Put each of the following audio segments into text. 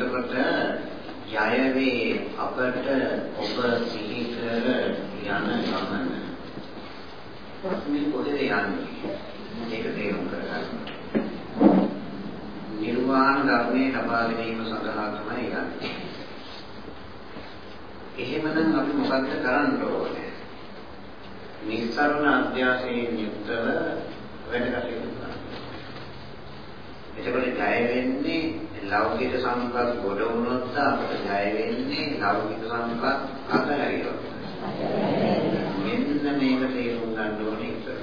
එතකොට ජය වේ අපට ඔබ සිහි කර යන ගමන. මේ කොහෙද යන්නේ? මේක තේරුම් කරගන්න. නිර්වාණ ධර්මයේ ලබා ගැනීම සඳහා තමයි යන්නේ. එහෙමනම් අපි මොකක්ද කරන්න ඕනේ? නිස්සරණ අධ්‍යාසයෙන් යුක්තව වැඩ කටයුතු කරන්න. එතකොට ජය වෙන්නේ ලෞකික සම්පත් ගොඩ වුණොත් අපිට ජය වෙන්නේ ලෞකික සම්පත් අතහැරියොත්. මෙන්න මේක තේරුම් ගන්න ඕනේ ඉතින්.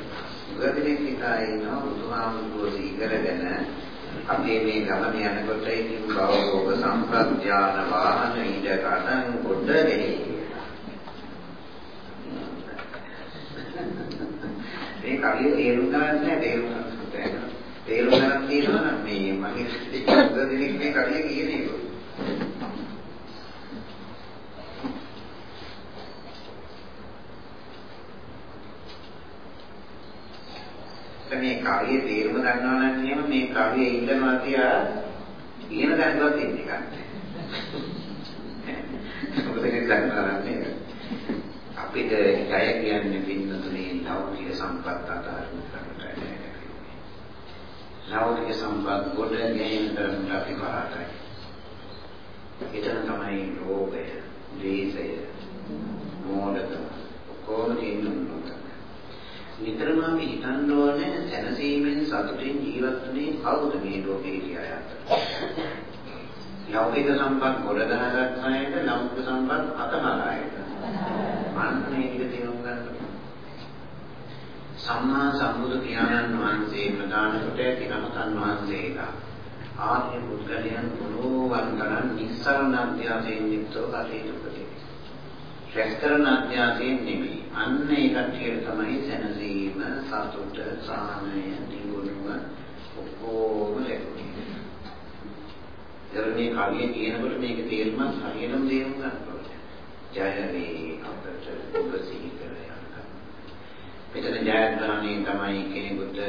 ගොඩනෙක් හිතා ඉන්නවා බුදුහාමුදුරුවෝ ඉගෙනගෙන අපේ මේ ගමන යනකොට ඉතින් භවෝග සම්ප්‍රඥාන වාහන ඊට කටන් කොට ගෙනී මේ කලිය තේරුම් ගන්න නැහැ තේරුම් ගන්න තේරුම් ගන්න තියෙනවා නම් මේ මගේ ඉතින් දෙනෙක් මේ කලිය කියන්නේ ඒක. මේ කාර්යයේ තේරුම ගන්නවා නම් එහෙම මේ කාර්යයේ ඉඳනවා කියලා ඉගෙන ගන්නවත් ඉන්නේ නැහැ. මොකද ඒක ගන්නවා නම් අපිට ජය කියන්නේ පින්නතුනේ ලෞකික සම්පත් අතරින් කරකට ලෞකික සම්පත් ගොඩ ගැනීම කරන්න අපි කරාටයි. ඊටන තමයි ලෝභය, ද්වේෂය, මෝඩකම කොහොමද ඉන්නුනේ? නිතරම අපි හිතන්න ඕනේ සැනසීමෙන් සතුටින් ජීවත් වෙන්නේ කවුද මේ ලෝකේ කියලා යන්න. ලෞකික සම්පත් ගොඩ ගහගත් අයට ලෞකික සම්පත් අතහරා අයට. අන්න මේක තේරුම් ගන්න සම්මා සම්බුදු පියාණන් වහන්සේ ප්‍රදාන කොට ඇති නමතන් වහන්සේලා ආර්ය පුද්ගලයන් පුරෝවන් කරන් නිස්සරණ අධ්‍යාසයෙන් යුක්තව කටයුතු කළේ. ශ්‍රේෂ්ඨරණ අධ්‍යාසයෙන් නෙමෙයි. අන්න ඒ කටියට තමයි සැනසීම, සතුට, සාහනය, දියුණුව ඔක්කොම ලැබුණේ. ධර්මයේ කාර්යය කියනකොට මේක තේරුමත් හරියටම තේරුම් ගන්න ඕනේ. ජය වේ අපට ඔබ සිහි මෙතන ජයග්‍රහණය තමයි කෙනෙකුට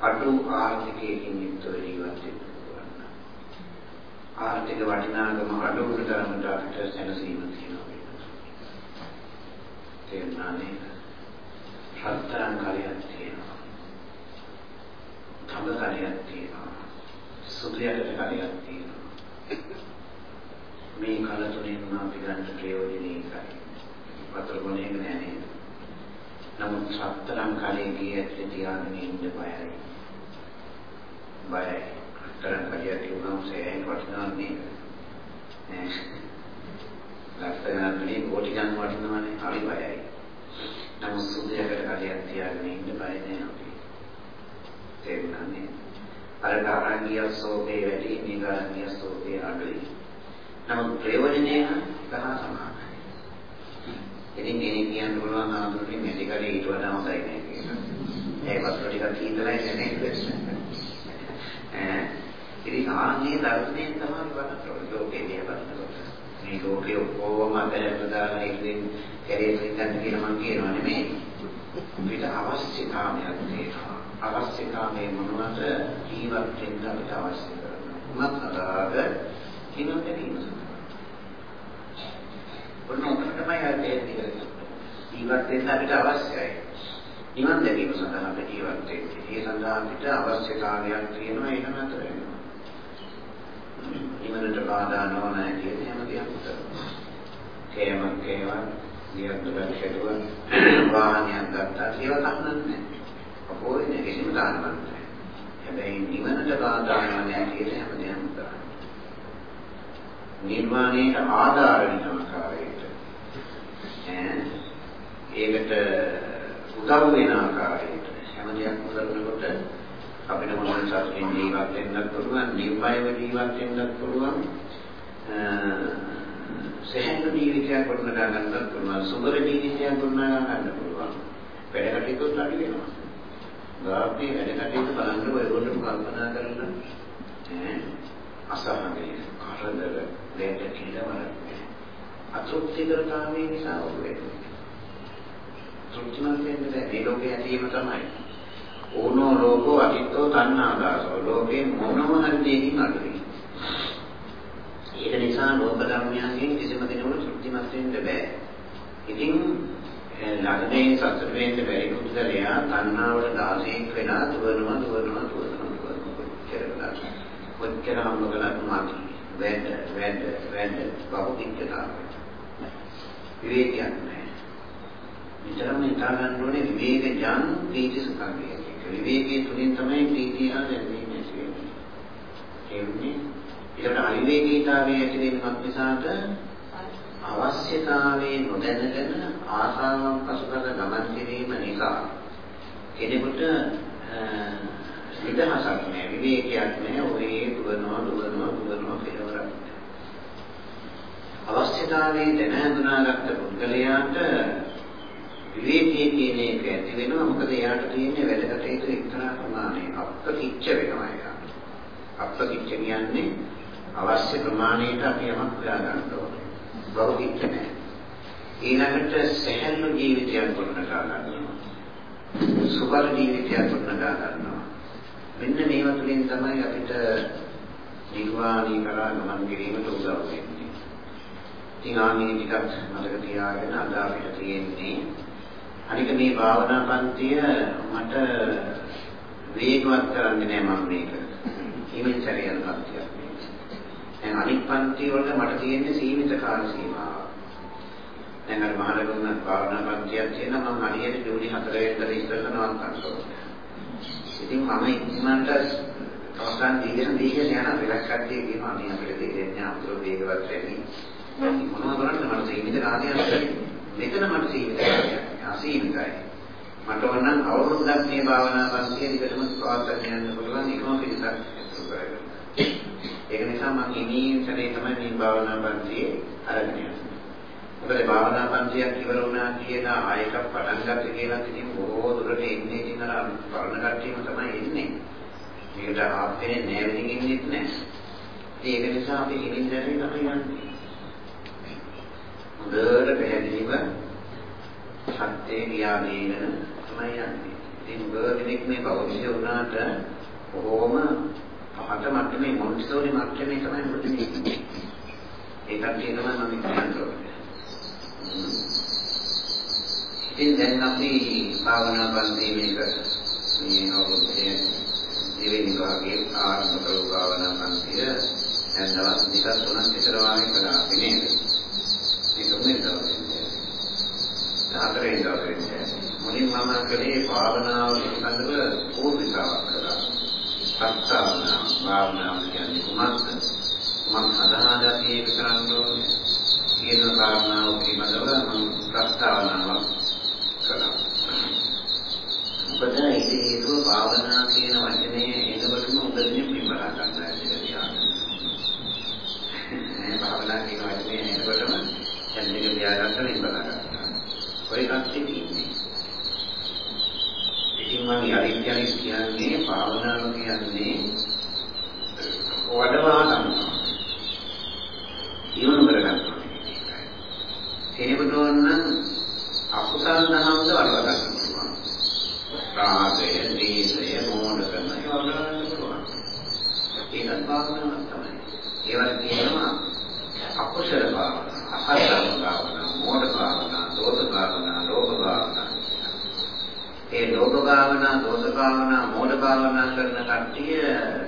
අඩු ආර්ථිකයකින් යුක්තව ජීවත් වෙන්න පුළුවන්. ආර්ථික වටිනාකම අඩු වුණ තරමට අපිට සැනසීම තියෙනවා. තේරුණා නේද? හතරන් කාලයක් තියෙනවා. තඹ කාලයක් තියෙනවා. සුඛයට කාලයක් තියෙනවා. මේ කල තුනෙන් අපි ගන්න ප්‍රයෝජනේ එකයි. වතුර බොන්නේ නැහැ නේද? නමුත් සතරම් කාලේ ගිය ඇත්තේ තියාගෙන ඉන්න බයයි. බයයි. සතරම් කාලේ තියුණාම සෑහෙන වටිනාන්නේ. ඈ. ලක්ෂණාත්මේ කෝටි ගන්න වටිනවනේ හරි බයයි. නමුත් සුදයකට කාලයක් තියාගෙන ඉන්න බය නෑ අපි. තේරුණානේ. අර කාරණිය සෝපේ වැඩි නිගාරණිය සෝපේ අඩුයි. නමුත් ප්‍රයෝජනය සහ සමානයි. ඉතින් කෙනෙක් කියන්න පුළුවන් ආන්දරේ මෙඩිකල් ඊට වඩා හොඳයි නේ කියලා. ඒ වස්තු ටිකක් හීතලයි නේ. ඈ ඉතින් ආන්නේ ධර්මයෙන් තමයි බලන්න ලෝකේ දිහා බලනකොට. මේ ලෝකේ ඔක්කොම අතහැරලා දාලා ඉතින් කැරේ හිතන්න කියලා මම කියනවා නෙමෙයි. අපිට අවශ්‍යතාවයක් තියෙනවා. අවශ්‍යතාවය මොනවද? ජීවත් වෙන්න අපිට අවශ්‍ය කරන. උමත් අදාළ කිනොත් දෙන්නේ. ඔන්න ඔතන තමයි ආදේශය කරන්නේ. ජීවත් වෙන්න අපිට අවශ්‍යයි. නිවන් දැකීම සඳහා අපිට ජීවත් වෙන්න. ඒ සඳහා අපිට අවශ්‍යතාවයක් තියෙනවා ඒක නතර වෙනවා. නිවනට බාධා නොවන කියන හැම දෙයක්ම කරනවා. කේමක් කේවා, නියතුරක් කෙරුවා, වාහනයක් ගත්තා කියලා තහනම් නැහැ. අපෝයි නේ කිසිම දානවක් නැහැ. හැබැයි නිවනට බාධා නොවන කියන හැම දෙයක්ම කරනවා. නිර්වාණයට ආධාර වෙන ආකාරයට. ඒකට උදව් වෙන ආකාරයට. හැම දෙයක්ම කරනකොට අපිට මොන සත්‍යින් ජීවත් වෙන්නත් පුළුවන් නිර්භයව ජීවත් වෙන්නත් පුළුවන්. සෙහෙන් ජීවිතයක් ගොඩනගා ගන්නත් පුළුවන් සුබර ජීවිතයක් ගොඩනගා ගන්න පුළුවන්. වැඩ කටයුතු අඩු වෙනවා. ගාපේ වැඩ කටයුතු බලන්න ඔයගොල්ලෝ කල්පනා කරලා. ඈ? අසහනය කරදර දෙයට කිලවරක් අතෘප්තිකරතාවය නිසා වෙන්නේ. තෘප්තිමත් වෙන්නේ මේ ලෝකයේ ඇතිවීම තමයි. ඕනෝ ලෝකෝ අතිත්තෝ තණ්හාදාසෝ ලෝකේ මොනම හරි දෙයකින් අඩුයි. ඒකට වෙන්න බෑ. ඉතින් ළඟදී සතුට වෙන්න බැරි පුද්ගලයා තණ්හාවට දාසයෙන් වෙලා දුවනවා දුවනවා දුවනවා දුවනවා කොච්චර කොච්චර හම්බ කළත් මාති වැඩ වැඩ වැඩ බහුපිටතාව විවේකයක් නැහැ. විතරම හිතා ගන්න ඕනේ විවේක ඥාන ප්‍රීති සුඛය විවේකයේ තුලින් තමයි ප්‍රීතිය දැනෙන්නේ නැති වෙන්නේ. ඒකට අවිවේකීතාවයේ ඇති වෙනවත් නිසාද? අවශ්‍යතාවයේ නොදැනගෙන ආසාවන් පසුකර ගමන් කිරීම නිසා කෙනෙකුට නිදහසක් නෑ විවේකයක් නෑ ඔය දුවනවා දුවනවා දුවනවා කෙලවරක් අවශ්‍යතාවයේ දැන හඳුනාගත්ත පුද්ගලයාට විවේකයේ කියන එක ඇති වෙනවා මොකද එයාට තියෙන වැඩකට ඒක එක්තරා ප්‍රමාණයක අප්‍රතිච්ඡ වෙනවා ඒක අප්‍රතිච්ඡ කියන්නේ අවශ්‍ය ප්‍රමාණයට අපි යමක් හොයා ගන්න ඕනේ. බෞද්ධික නැහැ. ඊළඟට සැහැල්ලු ජීවිතයක් ගොඩනගා ගන්නවා. සුබල ජීවිතයක් ගොඩනගා ගන්නවා. මෙන්න මේවා තුළින් තමයි අපිට නිර්වාණය කරා ගමන් කිරීමට උදව් වෙන්නේ. ඉතින් ආන්නේ ටිකක් මතක තියාගෙන අද අපිට තියෙන්නේ අනික මේ භාවනා පන්තිය මට වේගවත් කරන්නේ නැහැ මම මේක. ඊමෙන් සැරියන පන්තියක්. දැන් අනිත් පන්ති වලට මට තියෙන්නේ සීමිත කාල සීමාවක්. දැන් අර මහරගම භාවනා පන්තියක් තියෙනවා මම හරියට ජූලි 4 වෙනිදා ඉස්සෙල්ලා නවත්තන්න ඕනේ. ඉතින් මම ඉක්මනට අවසන් දීගෙන දීගෙන යන වෙලක් කට්ටිය කියනවා අනේ අපිට තේරෙන්නේ අමුතු වේගවත් වැඩි. මොනවා කරන්නද මට සීමිත කාලයක් මෙතන මට සීමිත කාලයක් අසීමිතයි. මට ඕනනම් අවුරුද්දක් මේ භාවනා පන්තිය දිගටම පවත්වාගෙන යන්න පුළුවන් එකම පිළිසක් ඇතුළු කරගෙන. ඒක නිසා මම ඉනින් සැරේ තමයි මේ භාවනා පන්තියේ අරගෙන යන්නේ. මොකද භාවනා පන්තියක් ඉවර වුණා කියලා ආයක පටන් ගත්ත කියලා ඉතින් බොහෝ දුරට එන්නේ ඉතින් අර පරණ කට්ටියම තමයි එන්නේ. මේකට ආපේ නෑවෙනින් ඉන්නෙත් නෑ. ඒක නිසා අපි ඉනින් සැරේ තමයි යන්නේ. හොඳට පැහැදිලිව සත්‍යය කියා දීගෙන තමයි යන්නේ. ඉතින් බර්ධනෙක් මේ බෞද්ධ වුණාට බොහොම පහත මට්ටමේ මොන්ටිසෝරි මට්ටමේ තමයි මුලින්ම ඒකත් තියෙනවා මම කියන්නේ. ඉතින් දැන් අපි භාවනා පන්ති මේක මේ අවුරුද්දේ දෙවෙනි භාගයේ ආරම්භ කරපු භාවනා පන්තිය දැන් දවස් දෙකක් තුනක් විතර වාගේ කළා අපි නේද? මේ තුනේ දවසේ. හතරේ දවසේ. මුලින්ම මම කලේ භාවනාව පිළිබඳව පූර්විකාවක් කළා. සත්‍යාවනා භාවනාව කියන්නේ කුමක්ද? මම අදහාද මේක කරන්න ඕනේ කියන කාරණාව පිළිබඳව මම ප්‍රස්තාවනාවක් කළා. මොකද ඒක හේතුව භාවනා කියන වචනේ එනකොටම උදේින් පිළිබලා ගන්නවා කියලා. මේ භාවනා කියන වචනේ එනකොටම දැන් දෙක තියාගන්න පිළිබලා ගන්නවා. ඔය කච්චි තියෙන්නේ. ඉතින් මම යරින් යරින් කියන්නේ භාවනාව කියන්නේ වඩවා ගන්නවා. දියුණු කරගන්නවා. කෙනෙකුට ඕන අකුසල දහම්ද වඩවා ගන්න පුළුවන්. රාගය, දේශය, මෝඩකම ඒවා වඩවා ගන්න පුළුවන්. ඒකත් භාවනාවක් තමයි. ඒවට කියනවා අකුසල භාවනා, අසද්ධර්ම භාවනා, මෝඩ භාවනා, දෝෂ භාවනා, ලෝභ භාවනා. ඒ ලෝභ භාවනා, දෝෂ භාවනා, මෝඩ භාවනා කරන කට්ටිය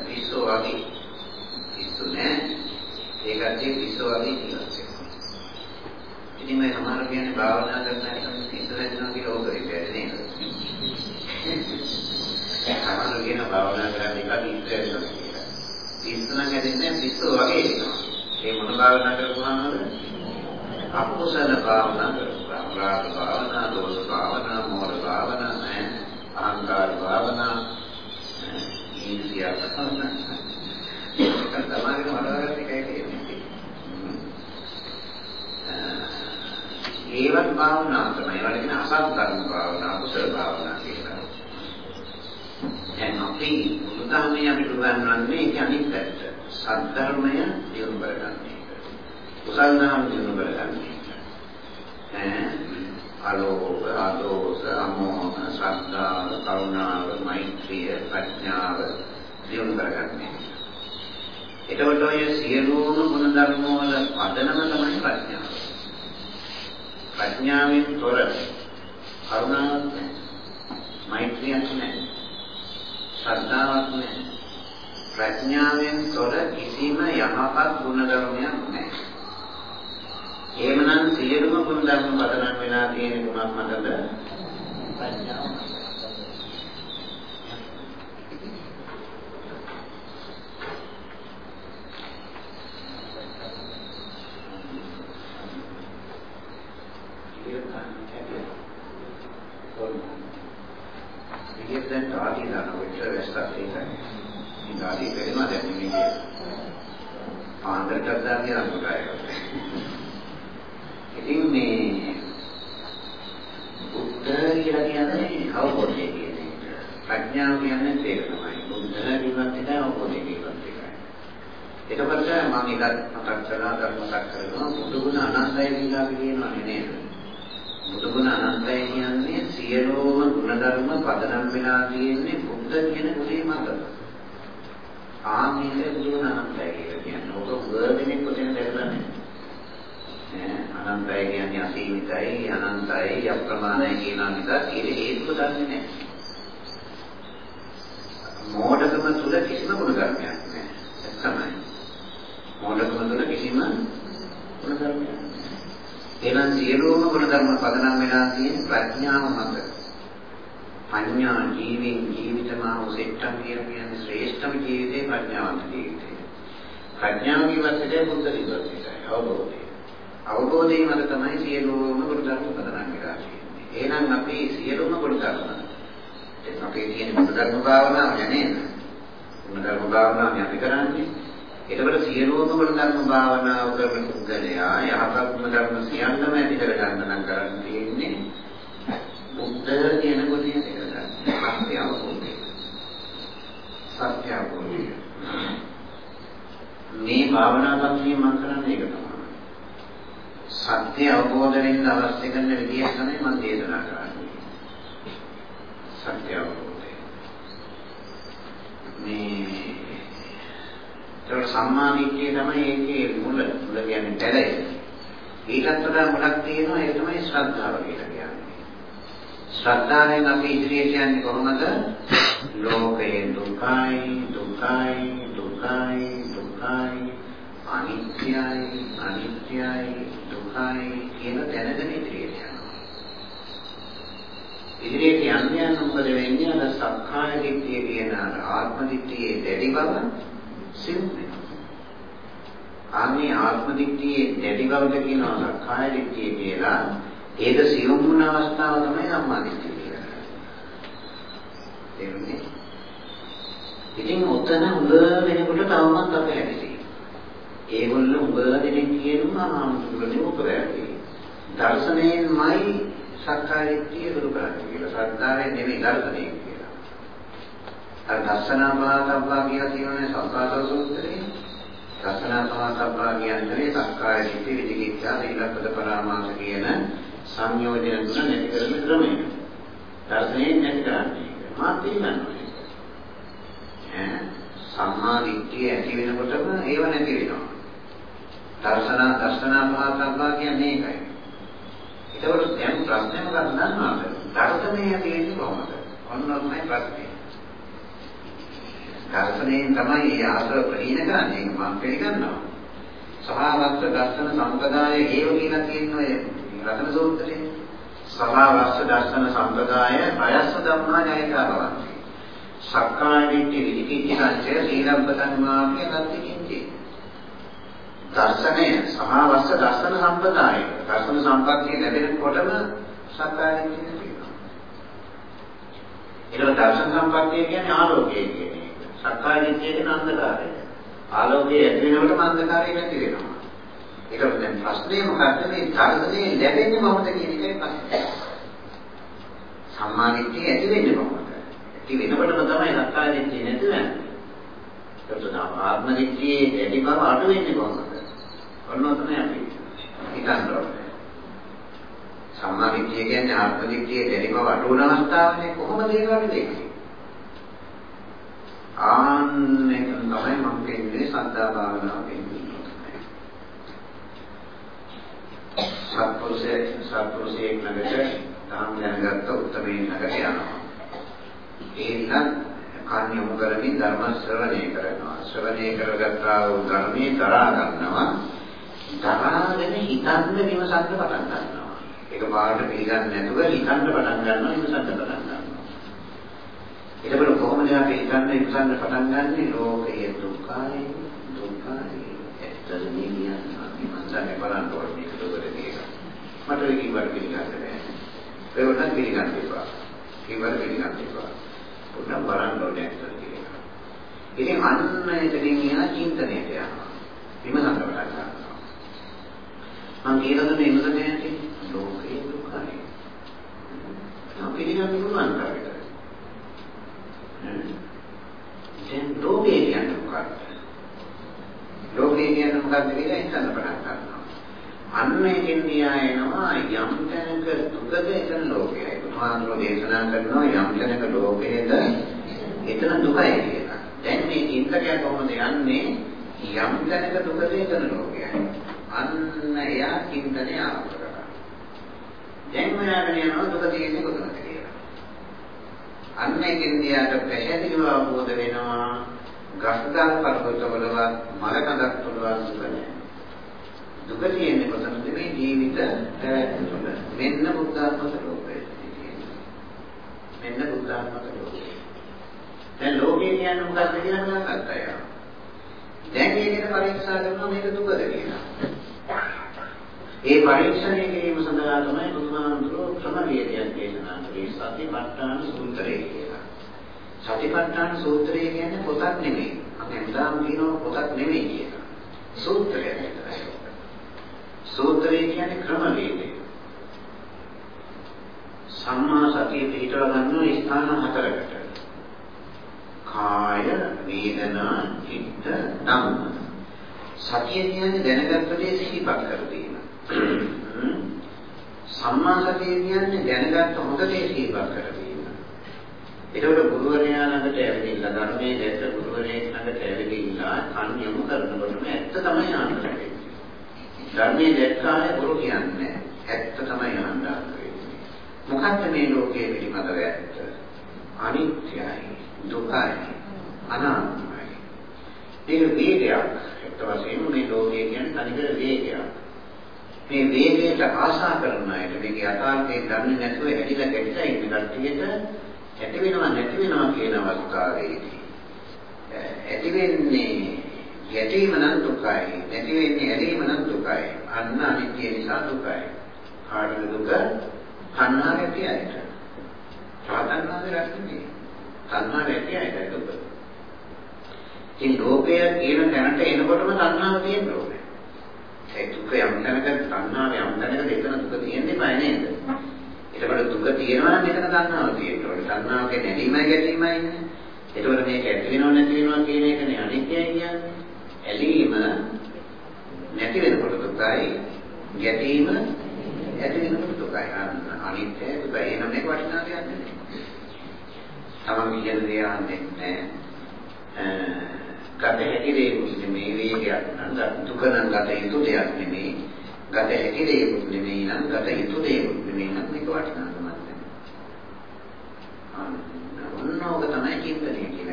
පිස්සු වගේ. පිස්සු නෑ. ඒ කට්ටිය පිස්සු වගේ ජීවත් වෙනවා. ඉතින් මේ සමහර කියන්නේ භාවනා කරන අය පිස්සු හැදෙනවා කියලා ඕක ඉන්නේ නේද? සමහර කියන භාවනා කරන්නේ කටි ඉස්සෙල්ලා කියලා. පිස්සු නම් හැදෙන්නේ පිස්සු වගේ වෙනවා. ඒ මොන භාවනා කරපුවාමද? අකුසල භාවනා කරපුවා. රාග භාවනා, දෝෂ භාවනා, මෝහ භාවනා, අහංකාර භාවනා, ඊර්ෂ්‍යා භාවනා. ඒක තමයි වඩාගත් එකයි තියෙන්නේ. ඒවත් භාවනා තමයි. ඒවට කියන අසත් ධර්ම භාවනා, කුසල භාවනා කියලා. දැන් අපි බුදුදහමේ අපිට උගන්වන්නේ ඒක අනිත් පැත්ත. සද්ධර්මය දියුණු කරගන්නේ. කුසල දහම් දියුණු කරගන්නේ. ඈ අලෝභ, අදෝස, අමෝහ, ශ්‍රද්ධාව, කරුණාව, මෛත්‍රිය, ප්‍රඥාව දියුණු කරගන්නේ. එතකොට ඔය සියලුම ගුණ ධර්ම වල පදනම තමයි ප්‍රඥාව. ප්‍රඥාවෙන් තොර කරුණාවක් නැහැ. මෛත්‍රියක් නැහැ. ශ්‍රද්ධාවක් නැහැ. ප්‍රඥාවෙන් තොර කිසිම යහපත් ගුණ ධර්මයක් නැහැ. එහෙමනම් සියලුම ගුණ ධර්ම පදනම් වෙලා තියෙන ගුණක් මතද? ප්‍රඥාව. විදියට දැන් ආදී ඒකයි. ඉතින් ආදී වෙනවා දැන් මේ පාන්දරට දාන කියලා අනුගායකට. ඉතින් මේ බුද්ධ කියලා කියන්නේ අවබෝධය කියන එක. ප්‍රඥාව කියන්නේ ඒක තමයි. බුද්ධ විවත් එක අවබෝධය කියවත් එකයි. එතකොට මම එකක් මතක් කළා ධර්ම මතක් කරනවා බුදු ගුණ අනන්තයි කියලා කියනවා නේද? බුදු ගුණ අනන්තයි කියන්නේ සියලුම ගුණ ධර්ම පදනම් වෙලා තියෙන්නේ බුද්ධ කියන ගුණේ මත. ආමේක බුදු ගුණ අනන්තයි කියලා කියන්නේ. ඔක වර්ධනෙක කොටෙන් දැකලා නැහැ. අනන්තයි කියන්නේ අසීමිතයි අනන්තයි අප්‍රමාණයි කියන නිසා ඒක හේතුව දන්නේ නැහැ. මෝඩකම තුල කිසිම ගුණ ධර්මයක් නැහැ. ඒක තමයි. මෝඩකම තුල කිසිම ගුණ ධර්මයක් නැහැ. එහෙනම් සියලුම ගුණ ධර්ම පදනම් වෙලා තියෙන ප්‍රඥාව මත. පඤ්ඤා ජීවෙන් ජීවිතමා උසෙට්ටම් කියන්නේ ශ්‍රේෂ්ඨම ජීවිතේ ප්‍රඥාවන්ත ජීවිතේ. ප්‍රඥාව විවස්තේ බුද්ධ විවස්තේ අවබෝධය. අවබෝධය මත තමයි සියලුම ගුණ ධර්ම පදනම් වෙලා තියෙන්නේ. එහෙනම් අපි සියලුම ගුණ ධර්ම දැන් අපේ තියෙන ගුණ ධර්ම භාවනාව නේද? ගුණ ධර්ම භාවනාව අපි කරන්නේ. එතකොට සියලුම ගුණ ධර්ම භාවනාව කරන පුද්ගලයා යහපත් ගුණ ධර්ම සියල්ලම ඇති කර ගන්න නම් කරන්න තියෙන්නේ බුද්ධ කියන ගුණය දෙක ගන්න. සත්‍ය අවබෝධය. සත්‍ය අවබෝධය. මේ භාවනා පන්තිය මම කරන්නේ ඒක තමයි. සත්‍ය අවබෝධ වෙන්න අවශ්‍ය කරන විදිය තමයි මම දේශනා කරන්නේ. සත්‍ය අවබෝධය. මේ ඒක සම්මාදිට්ඨිය තමයි ඒකේ මුල. මුල කියන්නේ බැලය. ඊටත් වඩා මුලක් තියෙනවා ඒක තමයි ශ්‍රද්ධාව කියලා කියන්නේ. ශ්‍රද්ධාවෙන් අපි ඉදිරියට යන්නේ කොහොමද? ලෝකයේ දුකයි දුකයි දුකයි දුකයි අනිත්‍යයි අනිත්‍යයි දුකයි කියන දැනගෙන ඉදිරියට යනවා. ඉදිරියට යන්න යන මොකද වෙන්නේ? අර සක්කාය දිට්ඨිය කියන ආත්ම දිට්ඨියේ දැඩි බව සිව් වෙනවා. ආන්නේ ආත්ම දිට්ඨියේ දැඩි බවට කියනවා සක්කාය දිට්ඨිය කියලා. ඒක සිවුම් වුණ අවස්ථාව තමයි සම්මා දිට්ඨිය කියලා. තේරුණේ? ඉතින් උතන හොඳ වෙනකොට තවමත් අපේ හැටි ඒගොල්ලෝ උඹ දෙනෙක් කියනවා ආමුදුරනේ ඔක වැරදි. දර්ශනයෙන්මයි සක්කායදිට්ඨිය දුරු කරන්නේ කියලා. ශ්‍රද්ධාවෙන් නෙමෙයි දර්ශනයෙන් කියලා. අර දර්ශනාපාතබ්බා කියලා කියවනේ සංකාත සූත්‍රයේ. දර්ශනාපාතබ්බා කියන්නේ සක්කායදිට්ඨි විදිකිච්ඡා සීලපද පරාමාස කියන සංයෝජන තුන නැති කරන ක්‍රමය. දර්ශනයෙන් නැති කරන්නේ. මාත් ඉන්නන්නේ. ඈ සම්මා දිට්ඨිය ඇති වෙනකොටම ඒව නැති වෙනවා. දර්ශන දර්ශනා පහතබ්බා කියන්නේ ඒකයි. ඒකවල දැන් ප්‍රශ්නේ මොකක්ද දන්නවද? දර්ශනය තියෙන්නේ කොහොමද? ඔන්න තමයි ප්‍රශ්නේ. දර්ශනයෙන් තමයි මේ ආශ්‍රව ප්‍රහීන කරන්නේ මම පිළිගන්නවා. සහාවස්ස දර්ශන සම්පදාය හේව කියලා තියෙන ඔය රතන සූත්‍රයේ සහාවස්ස දර්ශන සම්පදාය අයස්ස ධම්මා ඥායතා බවන්ති. සක්කාය දිට්ඨි විචිකිච්ඡාංචය සීලබ්බතං මාපිය ගතිකින්ති. දර්ශනය සහවස්ස දර්ශන සම්පදාය. දර්ශන සම්පත්තිය ලැබෙනකොටම සක්කාය දිට්ඨිය තියෙනවා. ඊළඟ දර්ශන සම්පත්තිය කියන්නේ ආලෝකය කියන එක. සක්කාය දිට්ඨිය කියන්නේ අන්ධකාරය. ආලෝකය ඇති වෙනකොටම අන්ධකාරය නැති වෙනවා. ඒකට දැන් ප්‍රශ්නේ මොකක්ද මේ දර්ශනේ ලැබෙන්නේ කොහොමද කියන එකයි ප්‍රශ්නේ. සම්මාදිට්ඨිය ඇති වෙන්නේ කොහොමද? ඇති වෙනකොටම තමයි සක්කාය දිට්ඨිය නැති වෙන්නේ. එතකොට ආත්ම දිට්ඨියේ ඇති බව අඩු වෙන්නේ කොහොමද? ඔන්න තමයි අපි හිතන්න ඕනේ. සම්මා දිට්ඨිය කියන්නේ ආත්ම දිට්ඨියේ දැඩි බව අඩු වන අවස්ථාවනේ කොහොමද ඒක අඩු වෙන්නේ? ආන්නේ තමයි මම කියන්නේ සද්ධා භාවනාව කියන්නේ. සත්පුරුෂය සත්පුරුෂයෙක් ළඟට තාම දැනගත්ත උත්තරමේ ළඟට යනවා. ඒකත් කන් යොමු කරමින් ධර්ම ශ්‍රවණය කරනවා. ශ්‍රවණය කරගත්තා වූ ධර්මයේ දරා ගන්නවා. දරාගෙන හිතන්න විමසන්න පටන් ගන්නවා. ඒක පාඩට පිළිගන්නේ නැතුව හිතන්න පටන් ගන්නවා විමසන්න පටන් ගන්නවා. එතකොට කොහොමද අපි හිතන්න විමසන්න පටන් ගන්නෙ ලෝකයේ දුකයි දුකයි ඇත්තද කියන්නේ මම දැන් බලන්න ඕනේ මේක දුකට කියලා. මට ඒක කිව්වට පිළිගන්න බෑ. ඒක උනත් පිළිගන්න එපා. කිව්වට පිළිගන්න එපා. උනම් බලන්න ඕනේ ඇත්තද කියලා. ඉතින් අන්න එතනින් යන චින්තනයට යනවා. විමසන්න පටන් ගන්නවා. මම කියලා දුන්නේ ඉන්නද නැති ලෝකයේ දුකයි. මම පිළිගන්න පුළුවන් තරමට. දැන් ලෝකේ කියන්නේ මොකක්ද? ලෝකේ කියන්නේ මොකක්ද කියලා හිතන්න පටන් ගන්නවා. අන්න එකෙන් දිහා එනවා යම් තැනක දුකද එතන ලෝකයයි. බුදුහාමුදුරෝ දේශනා කරනවා යම් තැනක ලෝකයේද එතන දුකයි කියලා. දැන් මේ චින්තකයා කොහොමද යන්නේ? යම් තැනක දුකද එතන ලෝකයයි. අන්න එයා චින්තනය ආරම්භ කරනවා. දැන් හොයාගෙන යනවා දුක තියෙන්නේ කොතනද කියලා. අන්න එකෙන් දිහාට පැහැදිලිව අවබෝධ වෙනවා ගස්දල් පර්වතවලවත් මලකඳක් තුලවත් දුක නැහැ. දුක තියෙන්නේ කොතනද මේ ජීවිත පැවැත්ම තුළ. මෙන්න බුද්ධාත්මක ලෝකය. මෙන්න බුද්ධාත්මක ලෝකය. දැන් ලෝකේ කියන්නේ මොකක්ද කියලා හොයාගත්ත අය. දැන් මේකට පරීක්ෂා කරනවා මේක දුකද කියලා. ඒ පරීක්ෂණය කිරීම සඳහා තමයි බුදුහාමුදුරුවෝ ක්‍රමවේදයක් දේශනා කළේ සතිපට්ඨාන සූත්‍රය කියලා. සතිපට්ඨාන සූත්‍රය කියන්නේ පොතක් නෙමෙයි. අපි හිතාම කියනවා පොතක් නෙමෙයි කියලා. සූත්‍රයක් විතරයි. සූත්‍රය කියන්නේ ක්‍රමවේදය. සම්මා සතිය පිටව ගන්න ස්ථාන හතරකට. කාය, වේදනා, චිත්ත, ධම්ම. සතිය කියන්නේ දැනගත්ත දේ සිහිපත් කර දීම. සම්මා සතිය කියන්නේ දැනගත්ත හොඳ දේ සිහිපත් කර දීම. ඒකවල ගුරුවරයා ළඟට ඇවිදින්න ධර්මයේ දැක්ක ගුරුවරයෙක් ළඟට ඇවිදින්න කන් යොමු කරනකොටම ඇත්ත තමයි ආන්දරේ. ධර්මයේ දැක්කාය ගුරු කියන්නේ ඇත්ත තමයි ආන්දරේ. මොකක්ද මේ ලෝකයේ පිළිබඳව ඇත්ත? අනිත්‍යයි, දුකයි, අනාත්මයි. මේක වේගයක්. ඒත් වශයෙන්ම මේ ලෝකයේ කියන්නේ තනිකර වේගයක්. මේ වේගයට ආශා කරන අයට මේක යථාර්ථයේ දන්නේ නැතුව ඇලිලා ගැටිලා ඉන්න කට්ටියට ඇති වෙනවා නැති වෙනවා කියන අවස්ථාවේදී ඇති වෙන්නේ ගැටීම නම් දුකයි නැති වෙන්නේ ඇලීම නම් දුකයි. අන්න අනිත්‍ය නිසා දුකයි. කාටද දුක? තණ්හාව ඇති අයට. සාතන්නාවේ රැස්නේ තණ්හාව ඇති අයට දුක. ඉතින් ලෝකය කියන තැනට එනකොටම තණ්හාව තියෙන්න ඕනේ. ඒ දුක යම් තැනක තණ්හාව යම් තැනක එතන දුක තියෙන්නේ බය නේද? එතකොට දුක තියෙනවා නම් මෙතන තණ්හාව තියෙනවා. තණ්හාව කියන්නේ ඇලීමයි ගැටීමයි. නේ. එතකොට මේක ඇති වෙනව නැති වෙනවා කියන එකනේ අනිත්‍යයි කියන්නේ. ඇලීම නැති වෙනකොට දුකයි, ගැටීම ඇති වෙනකොට දුකයි. අනිත්‍ය දුකයි. එහෙනම් මේක වටිනා දෙයක් නෙමෙයි. තමන් කියන දේ අහන්නේ නැහැ. ගත හැකි දේ නෙමෙයි වේගයක් නම් දුක නම් ගත යුතු දෙයක් නෙමෙයි. ගත හැකි දෙයක්ුත් නෙමෙයි නම් ගත යුතු දෙයක්ුත් නෙමෙයි නම් මේක වටිනාකමක් නැහැ. ඔන්නෝක තමයි චින්තනය කියලා කියන්නේ.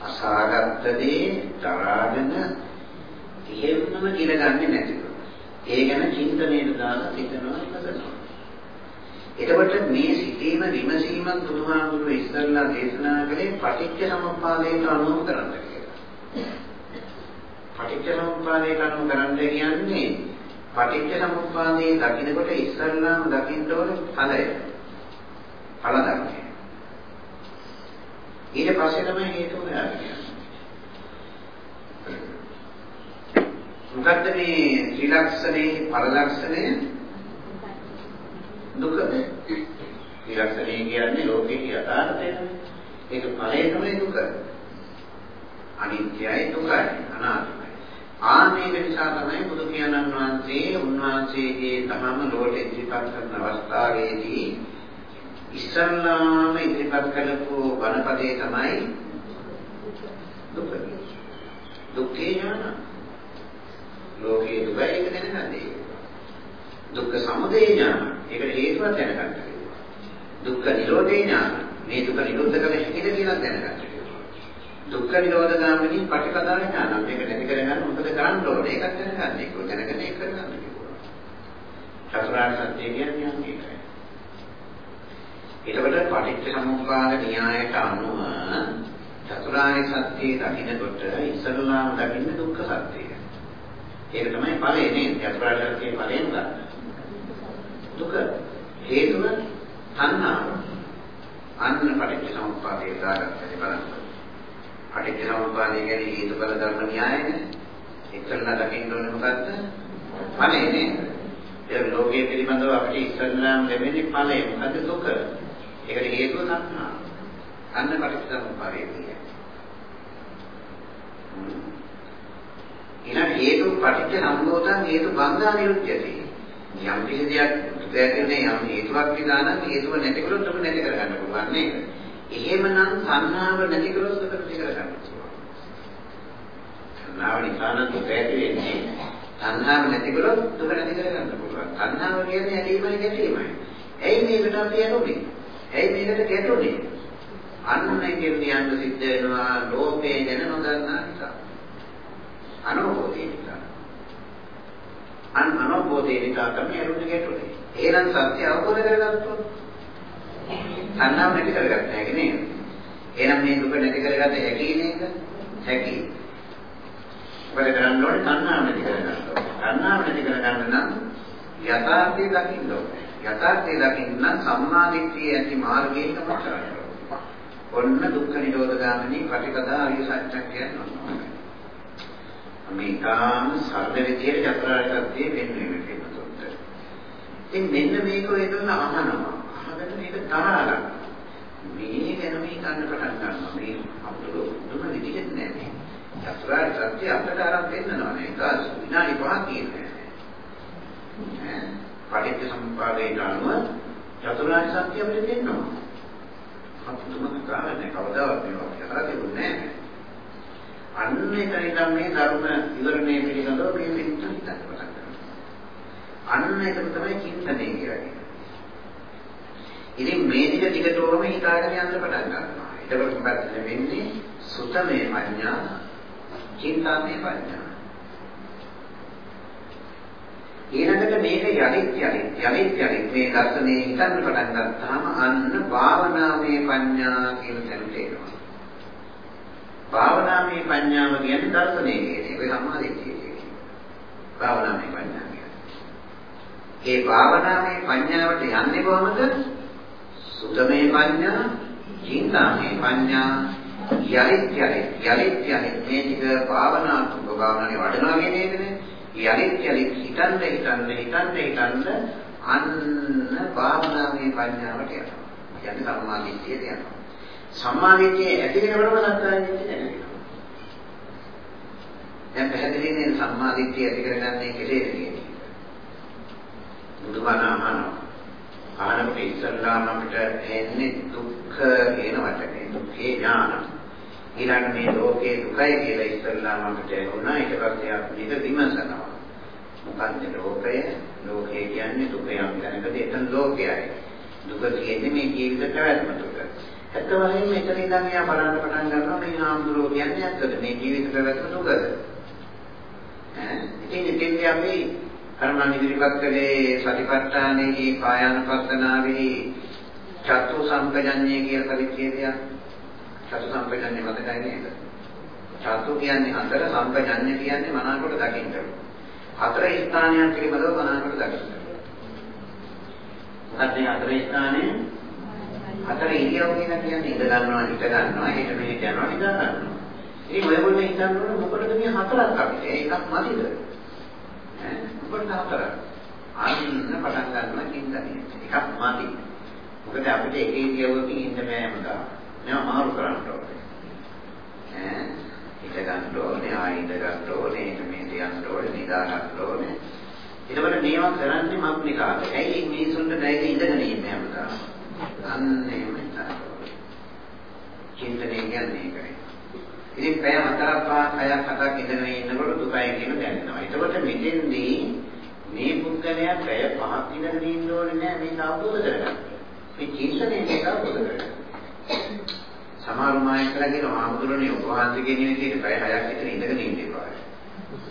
අසාගත දේ තරාගෙන එහෙමම කිරගන්නේ නැතිව. ඒ ගැන චින්තනයට දාලා හිතනවා ඉඳනවා. එතකොට මේ සිටීම විමසීමත් බුදුහාමුදුරුවෝ ඉස්සල්ලා දේශනා කළේ පටිච්ච සමුප්පාදයට අනුව කරන්න කියලා. පටිච්චසමුප්පාදයට අනුව කරන්න කියන්නේ පටිච්චසමුප්පාදයේ දකින්නකොට ඉස්සල්ලාම දකින්න ඕන ඵලය. ඵල ධර්මය. ඊට පස්සේ තමයි හේතු හොයාගන්නේ. මොකද්ද මේ ත්‍රිලක්ෂණේ ඵල ලක්ෂණය? දුක. ත්‍රිලක්ෂණේ කියන්නේ ලෝකේ යථාර්ථය. ඒක ඵලය තමයි දුක. අනිත්‍යයි දුකයි අනාත්මයි. ආනේක නිසා තමයි බුදු පියාණන් වහන්සේ උන්වහන්සේගේ තමම ලෝකෙ ඉදිරිපත් කරන අවස්ථාවේදී ඉස්සල්ලාම ඉදිරිපත් කළපු වනපදේ තමයි දුක. දුක්ඛේ ඥාන. ලෝකේ දුකයි එක දැනගන්නේ. දුක්ඛ සමුදය ඥාන. ඒකට හේතුව දැනගන්න කිව්වා. දුක්ඛ නිරෝධේ ඥාන. මේ දුක නිරෝධ කළ හැකිද කියලා දැනගන්න කිව්වා. දුක්ඛ නිරෝධ ගාමිනී පටිපදා ඥාන. මේක නැති කරගන්න මොකද කරන්න ඕනේ? ඒකත් දැනගන්න. ඒක දැනගෙන ඒක කරගන්න කිව්වා. චතුරාර්ය සත්‍ය කියන්නේ මේකයි. ඊටකොට පටිච්ච සමුප්පාද න්‍යායට අනුව චතුරාර්ය සත්‍යය දකින්නකොට ඉස්සරලාම දකින්න දුක්ඛ සත්‍යය. ඒක තමයි ඵලය නේද? චතුරාර්ය සත්‍යයේ ඵලයෙන් ගන්න. දුක හේතුව තණ්හාව. අන්න පටිච්ච සමුප්පාදේ දාගත්තේ බලන්න. පටිච්ච සමුප්පාදේ කියන්නේ හේතුඵල ධර්ම න්‍යායනේ. ඉස්සරලා දකින්න ඕනේ මොකද්ද? ඵලය නේද? ඒ ලෝකයේ පිළිබඳව අපිට ඉස්සරලාම ලැබෙන්නේ ඵලය. මොකද්ද දුක? ඒකට හේතුව තණ්හා. අන්න පටිච්චසමුප්පාදේ කියන්නේ. ඊළඟ හේතු පටිච්ච සම්භෝතං හේතු බන්ධා නිරුද්ධති. යම් කිසි දෙයක් දුකැතිනේ යම් හේතුවක් නිසා නම් හේතුව නැති කළොත් දුක නැති කරගන්න පුළුවන් නේද? එහෙමනම් තණ්හාව නැති කළොත් දුක නැති කරගන්න පුළුවන්. තණ්හාව නිසා නම් දුක ඇති වෙන්නේ. තණ්හාව නැති කළොත් දුක නැති කරගන්න පුළුවන්. තණ්හාව කියන්නේ ඇලීමයි ගැටීමයි. ඇයි මේකට අපි යන්නේ? ඇයි මේකට ගැටුනේ? අන්න කියන්න සිද්ධ වෙනවා ලෝකේ ගැන නොදන්නා නිසා. අනෝබෝධය නිසා. අන් අනෝබෝධය නිසා තමයි අරුණ ගැටුනේ. එහෙනම් සත්‍ය අවබෝධ කරගත්තොත් තණ්හාව නැති කරගත්ත හැකි නේද? එහෙනම් මේ දුක නැති කරගත හැකි නේද? හැකි. මොකද කරන්න ඕනේ තණ්හාව නැති කරගන්න ඕනේ. තණ්හාව නැති කරගන්න නම් යථාර්ථය දකින්න ඕනේ. යථාර්ථය දකින්න සම්මාදිට්ඨිය ඇති මාර්ගයෙන් තමයි කරන්නේ. ඔන්න දුක්ඛ නිරෝධ ගාමිනී ප්‍රතිපදා අරිය සත්‍යයක් කියන්නේ. මේ කාම සරල විදියට චතුරාර්ය සත්‍ය වෙන්නේ මේකට. ඉතින් මෙන්න මේක ඔයගොල්ලෝ අහනවා. අහගෙන මේක තරහා මේ ගැන මේ කන්න පටන් ගන්නවා. මේ අපිට දුන විදිහට නෑ මේ. චතුරාර්ය සත්‍ය අපිට අරන් දෙන්නවා නේ. ඒක විනාඩි 5ක් කියන්නේ. පටිච්ච සමුප්පාදයට අනුව චතුරාර්ය සත්‍ය අපිට දෙන්නවා. අපතුමක කාරණේ කවදාවත් මේවා කියලා දෙන්නේ නැහැ. අන්න ඒකයි මේ ධර්ම විවරණය පිළිබඳව මේ පිටු හිතන්න පටන් ගන්නවා. අන්න ඒක තමයි චින්තනය කියන්නේ. ඉතින් මේ ටික ටිකටම හිතාගෙන යන්න පටන් ගන්නවා. එතකොට මොකක්ද වෙන්නේ? සුතමේ පඤ්ඤා, චින්තාමේ පඤ්ඤා. ඊළඟට මේක යලිත් යලිත් යලිත් යලිත් මේ දර්ශනේ හිතන්න පටන් ගත්තාම අන්න භාවනාවේ පඤ්ඤා කියන තැනට එනවා. භාවනාවේ පඤ්ඤාව කියන්නේ දර්ශනේ කියන්නේ ඒ සමාධිය කියන්නේ. භාවනාවේ පඤ්ඤා කියන්නේ. ඒ භාවනාවේ පඤ්ඤාවට යන්නේ කොහොමද? සුතමේ පඤ්ඤා, චින්තාමේ පඤ්ඤා, යලිත් යලිත් යලිත් යලිත් මේ ටික භාවනාත්මක භාවනාවේ වඩනවා කියන්නේ නේද? යලිත් යලිත් හිතන්න හිතන්න හිතන්න හිතන්න අන්න භාවනාවේ පඤ්ඤාවට යනවා. කියන්නේ සම්මාදිට්ඨියට යනවා. සම්මාදිට්ඨිය ඇති වෙනකොටම සත්‍යයෙන් දැනෙනවා. දැන් පැහැදිලිනේ සම්මාදිට්ඨිය ඇති කරගන්නේ කෙලෙද කියන්නේ. බුදුබණ අහනවා. අහනකොට ඉස්සල්ලාම අපිට එන්නේ දුක්ඛ කියන වචනේ. දුක්ඛේ ඥාන. ඊළඟ මේ ලෝකේ දුකයි කියලා ඉස්සල්ලාම අපිට වුණා. ඊට පස්සේ අපි මේක විමසනවා. මොකක්ද ලෝකය? ලෝකය කියන්නේ දුක යම් තැනකදී එතන ලෝකයයි. දුක කියන්නේ මේ ජීවිත පැවැත්ම තුළ. ඇත්ත වශයෙන්ම මෙතන ඉඳන් එයා බලන්න පටන් ගන්නවා මේ නාමදුරෝ කියන්නේ ඇත්තද මේ ජීවිත පැවැත්ම දුකද? ඈ ඉතින් ඉතින්දී අපි කර්මණ ඉදිරිපත් කළේ සතිපට්ඨානයේ කායानुපස්සනාවේ චතු සම්පජඤ්ඤය කියලා පරිච්ඡේදයක්. චතු සම්පජඤ්ඤය මතකයි නේද? චතු කියන්නේ හතර සම්පජඤ්ඤය කියන්නේ මනාකොට දකින්න. හතර ස්ථානයන් පිළිබඳව මනාකොට දකින්න. මොකක්ද මේ හතර ස්ථානය? හතර ඉරියව් කියලා කියන්නේ ඉඳ ගන්නවා, හිට ගන්නවා, හිට මෙහෙට යනවා, නිදා ගන්නවා. ඉතින් ඔයගොල්ලෝ හිතන්නේ මොකටද මේ හතරක් අපිට? ඒකක් මදිද? ඈ මොකටද හතරක්? අන්න පටන් ගන්නවා චින්තනය. එකක් මදි. මොකද අපිට එක ඉරියව්වකින් ඉන්න බෑ හැමදාම. මේවා මාරු කරන්න ඕනේ. ඈ හිට ගන්න ඕනේ, ආයෙ ඉඳ ගන්න ඕනේ, හිට මෙහෙට යන්න ඕනේ, නිදා ගන්න ඕනේ. එතකොට මේවා කරන්නේ මක් නිකාද? ඇයි මිනිසුන්ට බැහැ ඉඳගෙන ඉන්නේ හැමදාම? අන්න එහෙම හිතනවා. චින්තනය කියන්නේ ඒකයි. ඉතින් පැය හතරක් පහක් හයක් හතක් ඉඳගෙන ඉන්නකොට දුකයි කියන දැනෙනවා. එතකොට මෙතෙන්දී මේ පුද්ගලයා පැය පහක් ඉඳගෙන ඉන්න ඕනේ නෑ මේක අවබෝධ කරගන්න. මේ චින්තනය මේක අවබෝධ කරගන්න. සමහර මායකලා කියන ආමුදුරනේ ඔබ වහන්සේ කියන විදිහට පැය හයක් විතර ඉඳගෙන ඉන්න එපා.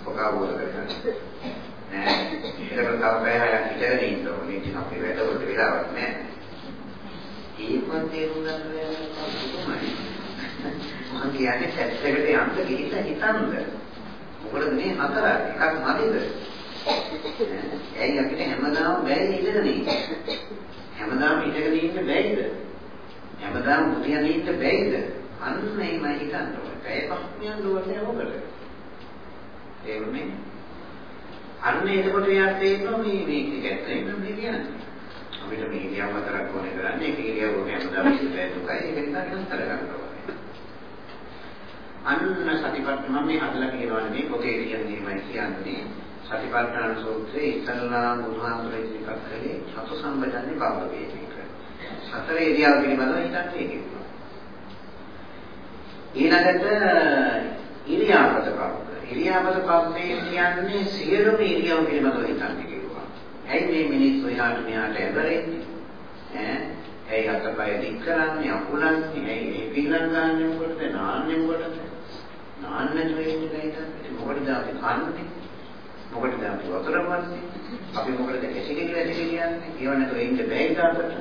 ඔක අවබෝධ කරගන්න. නෑ. ඒකට තව පැය හයක් ඉඳගෙන ඉන්න ඕනේ. ඉතින් අපි වැඩවලට වෙලාවක් නෑ. ඒකත් තේරුම් ගන්න බැහැ. මම කියන්නේ සැට් එකට යන්න ගිහිල්ලා හිතන්න. මොකද මේ හතර එකක් මදිද? ඇයි අපිට හැමදාම බැරි ඉඳගෙන ඉන්නේ? හැමදාම ඉඳගෙන ඉන්න බැයිද? හැමදාම බුදියන් ඉන්න බැයිද? අන්න එහෙමයි හිතන්න ඕනේ. ඒ පස්මියන් දුවන්නේ ඔබට. තේරුණේ? අන්න එතකොට යාත් තේරෙනවා මේ මේක ගැත්තේ මේ කියන්නේ. අපිට මේ ඉරියව් හතරක් ඕනේ කරන්නේ ඒක ඉරියව්වක හැමදාම ඉඳලා දුකයි ඒක නිසා නතර ගන්න ඕනේ. අන්න සතිපට්ඨාන මම මේ හදලා කියනවානේ මේ පොතේ කියන්නේමයි කියන්නේ සතිපට්ඨාන සූත්‍රයේ ඉස්සල්ලා බුදුහාමුදුරේ ඉදිරිපත් කළේ චතු සම්පජන්‍ය භාවයේ මේක. සතර ඉරියව් පිළිබඳව හිතන්නේ ඒක. ඊළඟට ඉරියාපත පබ්බ. ඉරියාපත පබ්බේ කියන්නේ සියලුම ඉරියව් පිළිබඳව හිතන්නේ ඇයි මේ මිනිස්සු එහාට මෙහාට ඇබරෙන්නේ? ඈ ඇයි අතපය දික් කරන්නේ අකුලන්නේ? ඇයි මේ පින්නන් ගන්න මොකටද? නාන්නේ මොකටද? නාන්න දෙන්නේ නැයිද? මොකටද අපි කන්නේ? මොකටද අපි වතුර වන්නේ? අපි මොකටද කැසිකිලි වැසිකිලි කියන්නේ? ඒව නැතුව ඉන්න බැයිද අපට?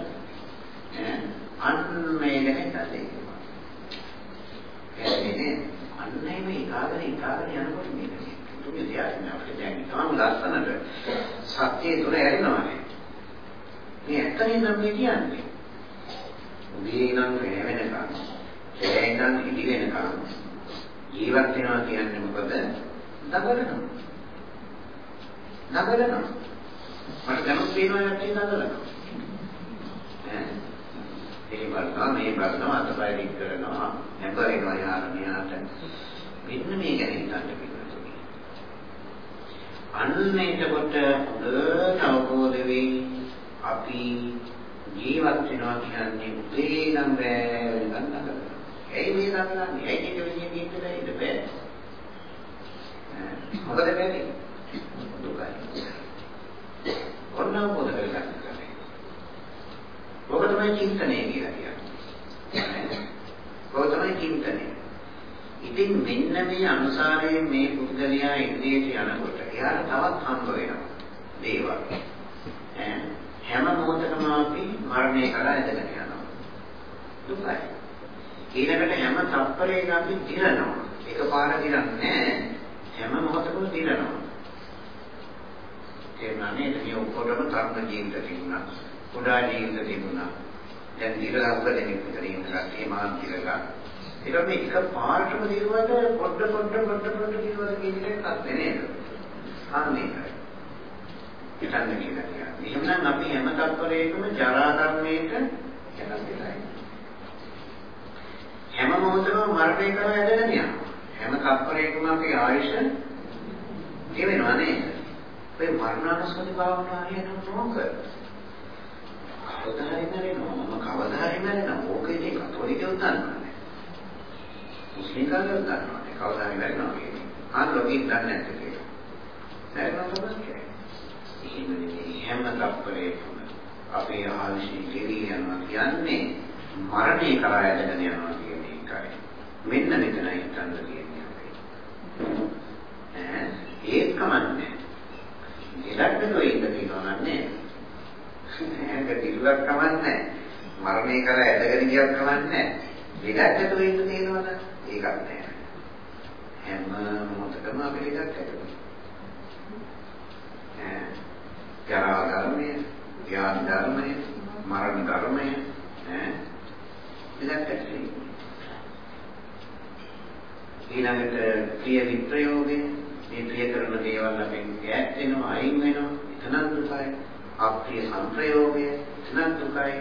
ඈ අන්න මේ ගැන හිතන්නේ. එන්නේ අන්න මේ කාගෙන කාගෙන යනකොට මේක තුනේ තියාගෙන අපිට දැන් තාම ලස්සනට සත්‍යය තුල ඇරෙනවානේ. මේ ඇත්තනේ නම් කියන්නේ. උදේ නම් වෙනකන්, ඒ ඉඳන් ඉදි වෙනකන් ජීවත් වෙනවා කියන්නේ මොකද? දඟලනවා. දඟලනවා. මට දැනුත් පේනවා යන්නේ දඟලනවා. ඈ ඒ බලනවා මේ බලනවා අතපය දික් කරනවා හැබැයි යාර මෙයාට මෙන්න මේ ගැන හිතන්න අන්න එතකොට හොඳට අවබෝධ වෙයි අපි ජීවත් වෙනවා කියන්නේ උදේ ඉඳන් බෑ වෙනකන් නතර. ඇයි මේ නතරන්නේ? ඇයි මේක විදිහට ඉන්න බැයිද බෑ? මොකද බැරි? දුකයි. ඔන්න අවබෝධ කරගන්න ඕනේ. ඔක තමයි චින්තනය කියලා කියන්නේ. ඔක තමයි චින්තනය. ඉතින් මෙන්න මේ අනුසාරයෙන් මේ පුද්ගලයා ඉදිරියට යනකොට එයාට තවත් හම්බ වෙනවා දේවල්. හැම මොහොතකම අපි මරණය කරා ඇදගෙන යනවා. දුකයි. ඊළඟට හැම තප්පරයක අපි දිරනවා. එකපාර දිරන්නේ හැම මොහොතකම දිරනවා. තේරුණා නේද? මේ ඔක්කොටම තරුණ ජීවිත තිබුණා. කුඩා ජීවිත තිබුණා. දැන් දිරලා උපදින විතර ඉන්න කට්ටිය මාත් දිරලා ඒක මේ එක පාරටම දිරුවට පොඩ පොඩ පොඩ පොඩ දිරුවට කියන එකක් නැත්තේ නේද? අන්නේ. හිතන්න කියලා කියන්නේ. එහෙනම් අපි හැම තත්පරයකම ජරා කර්මයක යටත් වෙලා හැම මොහොතම මරණය කරා ඇදගෙන යනවා. හැම තත්පරයකම අපි ආයුෂ ගෙවෙනවා නේද? ඔය මරණානුස්සති භාවනා කියන මොකද? කවදා හරි මැරෙනවා. මම කවදා හරි මැරෙනවා. ඕකේ කතෝලිකයෝ දන්නවා. මුස්ලිම් කාරයෝ දන්නවා කවදා හරි වෙනවා කියන්නේ. ආන් ලෝකෙින් දන්නේ නැද්ද කියලා. නැත්නම් තමයි. එහෙම නෙමෙයි හැම තත්පරයකම අපේ ආශී ගෙවි යනවා කියන්නේ මරණය කරා යදගෙන යනවා කියන එකයි. මෙන්න මෙතනයි හිතන්න කියන්නේ අපි. ඈ ඒක කමන්නේ. ඉලක්කතෝ ඉන්න තියෙනවා නන්නේ. ඒක දිලක් කමන්නේ. මරණය කරා යදගෙන ගියක් කමන්නේ. ඉලක්කතෝ ඉන්න තියෙනවද? ඒකක් නෑ. හැම මොහොතකම අපිට එකක් ඇතිවෙනවා. ඈ ජරා ධර්මය, ව්‍යාධි ධර්මය, මරණ ධර්මය ඈ ඉලක්ක ඇතිවෙනවා. ඊළඟට ප්‍රිය විප්‍රයෝගේ මේ ප්‍රිය කරන දේවල් අපෙන් ඈත් වෙනවා අයින් වෙනවා එතනත් දුකයි අප්‍රිය සංප්‍රයෝගය එතනත් දුකයි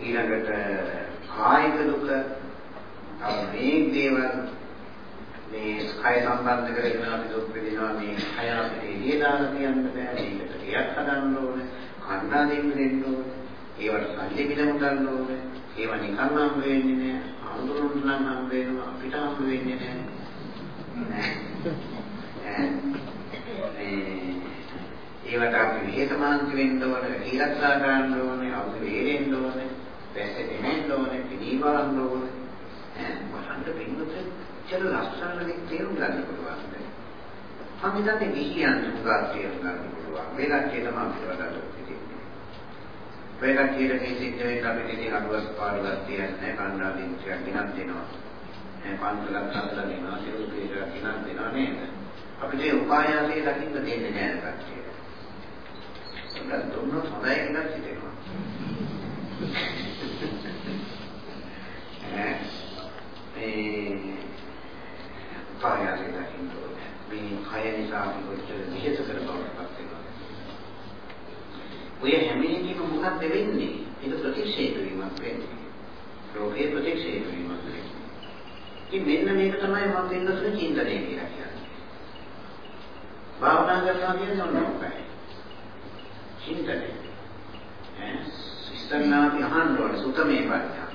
ඊළඟට කායික දුක. මේ දේවල් මේ කය සම්බන්ධ කරගෙන අපි දුක් විඳිනවා මේ කය අපිට එළිය දාලා තියන්න බෑ. මේකට ටිකක් හදන්න ඕනේ කන්නා දෙන්න දෙන්න ඕනේ. ඒවට සල්ලි මිලමු ගන්න ඕනේ. ඒව නිකන් හම් වෙන්නේ නෑ. අඳුරුන් නම් හම් වෙනවා. අපිට හම් වෙන්නේ නෑ. මේ ඒවට අපි විහෙතමාන්ති වෙන්න ඕනේ, කීරක්ෂා ගන්න ඕනේ, අපි වේරෙන්න ඕනේ, වැස්සේ දෙන්න ඕනේ, පිළිවාන්න ඕනේ. ඈ මොකන්ද පින්නුත් චල ලස්සන දෙයක් තේරුම් ගන්න පුළුවන්. මම හිතන්නේ විහියන් උගා තේරුම් ගන්න පුළුවන්. මේ කච්චේ තමයි අපිට වඩා ලොකු මේ කච්චේට මේ සිද්ධ වෙන්න අපිට ඉතින් අඩුවක් පාඩුවක් තියන්නේ කණ්ඩායම් ටිකක් ගෙනත් දෙනවා. මේ පන්සලක් හදලා දෙනවා, සිවුරු පිළිවෙලක් ගෙනත් දෙනවා නේද? අපිට ඒ උපායාසය දකින්න දෙන්නේ නැහැ කච්චේ. ඒක දුන්නොත් හොඳයි කියලා හිතෙනවා. මේ පායාසය දකින්න ඕනේ. මේ කය නිසා අපි කොච්චර විශේෂ කර බවටපත් වෙනවා. ඔය හැම එකකින්ම මොකක්ද වෙන්නේ? ඒක ප්‍රතික්ෂේප වීමක් වෙන්නේ. ලෝකේ ප්‍රතික්ෂේප වීමක් වෙන්නේ. ඉතින් මෙන්න මේක තමයි මම දෙන්න චින්තනය කියලා කියන්නේ. භාවනා කරනවා කියන්නේ මොනවද? චින්තනය. ඈ ඉස්සල්ලා අපි අහන්න ඕනේ සුතමේ ප්‍රඥා.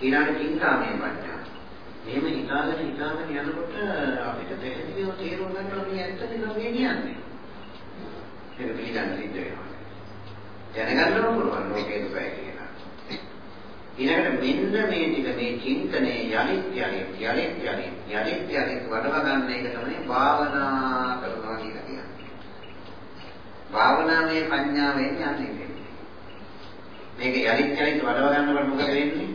ඊළඟට චින්තාමේ ප්‍රඥා. එහෙම හිතාගෙන හිතාගෙන යනකොට අපිට දෙහිදිව තේරුම් ගන්නවා මේ ඇත්තද නෝගේ කියන්නේ. ඒක පිළිගන්න සිද්ධ වෙනවා. දැනගන්නම පුළුවන් ලෝකේ දුකයි කියලා. ඊළඟට මෙන්න මේ ටික මේ චින්තනයේ යලිත් යලිත් යලිත් යලිත් යලිත් යලිත් වඩව ගන්න එක තමයි භාවනා කරනවා කියලා කියන්නේ. භාවනාවේ ප්‍රඥාවෙන් යන්නේ. මේක යලිත් යලිත් වඩව ගන්නකොට මොකද වෙන්නේ?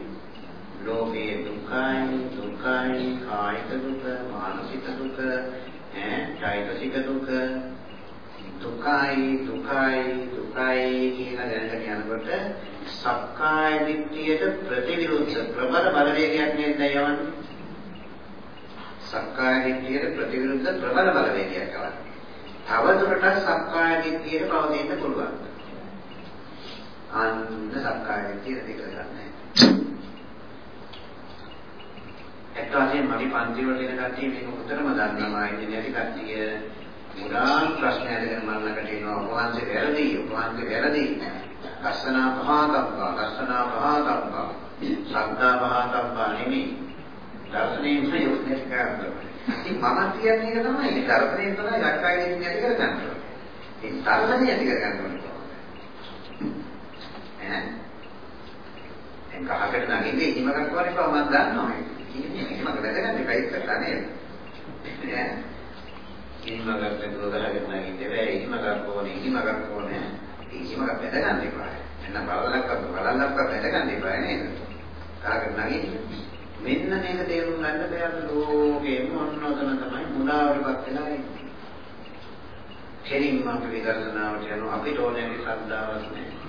ලෝකයේ දුකයි දුකයි කායික දුක මානසික දුක ඈ චෛතසික දුක දුකයි දුකයි දුකයි කියලා දැනගෙන යනකොට සක්කාය දිට්ඨියට ප්‍රතිවිරුද්ධ ප්‍රබල බලවේගයක් නේද යවන්නේ සක්කාය දිට්ඨියට ප්‍රතිවිරුද්ධ ප්‍රබල බලවේගයක් යවන්නේ තවදුරටත් සක්කාය දිට්ඨියට පවතින්න පුළුවන්. අන්න සක්කාය දිට්ඨිය දෙක ගන්නෑ ඇත්ත වශයෙන්ම අපි පන්ති වල දෙන කට්ටිය මේක උතරම දන්නවා. ඉතින් නැති කට්ටිය. ගොඩාක් ප්‍රශ්න අරගෙන මල්ලකට එනවා. වහන්සේ වැරදි වහන්සේ වැරදි. කස්සනා පහතම්පා කස්සනා පහතම්පා ශ්‍රද්ධා පහතම්පා නෙමෙයි. දර්ශනයෙන් ප්‍රයෝජනයක් ගන්නවා ඉතින් මම කියන්නේ ඒක තමයි. දර්ශනයෙන් තමයි ලක්කායි දෙන්නේ ඇති කරගන්න ඉතින් දර්ශනය ඇති කරගන්න ඕනේ. ඈ? එන් කහකට නගින්නේ ඉනිමකක් වගේ බව මම දන්නවා ඉන්නේ ඉනිමක වැදගත් එකයි කරලා නේද? ඈ? ඉනිමකක් වැදුව ගහගෙන නගින්නේ බෑ. ඉනිමකක් ඕනේ ඉනිමකක් ඕනේ. ඉනිමකක් වැදගත් එපා. එන්න බලලක් බලලක් වැදගත් එපා නේද? කහකට නගින්නේ. මෙන්න මේක තේරුම් ගන්න බෑ ලෝකෙම ඔන්නෝතන තමයි මුලාවටපත් වෙලා ඉන්නේ කෙලින්ම අපි විදර්ශනාවට යනවා අපිට ඕනේ ශ්‍රද්ධාවක් නැහැ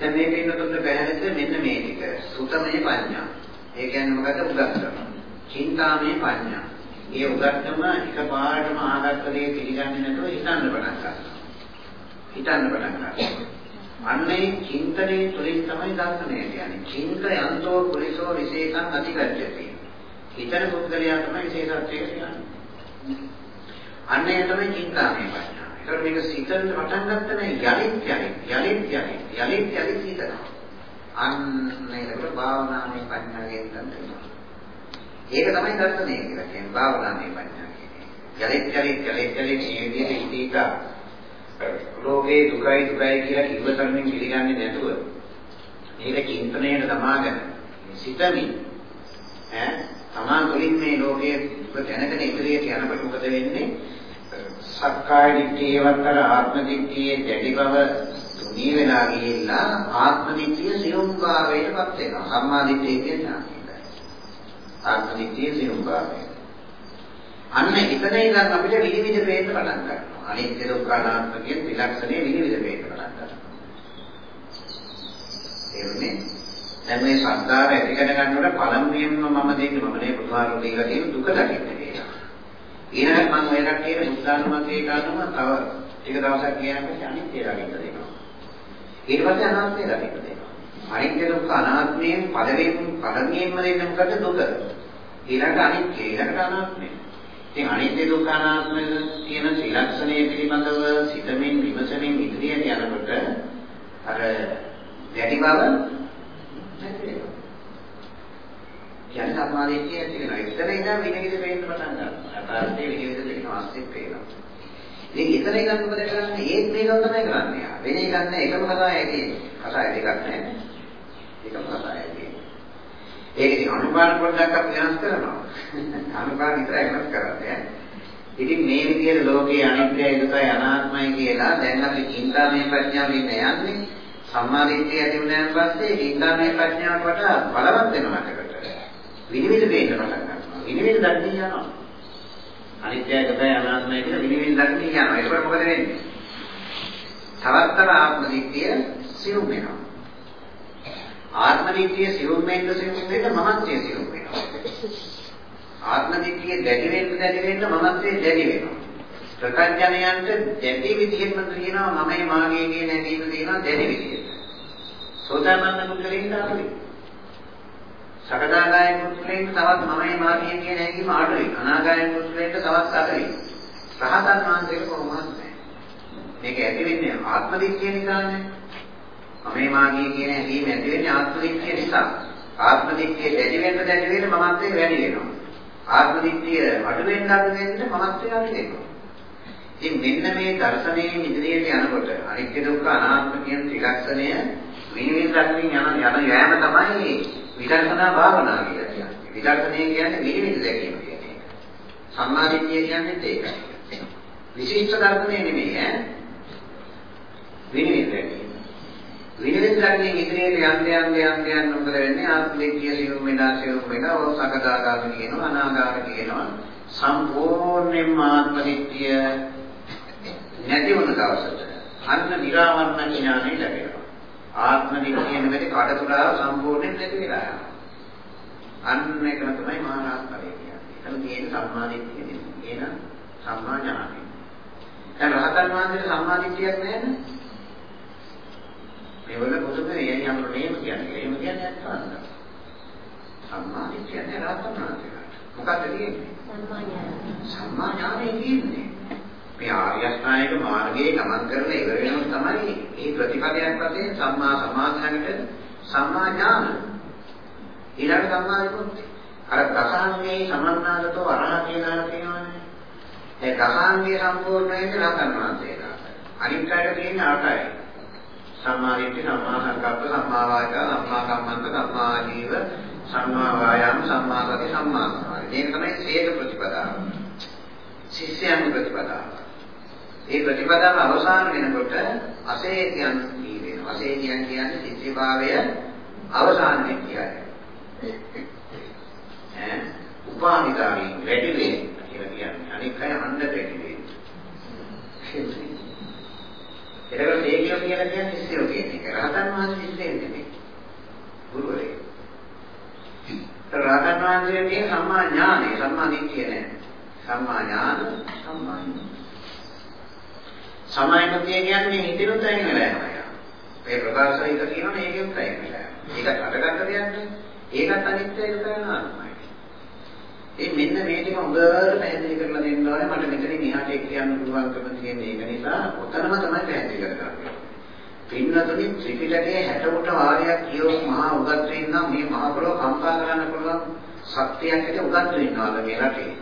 දැන් මේ පින්නතුන්ට පැහැදිලිද මෙන්න මේ ටික සුතමේ පඤ්ඤා. ඒ කියන්නේ මොකද උදත්තම. චින්තාමේ පඤ්ඤා. ඒ උදත්තම එකපාරටම ආගත්ත දේ පිළිගන්නේ නැතුව හිතන්න පටන් ගන්නවා. හිතන්න පටන් ගන්නවා. අන්නේ චින්තනයේ තුලින් තමයි දර්ශනය කියන්නේ. චින්තයන්තෝ පුරිසෝ විශේෂං අතිගච්ඡති. හිතන පුද්ගලයා තමයි විශේෂත්වය කියන්නේ. අන්නේ තමයි චින්තාමේ පඤ්ඤා. ඒතර මේක සිතන්න පටන් ගත්තම යලිත් යලිත් යලිත් යලිත් යලිත් යලිත් හිතනවා. අන්න ඒකට භාවනාවේ පඤ්ඤාවෙන් තමයි. ඒක තමයි දර්ශනය කියලා කියන්නේ භාවනාවේ පඤ්ඤා කියන්නේ. යලිත් යලිත් යලිත් යලිත් මේ විදිහට හිතීක ලෝකේ දුකයි දුකයි කියලා කිව්වතරමින් පිළිගන්නේ නැතුව මේක චින්තනයට දමාගෙන සිතමින් ඈ තමන් තුළින් මේ ලෝකයේ දුක දැනගෙන ඉදිරියට යනකොට මොකද වෙන්නේ? සක්කාය දිට්ඨියවත් අර ආත්ම දිට්ඨියේ දැඩි බව තුනී වෙලා ගිහිල්ලා ආත්ම දිට්ඨිය සියුම් භාවයටපත් වෙනවා. සම්මා දිට්ඨිය කියන්නේ ආත්ම දිට්ඨිය සියුම් භාවය. අන්න එතන ඉඳන් අපිට විවිධ වේද පටන් ගන්නවා. අනිත්‍ය දුක්ඛ අනාත්ම කියන ත්‍රිලක්ෂණයේ විවිධ වේද පටන් ගන්නවා. එන්නේ දැන් මේ සද්ධාව ඇති කර ගන්නකොට පළමුවෙන්ම මම දෙන්නේ මම නේ බුදුහාරු දීලා තියෙන දුක දකින්න කියලා. ඊළඟට මම ඔය කට්ටියට බුද්ධානුමතයට අනුව තව ටික දවසක් ගියාම අනිත්‍ය දකින්න දෙනවා. ඊට පස්සේ අනාත්මය දකින්න දෙනවා. අනිත්‍ය දුක්ඛ අනාත්මයෙන් පළවෙනිම පළවෙනිම දෙන්නේ මොකද දුක. ඊළඟට අනිත්‍ය ඊළඟට අනාත්මය. ඉතින් අනිත්‍ය දුක්ඛ අනාත්ම කියන ත්‍රිලක්ෂණය පිළිබඳව සිතමින් විමසමින් ඉදිරියට යනකොට අර දැඩි බව නැති වෙනවා. කියන්නේ සම්මාදිට්ඨිය ඇති වෙනවා. එතන ඉඳන් විනිවිද පේන්න පටන් ගන්නවා. යථාර්ථයේ විනිවිද පේන අවස්ථෙත් පේනවා. ඉතින් එතන ඉඳන් මොකද කරන්නේ? ඒත් මේක තමයි කරන්නේ. වෙන එකක් නැහැ. එකම කතාවයි තියෙන්නේ. කතාවේ දෙකක් නැහැ. එකම කතාවයි තියෙන්නේ. ඒක ඉතින් අනුපාන පොඩ්ඩක් අපි වෙනස් කරනවා. අනුපාන විතරයි වෙනස් කරන්නේ. ඉතින් මේ විදිහට ලෝකේ අනිත්‍යයි දුකයි අනාත්මයි කියලා දැන් අපි චින්තාමය ප්‍රඥාවෙන් යන්නේ සම්මාදිට්ඨිය ඇති වුණාන් පස්සේ චින්තාමය ප්‍රඥාවට වඩා බලවත් වෙනවා මතකට. විනිවිද පේන්න පටන් ගන්නවා. විනිවිද දකින්න යනවා. අනිත්‍යයි දුකයි අනාත්මයි කියලා විනිවිද දකින්න යනවා. ඒක මොකද වෙන්නේ? තවත්තර ආත්ම දිට්ඨිය සිවුම් වෙනවා. ආත්ම දිට්ඨිය සිවුම් වෙන්න සිවුම් වෙන්න මහත්ය සිවුම් වෙනවා. ආත්ම දිට්ඨිය දැඩි වෙන්න දැඩි වෙන්න මමත්වයේ දැඩි වෙනවා. ප්‍රකඥයන්ට දැඩි විදිහෙන්ම කියනවා මමයි මාගේ කියන හැඟීම තියෙනවා දැඩි විදිහෙට. සෝතාපන්න පුද්ගලයන්ට අඩුයි. සකදාගාය පුද්ගලයන්ට තවත් මමයි මාගේ කියන හැඟීම අඩුයි. අනාගාය පුද්ගලයන්ට තවත් අඩුයි. රහතන් වහන්සේට කොහොමද නැහැ. මේක ඇති වෙන්නේ ආත්ම දිට්ඨිය නිසානේ. මමයි මාගේ කියන හැඟීම ඇති වෙන්නේ ආත්ම දිට්ඨිය නිසා. ආත්ම දිට්ඨිය දැඩි වෙන්න දැඩි වෙන්න මමත්වයේ වැඩි වෙනවා. ආත්ම දිට්ඨිය අඩු වෙන්න අඩු වෙන්න මමත්වයේ අඩු වෙනවා. ඉතින් මෙන්න මේ දර්ශනයේ ඉදිරියට යනකොට අනිත්‍ය දුක්ඛ අනාත්ම කියන ත්‍රිලක්ෂණය විනිවිද දක්මින් යන යන යෑම තමයි විදර්ශනා භාවනාව කියලා කියන්නේ. විදර්ශනය කියන්නේ විනිවිද දැකීම කියන එක. සම්මාදිට්ඨිය කියන්නේ ඒකයි. විශේෂ දර්ශනය නෙමෙයි ඈ. විනිවිද දැකීම. විනිවිද දැකීම ඉදිරියට යන්න යන්න යන්න යන්න මොකද වෙන්නේ? ආත්මිකය සිවුම් වෙනා සිවුම් වෙනා ඔය සකදාගාමී කියනවා අනාගාමී කියනවා සම්පූර්ණයෙන්ම ආත්මදිට්ඨිය නැති වුණ දවසට අන්න නිරාවරණ ඥානය ලැබෙනවා. ආත්ම දිට්ඨිය නෙමෙයි කඩතුරාව සම්පූර්ණයෙන් නැති වෙලා යනවා. අන්න ඒකම තමයි මහානාත්මය කියන්නේ. එතන තියෙන සම්මාදිට්ඨිය කියන සම්මා ඥානය. දැන් රහතන් වහන්සේට සම්මාදිට්ඨියක් නැහැ නේ. මේවල පොදුමේ යන්නේ අපර නේම කියන්නේ. එහෙම කියන්නේ නැත්නම්. සම්මාදිට්ඨිය නැහැ රහතන් වහන්සේට. මොකක්ද තියෙන්නේ? සම්මා ඥානය. සම්මා ඥානය කියන්නේ මේ ආර්ය අෂ්ටාංගික මාර්ගයේ ගමන් කරන ඉවර වෙනකොට තමයි මේ ප්‍රතිපදයක් වශයෙන් සම්මා සමාධියට සම්මා ඥාන ඊළඟ සම්මා විමුක්තිය අර දසාංගේ සමන්නාගතෝ අරහත කියලා කියනවනේ ඒ දසාංගේ සම්පූර්ණ වෙන්න රහතන් වහන්සේලා අනිත් අයට තියෙන අටයි සම්මා දිට්ඨි සම්මා සංකප්ප සම්මා වාචා සම්මා කම්මන්ත සම්මා ආජීව සම්මා වායාම සම්මා සති සම්මා සමාධි මේක තමයි සීල ප්‍රතිපදාව ශිෂ්‍යයන් ප්‍රතිපදාව ඒ ප්‍රතිපදාව අවසන් වෙනකොට අසේතියන් දී වෙනවා. අසේතියන් කියන්නේ සිද්ධිභාවය අවසන් වෙන කියන්නේ. ඈ උපාමිතාවෙන් වැඩි වෙන කියලා කියන්නේ. අනික අය අන්න වැඩි වෙන. ඒකට ඒකියෝ කියලා කියන්නේ ශිෂ්‍යෝ කියන එක. රහතන් වහන්සේ ශිෂ්‍යයෙක් නෙමෙයි. ගුරුවරයෙක්. රහතන් වහන්සේගේ සම්මා ඥානෙ සම්මා දිට්ඨිය නෑ. සම්මා ඥාන සම්මා සමායමතිය කියන්නේ හිතෙනුත් අයින් වෙලා යනවා. මේ ප්‍රකාශය එක කියනවනේ ඒකෙත් අයින් වෙලා යනවා. ඒකත් අටගත්ත දෙයක් නේ. ඒකත් අනිත්‍යයි කරනාමයි. ඒ මෙන්න මේ ටික හොඳට පැහැදිලි කරලා දෙන්න ඕනේ. මට මෙතනින් එහාට එක් කියන්න පුළුවන්කම තියෙන ඒක නිසා ඔතනම තමයි පැහැදිලි කරගන්නේ. පින්නතුනි ත්‍රිපිටකයේ 60කට වාරයක් කියවපු මහා උගත් වෙන්නම් මේ මහ පොළොව කම්පා කරන්න පුළුවන් ශක්තියක් ඇති උගත් වෙන්නවාද මේ රටේ.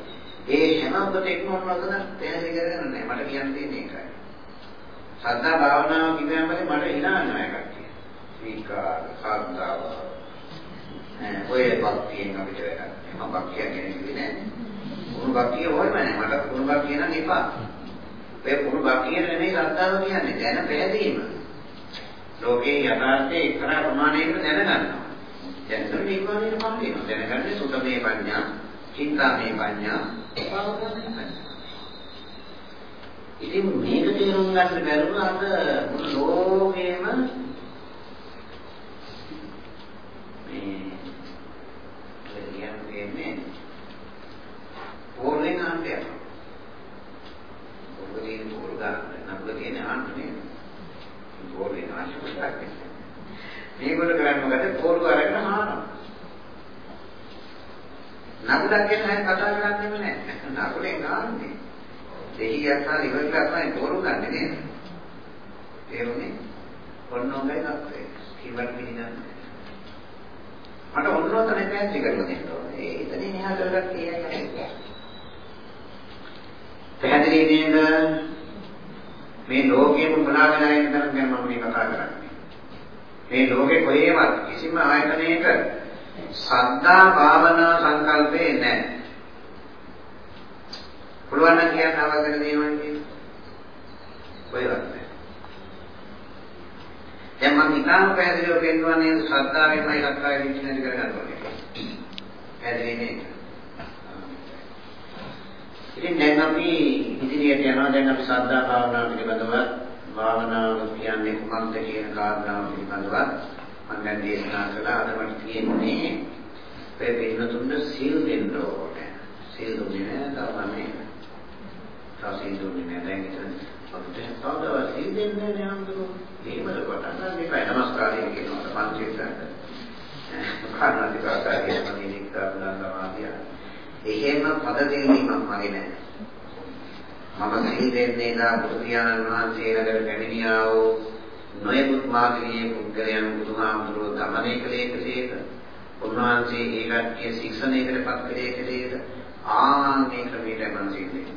ඒ හැම උගතෙක්ම මොනවද පැහැදිලි කරගන්න නැහැ. මට කියන්න තියෙන්නේ ඒකයි. සද්ධා භාවනාව කිව්වම මට hina යනවා කට්ටිය. විකාර, සද්ධාව. ඈ ඔය භක්තියෙන් අපිට වැඩක්. මම භක්තිය කියන්නේ නෑ. කුණු භක්තිය ඕනෙම නෑ. මට කුණු භක්තිය නම් එපා. ඔය කුණු භක්තිය නෙමෙයි සද්ධාව කියන්නේ. දැන පැහැදීම. ලෝකේ යථාර්ථයේ එක්තරා ප්‍රමාණයකට දැනගන්නවා. දැන් ඉක්මනින් පහදිනවා. දැනගන්නේ සුතමේ පඤ්ඤා, චින්තාමේ පඤ්ඤා, පාවකමේ පඤ්ඤා. ඉතින් මේක තේරුම් ගන්න බැරුව අද මුළු ලෝකෙම මේ කියන්නේ ඕනෙන් ආන්තය. ඔබගේ පොල් ගන්න නබුල තියෙන ආන්තනේ. පොල්ේ ආශිර්වාදයක්. මේගොල්ලෝ කරන්නේ මොකද? පොල් අරගෙන හානවා. නබුලක් ගැන හැම කතා කරන්නේම නැහැ. නබුලෙන් ආන්නේ. දෙහියක් හා ඉවරයක් තමයි තෝරු ගන්න නේද? තේරුණේ? ඔන්නෝගයි නැත්තේ. කිව්වට පිළිගන්නේ. මට ඔන්න ඔතන පැහැදිලි කරලා දෙන්න ඕනේ. ඒ එතනින් එහාට කරලා කියන්නේ. පැහැදිලි නේද? මේ ලෝකයේ මුලාගෙන ඉන්න තරම් දැන් මම මේ කතා කරන්නේ. මේ ලෝකේ කොහේවත් කිසිම ආයතනයක සද්දා භාවනා සංකල්පේ නැහැ. පුළුවන් නම් කියන්න අවශ්‍ය දේවල් කියන. කොහෙවත් නැහැ. දැන් මම නිකාම පැහැදිලිව පෙන්වන්නේ ශ්‍රද්ධාවෙන්මයි ලක්කාය විචිනදි කරගන්න ඕනේ. පැහැදිලි නේද? ඉතින් දැන් අපි ඉදිරියට යනවා දැන් අපි ශ්‍රද්ධා භාවනාව පිළිබඳව භාවනාව කියන්නේ කුමක්ද කියන කාරණාව පිළිබඳව මම දැන් දේශනා කළා අද මට තියෙන්නේ මේ පින්නතුන්ට සීල් දෙන්න ඕනේ. සීල් දුන්නේ නැහැ තමයි. සීල් දුන්නේ නැහැ දැන් ඉතින් අපිට තවද සීල් දෙන්නේ නැහැ නේද? එහෙමද පටන් ගන්න එකයි නමස්කාරය කියනවා පංචේතන. කාරණාතිකාරය මනිනිකාබ්ලන්දමාදිය. එහෙම පද දෙන්නීමක් මගේ නැහැ. මම සීල් දෙන්නේ නා බුදු පියාණන් වහන්සේ ළඟට පැමිණියා වූ නොයෙකුත් මාර්ගීය පුද්ගලයන් බුදුහාමුදුරුවෝ ගමනය කළේ කෙසේද? උන්වහන්සේ ඒ කට්ටිය ශික්ෂණයකට පත් කළේ කෙසේද? ආන්නේ ක්‍රමයට මම සීල් දෙන්නේ.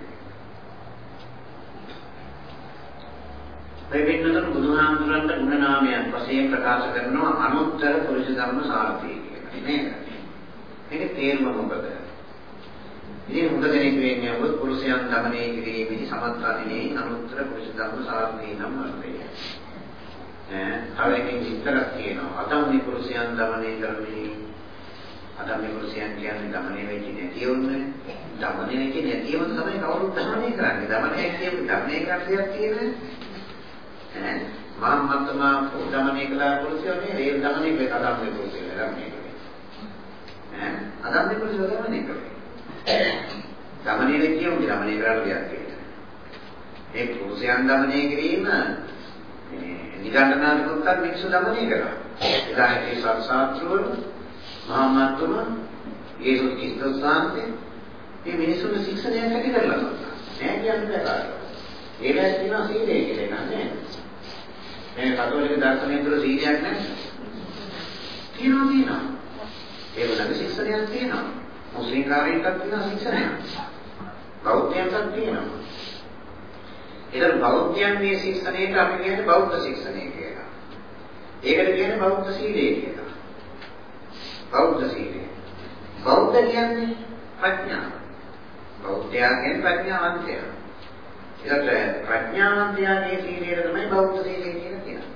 මේ වෙනතන බුදුහාමුදුරන්ට ගුණ නාමයක් වශයෙන් ප්‍රකාශ කරනවා අනුත්තර පුරුෂ ධර්ම සාරථී කියලා නේද? මේක තේරුම මොකද? ඉතින් හොඳ දෙනෙක් වෙන්නේ ඔබ පුරුෂයන් දමනය කිරීමේදී සමත් රතිනේ අනුත්තර පුරුෂ ධර්ම සාධනේ නම් වර්ධනය. ඈ තව එකකින් විස්තරක් තියෙනවා. අදම්නි පුරුෂයන් දමනය කරන්නේ අදම්නි පුරුෂයන් කියන්නේ දමනය වෙන්නේ නැතිවන්නේ. දමනය කියන්නේ නැතිවම තමයි කවුරුත් දමනය කරන්නේ. දමනය කියන්නේ දමනය කරන්නේක් තියෙන ඈ මම මත්තමා දමනය කළා පුරුෂයෝ නේ ඒ දමනය කළා අදම්නි පුරුෂයෝ දමනය කරන්නේ. ඈ අදම්නි පුරුෂයෝ දමනය කරන්නේ. දමනය වෙච්ච උන් දමනය කරලා ගියක් කියලා ඒ පුරුෂයන් දමනය කිරීම නිගණ්ඨනාද පුත්තන් මික්ෂු දමනය කරා එදා ඒ සත්සාත්‍රවල මහා මත්තම යේසුස් ක්‍රිස්තුස් වහන්සේ මේ මිනිසුන්ගේ ශික්ෂණය ඇති කරලා දුන්නා නෑ කියන්නේ කාටද ඒකයි කියනවා සීලය කියලා නේද මේ කතෝලික දර්ශනය තුළ සීලයක් නැහැ. තියෙනවා තියෙනවා. ඒ වගේ ශික්ෂණයක් තියෙනවා. මුස්ලිම් කාරයෙක්ට තියෙන ශික්ෂණයක්. බෞද්ධයන්ට තියෙනවා. ඒතර බෞද්ධයන් මේ ශික්ෂණයට අපි කියන්නේ බෞද්ධ ශික්ෂණය කියලා. ඒකට කියන්නේ බෞද්ධ සීලය කියලා. බෞද්ධ සීලය. බෞද්ධ කියන්නේ ප්‍රඥාව. බෞද්ධයා කියන්නේ ප්‍රඥාවන්තයා. ඒකට ප්‍රඥාවන්තයාගේ සීලය තමයි බෞද්ධ සීලය කියලා කියන්නේ.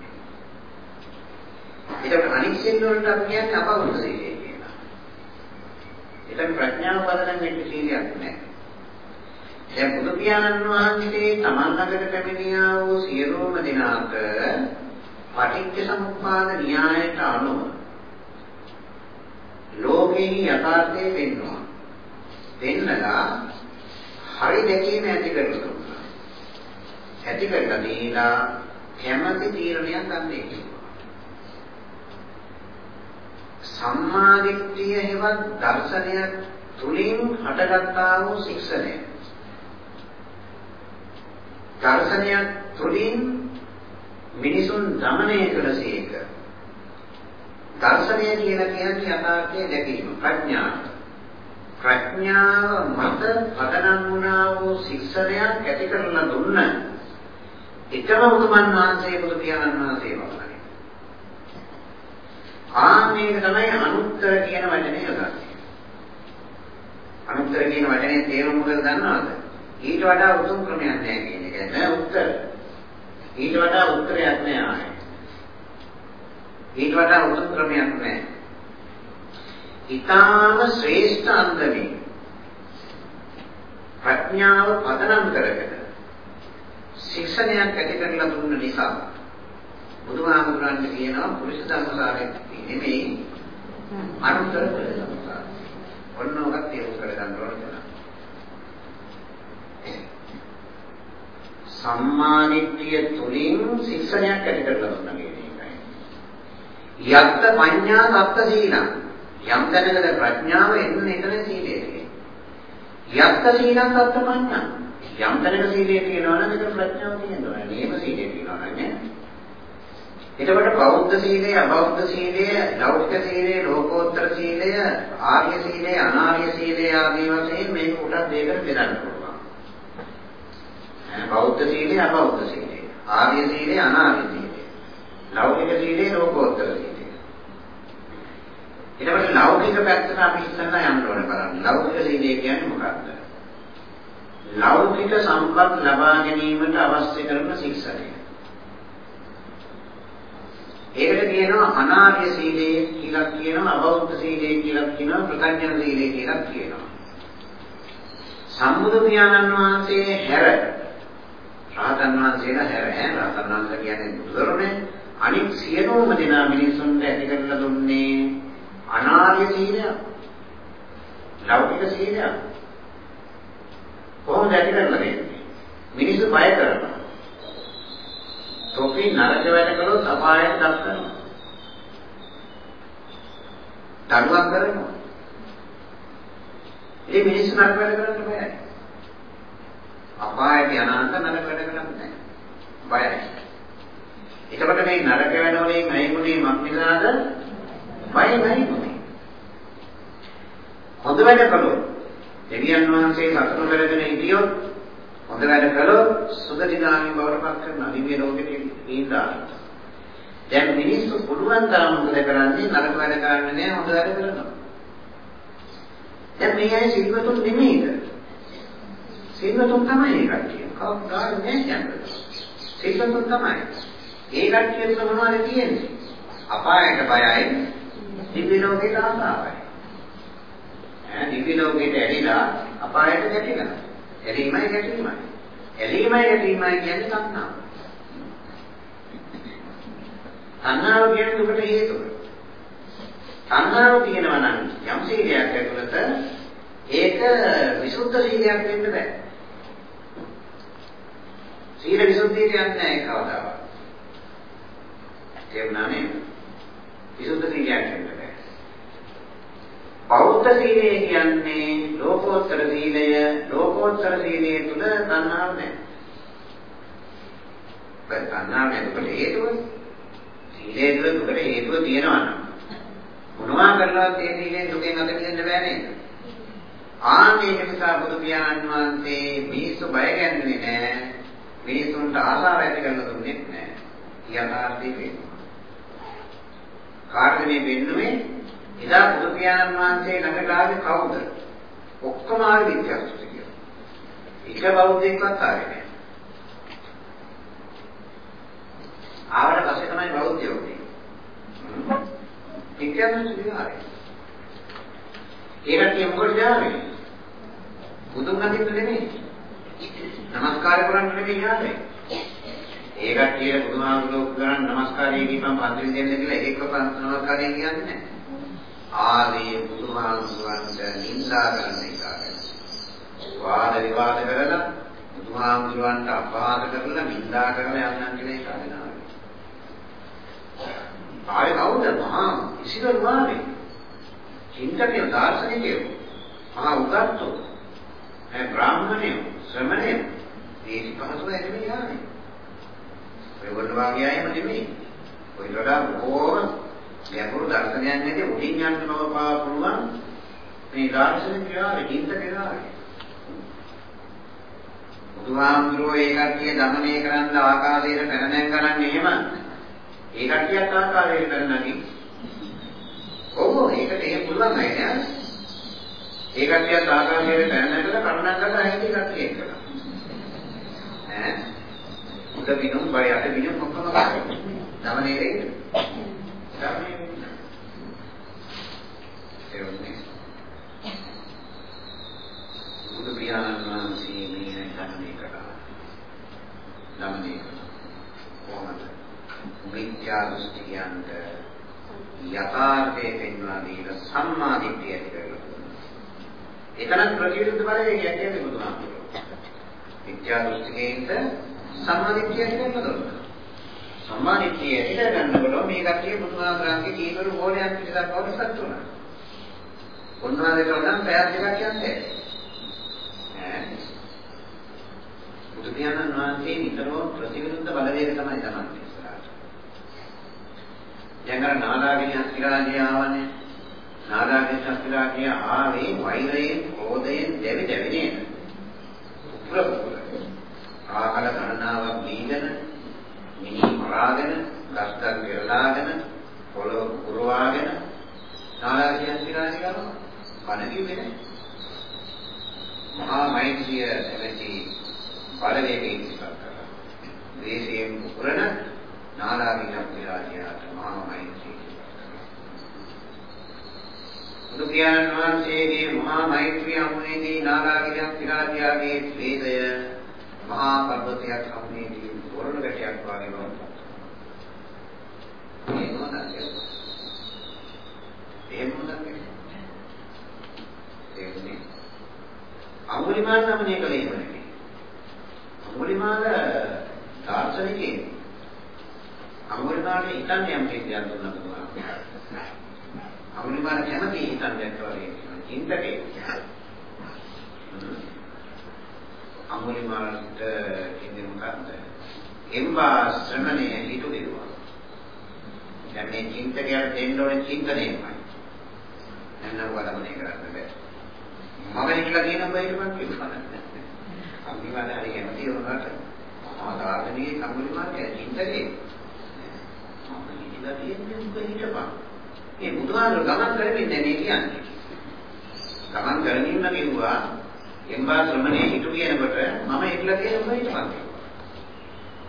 ඒකට අනිත් සීල වලට අපි කියන්නේ අපෞරුෂ සීලය කියලා. ඒකට ප්‍රඥාව පදනම් වෙච්ච සීලයක් නැහැ. දැන් බුදු පියාණන් වහන්සේ තමන් ළඟට පැමිණියා වූ සියලුම දෙනාට පටිච්ච සමුප්පාද න්‍යායයට අනුව ලෝකෙහි යථාර්ථය පෙන්වනවා. පෙන්නලා හරි දැකීම ඇති කරගන්නවා. ඇති කරලා දීලා කැමැති තීරණයක් ගන්න සම්මා සම්මාදිට්ඨිය හෙවත් දර්ශනය තුලින් හටගත්තා වූ ශික්ෂණය. දර්ශනය තුලින් මිනිසුන් দমনය කළසේක. දර්ශනය කියලා කියන්නේ යථාර්ථය දැකීම ප්‍රඥාව. ප්‍රඥාව මත පදනම් වුණා වූ ශික්ෂණයක් ඇති කරලා දුන්න එකම බුදුන් වහන්සේ බුදු පියාණන් වහන්සේ වහන්සේ ආන්නේක තමයි අනුත්තර කියන වචනේ යොදන්නේ. අනුත්තර කියන වචනේ තේරුම මොකද දන්නවද? ඊට වඩා උතුම් ක්‍රමයක් නැහැ කියන එක. නෑ උත්තර. ඊට වඩා උත්තරයක් නෑ ආයේ. ඊට වඩා උතුම් ක්‍රමයක් නෑ. ඊටාම ශ්‍රේෂ්ඨ අන්දමේ ප්‍රඥාව පදනම් කරගෙන ශික්ෂණයක් ඇති කරලා දුන්න නිසා බුදුහාමුදුරන්ට කියනවා පුරුෂ ධර්මසාරයක් නෙමෙයි අනුතර ධර්මසාරය. ඔන්න ඔකත් තේරුම් කරගන්න ඕන කියලා. සම්මානිත්‍ය තුලින් ශික්ෂණයක් ඇති කරලා දුන්නා කියන එකයි. යත්ත පඤ්ඤා සත්ත සීලං යම් තැනකට ප්‍රඥාව එන්නේ එතන සීලය. යත්ත සීලං සත්ත පඤ්ඤා යම් තැනක සීලය තියෙනවා නම් ඒක ප්‍රඥාව තියෙනවා. නියම සීලය තියෙනවා නම් එතකොට බෞද්ධ සීලය, අබෞද්ධ සීලය, ලෞකික සීලය, ලෝකෝත්තර සීලය, ආර්ය සීලය, අනාර්ය සීලය ආදී වශයෙන් මේ කොටස් දෙකකට බෙදන්න පුළුවන්. බෞද්ධ සීලය, අබෞද්ධ සීලය, ආර්ය සීලය, අනාර්ය සීලය, ලෞකික සීලය, ලෝකෝත්තර සීලය. ඊට ලෞකික පැත්තට අපි ඉස්සෙල්ලා යන්න ඕන කරන්නේ. ලෞකික සීලය කියන්නේ මොකක්ද? ලෞකික සම්පත් ලබා ගැනීමට අවශ්‍ය කරන ශික්ෂණය. ඒකට කියනවා අනාර්ය සීලය කියලා කියනවා අබෞද්ධ සීලය කියලා කියනවා ප්‍රඥා සීලය කියලා කියනවා. සම්බුදු පියාණන් වහන්සේ හැර රහතන් වහන්සේලා හැර ඈ රහතන් වහන්සේ කියන්නේ බුදුරනේ අනිත් සියලුම දෙනා මිනිසුන්ට ඇති කරලා දුන්නේ අනාර්ය සීලය. ලෞකික සීලය. කොහොමද ඇති කරලා දෙන්නේ? මිනිස්සු බය කරනවා. තොපි නරක වැඩ කළොත් අපායට දක්වනවා. දඬුවම් කරනවා. ඒ මිනිස්සු නරක වැඩ කරන්න බෑ. අපායට යන අන්ත නරක වැඩ කරන්නේ නැහැ. බයයි. එතකොට මේ නරක වැඩ වලින් අයිමුනේ මක් නිසාද? බයයි බයයි. හොඳ වැඩ කළොත් දෙවියන් වහන්සේ සතුටු කරගෙන හිටියොත් හොඳ වැඩ කළොත් සුගතිගාමී බවට පත් කරන දිව්‍ය ලෝකෙට ඉඳලා. දැන් මිනිස්සු පුළුවන් තරම් මොකද කරන්නේ නරක වැඩ කරන්නේ නැහැ හොඳ වැඩ කරනවා. දැන් මේ අය සිල්වතුන් නෙමෙයිද? සිල්වතුන් තමයි ඒ කට්ටිය. කවදාද මේ කියන්නේ? සිල්වතුන් තමයි. ඒ කට්ටියට මොනවද තියෙන්නේ? අපායට බයයි දිව්‍ය ලෝකෙට ආසාවයි. ඈ දිව්‍ය ලෝකෙට ඇරිලා අපායට ගැටිලා. ඇලීමයි ගැටීමයි. ඇලීමයි ගැටීමයි කියන්නේ තණ්හාව. තණ්හාව කියන්නේ දුකට හේතුව. තණ්හාව තියෙනවා නම් යම් සීලයක් ඇතුළත ඒක විසුද්ධ සීලයක් වෙන්න බෑ. සීල විසුද්ධියට යන්නේ නැහැ කවදාවත්. තේරුණා නේද? විසුද්ධ සීලයක් වෙන්න බෑ. බෞද්ධ සීලය කියන්නේ ලෝකෝත්තර සීලය ලෝකෝත්තර සීලය තුල තණ්හාව නැහැ. ඒ තණ්හාව නැතුව හේතුව සීලය තුල දුකට හේතුව තියෙනවා නම් මොනවා කරලාත් ඒ සීලෙන් දුකෙන් අත මිදෙන්න බෑ නේද? ආන්නේ නිසා බුදු පියාණන් වහන්සේ මිනිස්සු බය ගැන්නේ නැහැ. මිනිසුන්ට ආසාව ඇති කරන දුන්නේ නැහැ. යථාර්ථය වෙනවා. කාර්යමේ වෙන්නේ එදා බුදු පියාණන් වහන්සේ ළඟට ආවේ කවුද? ඔක්කොම ආවේ විද්‍යාස්තුති කියලා. එක බෞද්ධයෙක්වත් ආවේ නැහැ. ආවට පස්සේ තමයි බෞද්ධයෝ වෙන්නේ. විද්‍යාස්තුති ආවේ. ඒකට මොකටද ආවේ? බුදුන් අදින්න නෙමෙයි. නමස්කාර කරන්න නෙමෙයි ආවේ. ඒ කට්ටිය බුදුහාමුදුරුවෝ කරන් නමස්කාරය කියපම් පන්තිල් දෙන්න කියලා එකක නමස්කාරය කියන්නේ නැහැ. ආදී බුදුහාමුදුරන්ට නිඳා කරන එකයි. වාද විවාද කරලා බුදුහාමුදුරන්ට අපවාද කරලා නිඳා කරලා යන්නන් කියන එක වෙනවා. ආයේ කවුද මහා ඉසිදල් වානේ? චින්තකයෝ දාර්ශනිකයෝ මහා උගත්තු ඒ බ්‍රාහ්මණයෝ ශ්‍රමණයෝ මේ පහසුව එන්නේ යානේ. ඔයගොල්ලෝ වාගේ අයම නෙමෙයි. ඔයගොල්ලෝ වඩා බොහෝම ගැඹුරු දර්ශනයක් නැති උඩින් යන්න මම පාව පුළුවන් මේ දාර්ශනික ක්‍රියාවේ හින්ද කෙනාගේ. බුදුහාමුදුරුවෝ ඒ කට්ටිය දමනය කරන්න ආකාරයට පැනනක් කරන්නේ එහෙම. ඒ කට්ටියක් ආකාරයට පැනනකින්. ඔව් ඒකට එහෙම පුළුවන් අය නේද? ඒ කට්ටියක් ආකාරයට පැනනකට කරුණක් කරලා හිතේ කට්ටිය කරනවා. ඈ? උද විනුම් බය අද විනුම් ඔක්කොම කරනවා. දමනය වෙන්නේ. ධර්මයේ වෙන්න. ඒ වගේ බුදු පියාණන් වහන්සේ මේ ධර්මයේ කරා. ධම්මයේ කොහොමද? මිත්‍යා දෘෂ්ටියන්ට යථාර්ථයේ පෙන්වා දීලා සම්මා දිට්ඨිය ඇති කරගන්න. එතනත් ප්‍රතිවිරුද්ධ බලය කියන්නේ බුදුහාමුදුරුවෝ. මිත්‍යා දෘෂ්ටිකේන්ට සම්මා දිට්ඨිය ඇති කරගන්න. සම්මාදිට්ඨිය ඇති කරගන්නකොට මේ කට්ටිය බුදුහාමරන්ගේ කීකරු ඕලයන් පිටසක් බවට සත්‍ය වුණා. උන්වහන්සේට නම් පැය දෙකක් යන්නේ. ඈ බුදු පියාණන් වහන්සේ නිතරම ප්‍රතිවිරුද්ධ බලවේග තමයි තමන්ගේ ඉස්සරහට. දැන් අර නාදාගිනි අස්තිරාජය ආවනේ. නාදාගිනි අස්තිරාජය ආවේ වෛරයෙන්, ක්‍රෝධයෙන් දෙවි දෙවි නේද? උප්‍රපුර. ආකල ගණනාවක් දීගෙන, මිනි මරාගෙන, ගස්තල් පෙරලාගෙන, පොළොව පුරවාගෙන නාදාගිනි අස්තිරාජය කරනවා. කන කිව්වේ නැහැ. මහා මෛත්‍රිය නැමැති බලවේගයෙන් ඉස්සත් කරලා. දේශයෙන් පුරන නාලාගිනක් විරාජයාට මහා මෛත්‍රිය. බුදු පියාණන් වහන්සේගේ මහා මෛත්‍රිය අමුනේදී නාලාගිනක් විරාජයාගේ ශ්‍රේදය මහා පර්වතයක් අමුනේදී වරණ ගැටයක් වගේ වුණා. ඒ මොනවාද? ඒ මොනවාද? එන්නේ අඟුලිමාල නමනේ කලේ නෙමෙයි. අඟුලිමාල දාර්ශනිකයෙක්. අඟුලිමාල හිතන්නේ යම් කිසියක් දුන්නා දුන්නා. අඟුලිමාල කැමති හිතන්නේ වගේ චින්තකේ. අඟුලිමාලට කියන්නේ මොකක්ද? එම්බා ශ්‍රමණය හිතු දෙවුවා. දැන් මේ චින්තකයට දෙන්න ඕනේ චින්තනයමයි. නැත්නම් වලමනේ කරන්න බෑ. මම හිතලා කියන බයිටපත් කිව්වා. අනිවාර්ය හරි කැමති වුණාට ආදාර්ශනිකේ කම්මලිමාර්ගය චින්තකේ. මම හිතලා තියෙන්නේ උඹ හිතපන්. මේ බුදුහාමුදුර ගමන් කරමින් නෙමෙයි කියන්නේ. ගමන් කරමින්ම කිව්වා එම්බා ශ්‍රමණේ හිතු කියනකොට මම හිතලා තියෙන උඹ හිතපන්.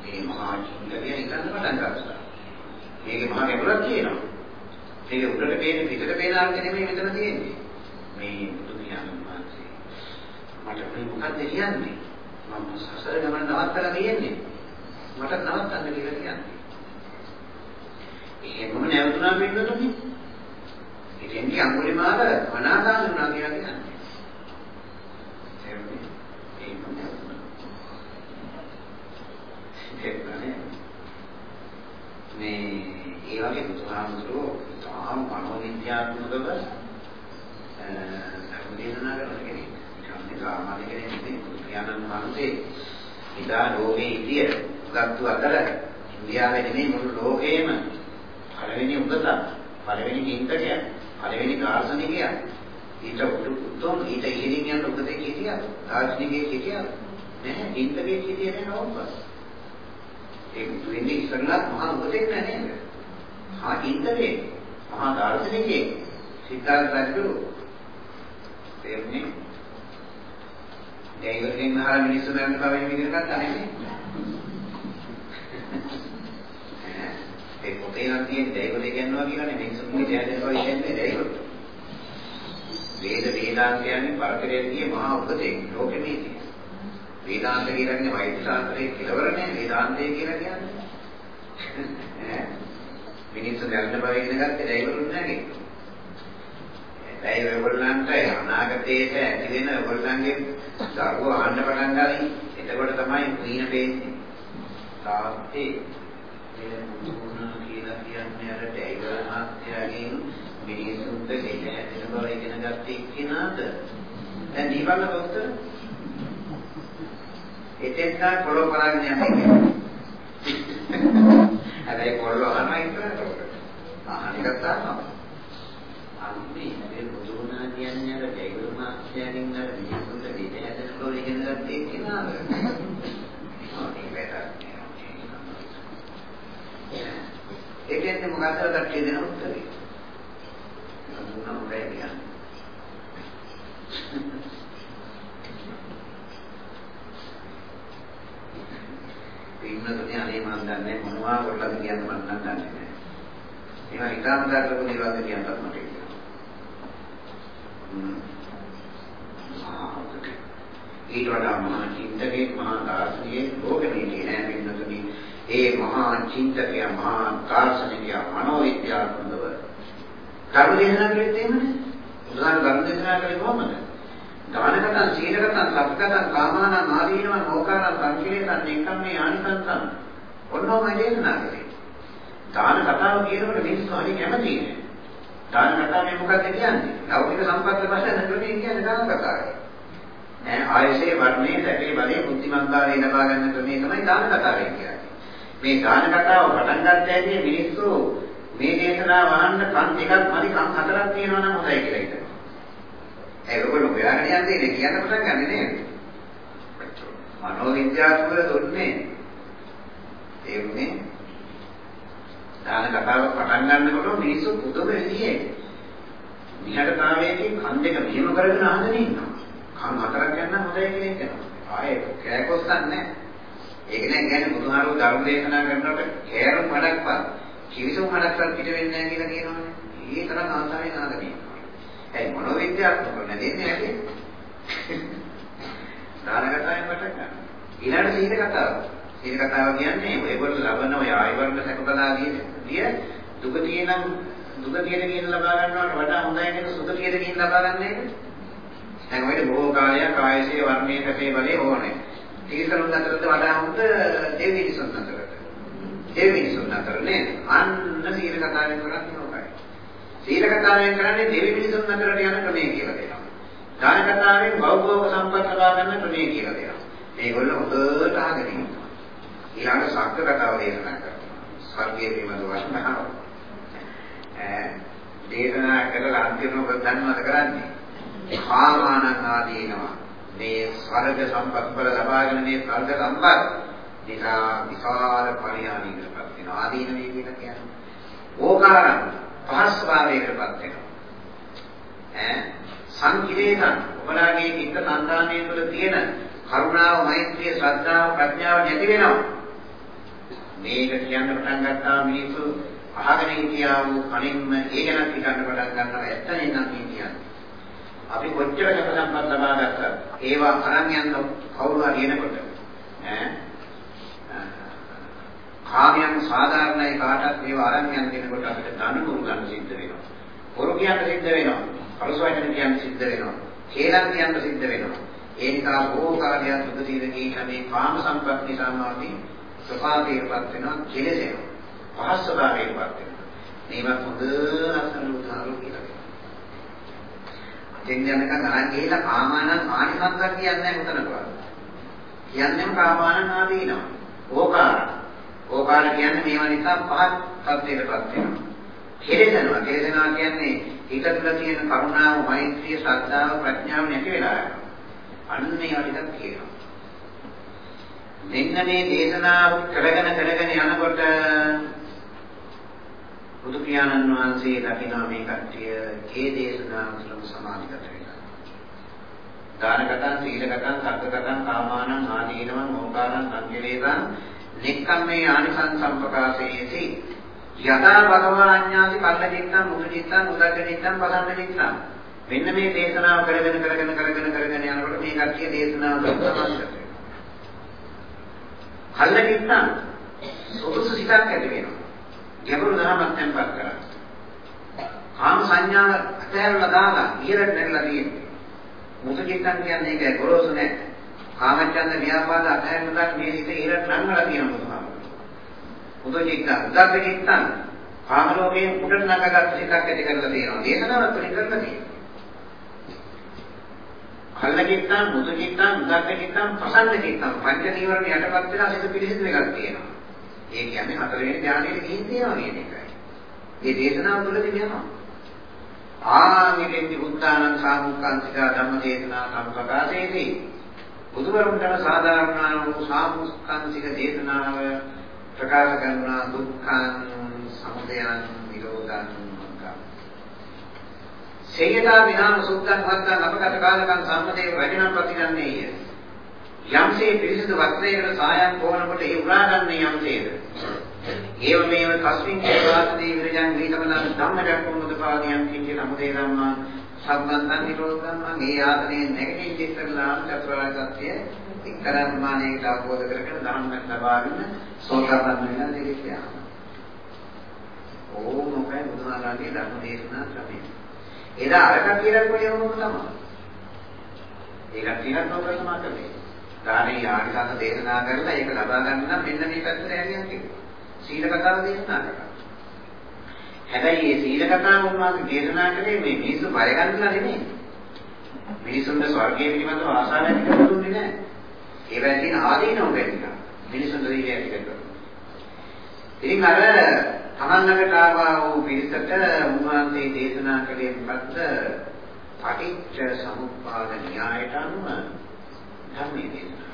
මේ මහා චින්තකය හිතන්න පටන් ගත්තා. මේකේ මහා ගැඹුරක් තියෙනවා. මේක උඩට පේන පිටට පේන අර්ථ නෙමෙයි මෙතන තියෙන්නේ. මේ බුදු පියාණන් වහන්සේ මට මේ මොකද්ද කියන්නේ? මම සසර ගමන නවත්තලා තියෙන්නේ. මට නවත්තන්න කියලා කියන්නේ. එහෙමම නැවතුණා වෙන්නතුනේ. ඉතින් අඟුලිමාල වනාදාන වුණා කියලා කියන්නේ. එහෙම නැවතුණා. මේ ඒ වගේ බුදුහාමුදුරුවෝ තාම මනෝවිද්‍යාත්මකව ධර්මදේශනා කරන කෙනෙක්. නිකන් සාමාන්‍ය කෙනෙක් නෙවෙයි. බුදුරජාණන් වහන්සේ ඉදා ලෝකේ ඉතිය ගත්තු අතර ඉන්දියාවේ නෙමෙයි මුළු ලෝකේම පළවෙනි උගත පළවෙනි චින්තකය පළවෙනි දාර්ශනිකය ඊට උතුම් ඊට ඉහළින් යන උගතේ හිටියා දාර්ශනිකයේ හිටියා නැහැ චින්තකයේ හිටියේ නෑ නෝබස් ඒක වෙන්නේ ඉස්සරලා මහා උගතෙක් නෑ නේද? මහා චින්තකේ මහා දාර්ශනිකේ සිද්ධාර්ථ රජු තේරුණේ දෙයිවලින් අහලා මිනිස්සු මරන්න බව එහෙම ඉගෙන ගත්තා නෙමෙයි. ඒ පොතේ නම් තියෙන දෙයිවල කියනවා කියන්නේ මිනිස්සුන්ගේ දැහැදෙනවා කියන්නේ දෙයිවල වේද වේදාන්ත කියන්නේ පරතරයෙන් ගිය මහා උපතේ ලෝකෙමේ තියෙන වේදාන්ත කියන්නේ වෛද්‍ය ශාස්ත්‍රයේ කෙලවරනේ වේදාන්තය කියලා කියන්නේ මිනිස්සු දැනන බව ඉගෙන ගත්තේ දෙයිවලුන් නැහැ ඒ ඔයගොල්ලන්ට අනාගතයේට ඇති වෙන ඔයගොල්ලන්ගේ දරුවෝ අහන්න පටන් ගනි. එතකොට තමයි කීන පේන්නේ. තාත්තේ මෙන්න මුතුනා කියලා කියන්නේ අර ඩයිවර් මාත්‍යාගෙන් මිනිසුන්ට දෙන්න හැදෙන බව ඉගෙන ගත්තේ එක්කිනාද? දැන් දීපන්න පොතේ එතෙන් තමයි පොළොව බලන්නේ යන්නේ. හැබැයි පොළොව අහනවා ඉස්සරහට. අහන එක තමයි. අන්නේ මේ බුදුනා කියන්නේ අර ජෛව මාත්‍යාගෙන් අර මිනිසුන්ට දෙත හැදෙන බව ඉගෙන ගත්තේ කෙනාද? ඒකෙන් මොකක්ද කට්ටිය දෙන උත්තරේ? මොනවා මොකද කියන්නේ? පින්නතුනේ අනේ මම දන්නේ මොනවා කරලාද කියන්න මම නම් දන්නේ නැහැ. ඒවා හිතාමතා කරපු දේවල්ද කියන්නත් මට ඊට වඩා මහා චින්තකේ මහා දාර්ශනිකේ ලෝකෙමේ තියෙන පින්නතුනේ ඒ මහා චින්තකය මහා දාර්ශනිකය මනෝවිද්‍යාත්මකව කරුණ දේශනා කළේ එහෙමනේ. උදාහරණ කරුණ දේශනා කළේ කොහොමද? දානකතං සීලකතං සත්කතං කාමානං ආදීනවං ඕකාරං සංකීර්ණං නික්කම්මේ ආනිසංසං ඔන්නෝම දේශනා කළේ. දාන කතාව කියනකොට මිනිස්සු හරි කැමති නෑ. දාන කතාවේ මොකක්ද කියන්නේ? ලෞකික සම්පත් වශයෙන් නෙමෙයි කියන්නේ දාන කතාවේ. ඈ ආයසේ වර්ණේ සැපේ බලේ බුද්ධිමත්තාවේ ලබා ගන්න ක්‍රමය තමයි දාන කතාවෙන් කියන්නේ. මේ දාන කතාව පටන් ගන්න ඇදී මිනිස්සු මේ දේශනාව අහන්න කන් දෙකක් මදි කන් හතරක් තියෙනවා නම් හොඳයි කියලා හිතනවා. ඒක ඔයගොල්ලෝ හොයාගෙන යන්නේ නේ කියන්න පටන් ගන්න නේද? මනෝවිද්‍යාත්මක දුන්නේ ඒ උනේ දාන කතාව පටන් ගන්නකොට මිනිස්සු පුදුම විදිහේ නිහඬතාවයකින් කන් දෙක මෙහෙම කරගෙන අහගෙන ඉන්නවා. කන් හතරක් ගන්න හොඳයි කියලා හිතනවා. ආයේ කෑකොස්සක් නැහැ. ඒක නෑ කියන්නේ බුදුහාමුදුරුවෝ ධර්ම දේශනා කරනකොට කෑරුම් මඩක්වත් කිවිසුම් මඩක්වත් පිට වෙන්නේ නැහැ කියලා කියනවනේ. ඒ තරම් ආසාවෙන් අහගෙන ඉන්නවා. ඒ මනෝවිද්‍යාත්මක නැදෙන්නේ නැති. දාන කතාවෙන් පටන් ගන්න. ඊළඟ සීල කතාව. සීල කතාව කියන්නේ ඔයගොල්ලෝ ලබන ඔය ආයවර්ණ සැකබලාදී දුක තියෙනම් දුගතියට ගිහින් ලබා ගන්නවට වඩා හොඳයි නේද සුගතියට ගිහින් ලබා ගන්න එක? දැන් ඔයද බොහෝ කාලයක් ආයසේ වර්ණයේ කසේ බලේ ඕනේ. තිරිසනුන් අතරට වඩා හොඳ දෙවි මිනිසුන් අතරට. දෙවි මිනිසුන් අතර නේද? අන්න සීල කතාවෙන් කරන්නේ ඕකයි. සීල කතාවෙන් කරන්නේ දෙවි මිනිසුන් අතරට යන ක්‍රමය කියලා දෙනවා. දාන කතාවෙන් භෞතික සම්පත් ලබා ගන්න ක්‍රමය කියලා දෙනවා. මේගොල්ලෝ හොඳට අහගෙන ඉන්නවා. ඊළඟ සත්‍ය කතාව දේශනා කරනවා. ස්වර්ගයේ පිළිබඳව වශයෙන් දේශනා කරලා අන්තිමව ධර්මත කරන්නේ කාමානං ආදීනවා මේ ස්වර්ග සම්පත් වල ලබාගෙන මේ ස්වර්ග සම්පත් නිසා විශාල පරිහානියකටපත් වෙනවා ආදීන මේ කියලා කියන්නේ ඕකාරම් පහස් භාවයකටපත් වෙනවා. ඈ සංකිලේතං ඔබලාගේ චිත්ත සංතානය තුළ තියෙන කරුණාව මෛත්‍රිය ශ්‍රද්ධාව ප්‍රඥාව නැති වෙනවා. මේක කියන්න පටන් ගත්තා මිනිස්සු අහගෙන හිටියා වූ කලින්ම ඒ ගැන හිතන්න පටන් ගන්නවා. ඇත්තනේ නම් කියන්නේ. අපි කොච්චර කැප සම්පත් ලබා ගත්තත් ඒවා අරන් යන කවුරු හරි එනකොට ඈ කාමයන් සාධාරණයි කාටත් ඒවා අරන් යන කෙනෙකුට අපිට දඬු ගන්න සිද්ධ වෙනවා. පොරු කියන්න සිද්ධ වෙනවා. පරසවචන කියන්න සිද්ධ වෙනවා. හේලම් කියන්න සිද්ධ වෙනවා. ඒ නිසා බොහෝ කාලයක් දුක తీරකී මේ කාම සම්පත් නිසාම අපි සපාදයටපත් වෙනවා කෙලෙසෙනවා. පහස් ස්වභාවයකටපත් වෙනවා. මේවත් හොඳ ලස්සන උදාහරණ කියලා දෙන්න යනකම් අරන් ගිහිල්ලා කාමානං ආනිසංසක් කියන්නේ නැහැ උතනකවත්. කියන්නේම කාමානං ආදීනවා. ඕකාර. ඕකාර කියන්නේ මේවා නිසා පහත් තත්ත්වයකටපත් වෙනවා. කෙලෙසනවා. කෙලෙසනවා කියන්නේ හිත තුළ තියෙන කරුණාව, මෛත්‍රිය, ශ්‍රද්ධාව, ප්‍රඥාව නැති වෙලා යනවා. අන්න ඒවා ටිකක් කියනවා. මෙන්න මේ දේශනාව කරගෙන කරගෙන යනකොට බුදු පියාණන් වහන්සේ දකිනා මේ කට්ටිය ඒ දේශනාව තුළම සමාධිගත වෙනවා. දානකතං සීලකතං සග්ගකතං කාමානං ආදීනවං ඕකාරං සංකේතං නික්කම්මේ ආනිසං සම්පකාසයේති යදා භගවා අඤ්ඤාති කල්ලචිත්තං මුදුචිත්තං උදග්ගචිත්තං පසන්නචිත්තං මෙන්න මේ දේශනාව කරගෙන කරගෙන කරගෙන කරගෙන යනකොට මේ කට්ටිය දේශනාව සමාධිගත වෙනවා. කල්ලචිත්තං සුදුසු සිතක් ඇති වෙනවා. ගැඹුරු ධර්මයක් තැන්පත් කරා. කාම සංඥාව අතහැරලා දාලා ඉහළට නැගලා තියෙන්නේ. මුසචිත්තන් කියන්නේ ඒකයි ගොරෝසු නෑ. කාමච්ඡන්ද ව්‍යාපාද අතහැරලා දාලා මේ හිත ඉහළට නංගලා තියෙන බුදුහාමුදුරුවෝ. මුසචිත්තන්, උද්දච්චිත්තන් කාම ලෝකයෙන් උඩට නගගත් සිතක් ඇති කරලා තියෙනවා. දේශනාවක් තුළින් කරලා තියෙනවා. කල්ලකිත්තන්, මුසචිත්තන්, උද්දච්චිත්තන්, ප්‍රසන්න චිත්තන් පංච නීවරණ යටපත් වෙලා සිත පිළිසිදු එකක් තියෙනවා. ඒ කියන්නේ හතරවෙනි ධානයේ ගිහින් තියෙනවා කියන එකයි. මේ දේශනාව තුළදී යනවා. ආමිරෙන්දි බුද්ධානං සාමුක්ඛාන්තික ධම්ම දේශනා සම්පකාශේති. බුදුවරුන්ට සාධාරණ වූ සාමුක්ඛාන්තික දේශනාව ප්‍රකාශ කරන දුක්ඛං සමුදයං නිරෝධං මග්ගං. සේයතා විනාම සුද්ධං වත්තං අපකට කාලකං සම්මතේ වැඩිනම් ප්‍රතිගන්නේය. යම්සේ පිරිසිදු වස්ත්‍රයකට සායම් පොවනකොට ඒ උරාගන්නේ යම්සේද ඒව මේව කස්මින් කේවාසදී විරජං දීතමනං ධම්මචක්කුමුදපාදියම් කිංච සමුදේ ධම්මා සම්බන්ධං නිරෝධං මේ ආතනේ නැගිටින්න ඉස්සරලා චතුරාර්ය සත්‍ය එක්තරා ප්‍රමාණයකට අවබෝධ කරගෙන ධර්මයක් ලබාගෙන සෝතාපන්න වෙන දෙයක් කියනවා. ඕම මොකයි බුදුහාමගේ ධර්ම දේශනා ක්‍රමය. එදා අරක කියලා කොහේ වුණොත් තමයි. ඒකත් තියෙනත් ඔබ තමයි කරන්නේ. දානේ ආනිසංස දේශනා කරලා ඒක ලබා ගන්න නම් මෙන්න මේ පැත්තට යන්නේ කිව්වා. සීල කතාව දේශනා කරා. හැබැයි මේ සීල කතාව උන්වහන්සේ දේශනා කළේ මේ මිනිස්සු බය ගන්නලා නෙමෙයි. මිනිසුන්ට ස්වර්ගයේ පිළිබඳව ආශාවක් ඇති කරගන්නේ නැහැ. ඒවැ තියෙන ආදීනව වෙන්න. මිනිසුන්ට දීලා ඇති කරගන්න. ඉතින් අර තමන්නකට ආවා වූ පිරිසට උන්වහන්සේ දේශනා කළේ මොකද්ද? පටිච්ච සමුප්පාද න්‍යායට අනුව ධර්මයේ දේශනා.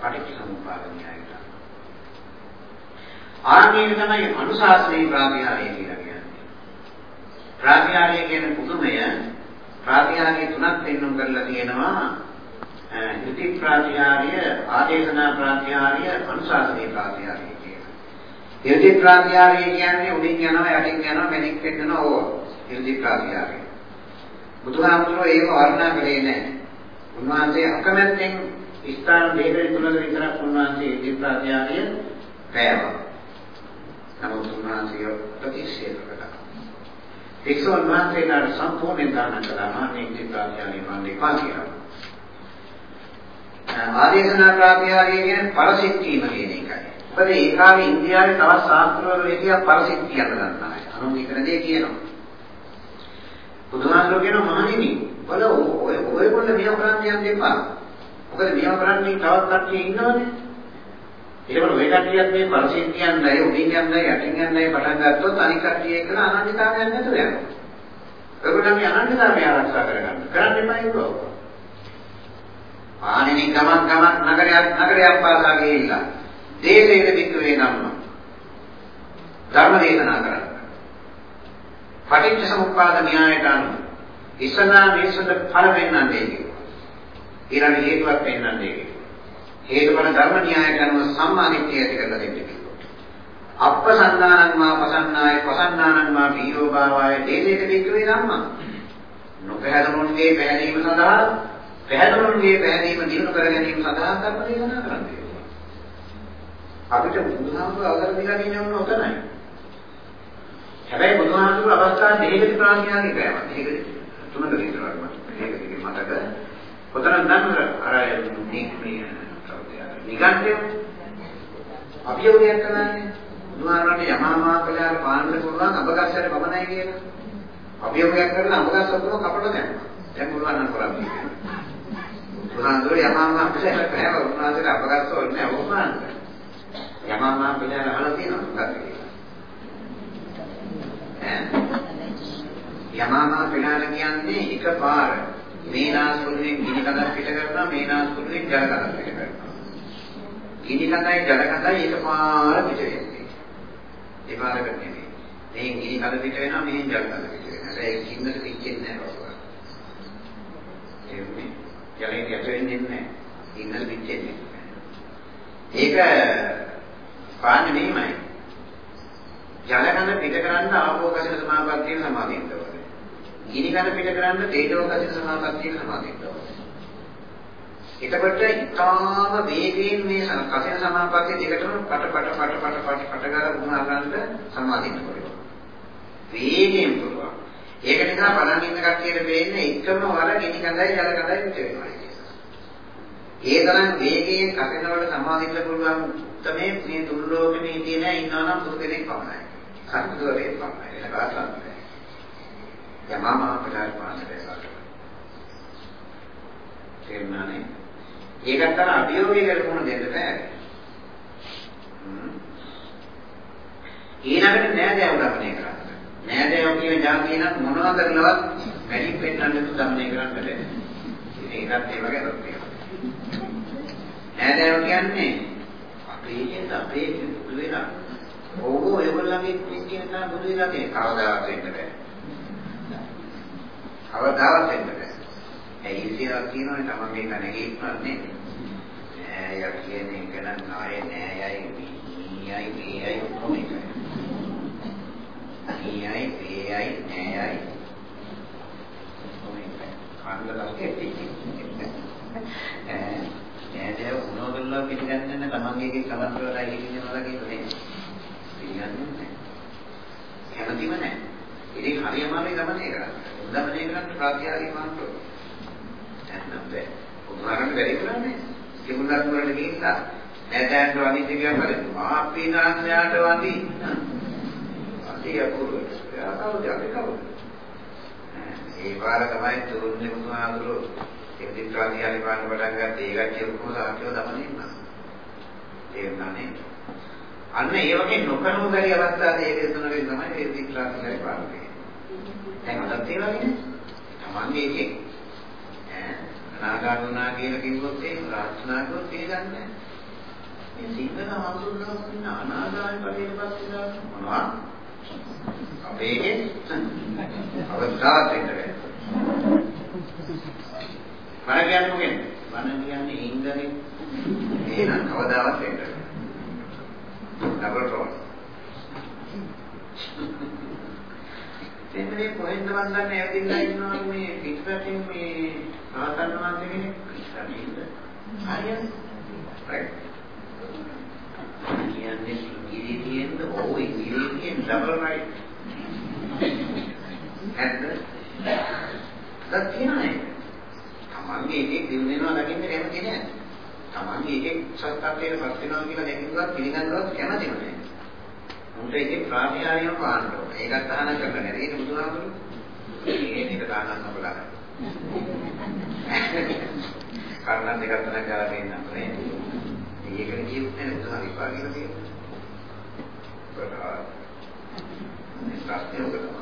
පටිච්ච සමුප්පාද න්‍යායට අනුව. ආර්මීය තමයි අනුශාසනීය ප්‍රාතිහාරය කියලා කියන්නේ. ප්‍රාතිහාරය කියන්නේ පුදුමය. ප්‍රාතිහාරය තුනක් පෙන්වන්න කරලා තියෙනවා. ඉති ප්‍රාතිහාරය, ආදේශනා ප්‍රාතිහාරය, අනුශාසනීය ප්‍රාතිහාරය කියලා. ඉති ප්‍රාතිහාරය කියන්නේ උඩින් යනවා යටින් යනවා මෙනික් පෙන්නනවා ඕවා. ඉති ප්‍රාතිහාරය. බුදුහාමුදුරුවෝ ඒක වර්ණනා කළේ නැහැ. උන්වහන්සේ අකමැත්තෙන් ස්ථාන දෙකකින් තුනක විතරක් උන්වහන්සේ ඉති ප්‍රාතිහාරය පෑවා. නමුත් උන්වහන්සේ ප්‍රතික්ෂේප කළා. වික්ෂුන් වහන්සේලාට සම්පූර්ණ දාන කළා මේ ඉති ප්‍රාතිහාරය මම දෙපා කියලා. ආදේශනා ප්‍රාතිහාරය කියන්නේ පරසිද්ධීම කියන එකයි. මොකද ඒ කාලේ ඉන්දියාවේ තවත් ශාස්ත්‍රවල හිටියා පරසිද්ධිය ගන්නවා. අනුන් ඉගෙන දෙය කියනවා. බුදුහාමුදුරුවෝ කියනවා මහණෙනි බල ඔය ඔයගොල්ලෝ මේව කරන්න යන්න එපා. මොකද මේව කරන්නේ තවත් කට්ටිය ඉන්නවනේ. ඒකවල ඔය කට්ටියත් මේ පරිශීලියන් නැයි උඩින් යන්නයි යටින් යන්නයි පටන් ගත්තොත් අනික් කට්ටිය එක්කන අනන්‍යතාවයක් නැතුව යනවා. ඔයගොල්ලෝ මේ අනන්‍යතාවය ආරක්ෂා කරගන්න. කරන්න එපා ඒක. ආනෙනි ගමන් ගමන් නගරයක් නගරයක් පාසා ගිහිල්ලා දේශේන වික්‍රේ නම් ධර්ම දේශනා කරන්න. පටිච්ච සමුප්පාද න්‍යායට අනුව ඉස්සනා මේසුන්ට ඵල පෙන්වන්නේ කිව්වා. ඊළඟ හේතුවක් පෙන්වන්නේ කිව්වා. හේතුඵල ධර්ම න්‍යායට අනුව සම්මාදිට්ඨිය ඇති කරලා දෙන්න කිව්වා. අප්පසන්නානං මා පසන්නාය පසන්නානං මා පීයෝ භාවාය දේදේක වික්‍රේ ධම්මා. නොපැහැදුණුන්ගේ පැහැදීම සඳහා පැහැදුණුන්ගේ පැහැදීම දිනු කර ගැනීම සඳහා ධර්ම දේශනා කරන්න කිව්වා. අපිට බුදුහාමුදුරුවෝ අවසර දීලා තියෙන්නේ ඔතනයි. හැබැයි බුදුහාමුදුරුවෝ අවස්ථා දෙකකදී ප්‍රාඥාගේ පෑවා. දෙකකදී තුනක විතරක් මතක. මතක. කොතන නම් අර මේ නිගන්ඨය අභියෝගයක් කරන්නේ බුදුහාමුදුරන්ට යමාමා කළාර පාන්න පුළුවන් අබගස්සට පමණයි කියලා. අභියෝගයක් කරලා අබගස්ස ඔක්කොම කපලා දැම්මා. දැන් පුළුවන් නම් කරන්නේ. බුදුහාමුදුරුවෝ යමාමා කළාර පෑවා. උන්වහන්සේට අබගස්ස ඕනේ නැහැ ඕපාන්න. යමාමා කළාර අහලා තියෙනවා මොකක්ද කියලා. යමාමා පිළාන කියන්නේ එකපාර මේනාස්පුරුවෙන් ගිනි කඳක් පිට කරනවා මේනාස්පුරුවෙන් ජල කඳක් පිට කරනවා. ගිනි කඳයි ජල කඳයි එකපාර පිට වෙන්නේ. ඒ පාරකට නෙමෙයි. මේ ගිනි කඳ පිට වෙනවා මෙහෙන් ජල කඳ පිට වෙනවා. ඒක කින්නට පිච්චෙන්නේ නැහැ බබා. එන්නේ ජලයෙන් යට වෙන්නේ නැහැ. කින්නට පිච්චෙන්නේ නැහැ. ඒක පාන්නේ මෙහිමයි. ජලකඳ පිට කරන්න ආපෝකසින සමාපත්තිය සමාදින්න ඕනේ. ගිනි කඳ පිට කරන්න තේජෝකසින සමාපත්තිය සමාදින්න ඕනේ. එතකොට ඉතාම වේගයෙන් මේ කසින සමාපත්තිය දෙකටම පට පට පට පට පට පට ගාලා වුණා ගන්න සමාදින්න පුළුවන්. වේගයෙන් පුළුවන්. ඒක නිසා බලන් ඉන්න කට්ටියට වෙන්නේ එකම වර ගිනි කඳයි ජල කඳයි පිට වෙනවා කියලා. ඒ තරම් වේගයෙන් කසින වල සමාදින්න පුළුවන් තමයි මේ තුන් ලෝකෙමේ තියෙන ඉන්නවා නම් පුදු කෙනෙක් පමණයි. සම්දුරේ පමණයි වෙන කාටවත් නැහැ. යමා මහපලාර පාසලේ සාකච්ඡා. තේරුණානේ? ඒකට අර අභියෝගය කරපුණ දෙන්න බෑ. ඊළඟට නෑදෑයෝ දමනය කරන්න. නෑදෑයෝ කියන જાතිය නම් මොනවා කරලවත් වැඩි පෙන්නන්න තු දමනය කරන්න බෑ. ඉතින් ඒකත් ඒ වගේ අරක් තියෙනවා. නෑදෑයෝ කියන්නේ අපේ කියන අපේ පුදු වෙලා ඕක ඔයගොල්ලන්ගේ කියන තරම් බුදු වෙලා තියෙන කවදාවත් වෙන්න බෑ. කවදාවත් වෙන්න බෑ. ඒ ඉතිරියක් කියනවනේ තමන්ගේ කණේ ඉන්නන්නේ. නෑ කියන එක නම් ආයේ නෑයයි මීයයි මේයයි ඔක්කොම එකයි. මීයයි මේයයි නෑයයි ඔක්කොම එකයි. කන්දලක් ඈ නෑදෑ උනෝගල්ලා පිළිගන්නේ තමන්ගේ කලන්ත වල ඉන්නේ වගේ පිළිගන්නේ නැහැ. කැමතිම නැහැ. ඉතින් හරියමානේ ගමනේ කරන්නේ. උදමනේ කරන්නේ ප්‍රාත්‍යාගික මාර්ගය. නැත්නම් බෑ. උදාහරණ බැරි කරන්නේ. කිමුණක් වලට ගිහිල්ලා නැදෑන්ට වදින්න කියන කරේ. ආපිනාඥාට වදි. අති අපුරු. එයා කවුද අපි කවුද? ඒ වාර තමයි තුරුන්නේ බුදුහාමුදුරුවෝ. ඉතින් ප්‍රාත්‍යාගික පාන පටන් ගත්තේ ඒකට ඔක්කොම සාක්ෂිව දමන්නේ නැහැ. ඒ නනේ අන්න ඒ වගේ නොකරන බැරි අවස්ථාවේ ඒක තුනකින් තමයි ඒ වික්ලාසිකයි පාරේ. දැන් අදත් ඒ වගේ තමන්ගේ එකේ ඈ නාගාරුණා කියලා කිව්වොත් ඒ ප්‍රාර්ථනා කරොත් පිළිගන්නේ මේ සිංහල හඳුන්වනවා කියන අනාගාමී පරිපත් කියලා මොනවා අපේ එකේ අවස්ථාවක් දෙන්න බැහැ. මම කියන්නේ මොකෙන්ද? මම කියන්නේ ඉංග්‍රීසි එහෙනම් කවදාවත් වෙන්න බැහැ. Double role. එතනේ කොහෙන්ද මන් දන්නේ ඇවිදින්න ඉන්නවා මේ පිටපතින් මේ ආතන් වහන්සේ කෙනෙක් ඉස්සරහින්ද හරියන්නේ රයිට් කියන්නේ ඉංග්‍රීසියෙන්ද ඕ ඉංග්‍රීසියෙන් ඩබල් රයිට් ඇත්ත දකින්නේ තමන්ගේ එකේ දිනුනෙනවා දකින්න කැමති නෑ තමන්ගේ එකේ සත්‍යත්වයට පත් වෙනවා කියලා දැකින්වත් පිළිගන්නවත් කැමති නෑ උන්ට ඒකේ ප්‍රාතිහාර්යම පාන්න ඕනේ. ඒකත් තහනම් කරලා නැහැ. ඒක බුදුහාමුදුරු. මේක තහනම් නොකලා. කර්ණ දෙකක් තනක් ගාලා දෙන්න අපේ. ඒකට කියුත් නැහැ බුදුහාම විපාක කියලා තියෙනවා. මේ ප්‍රශ්නේ උගලම.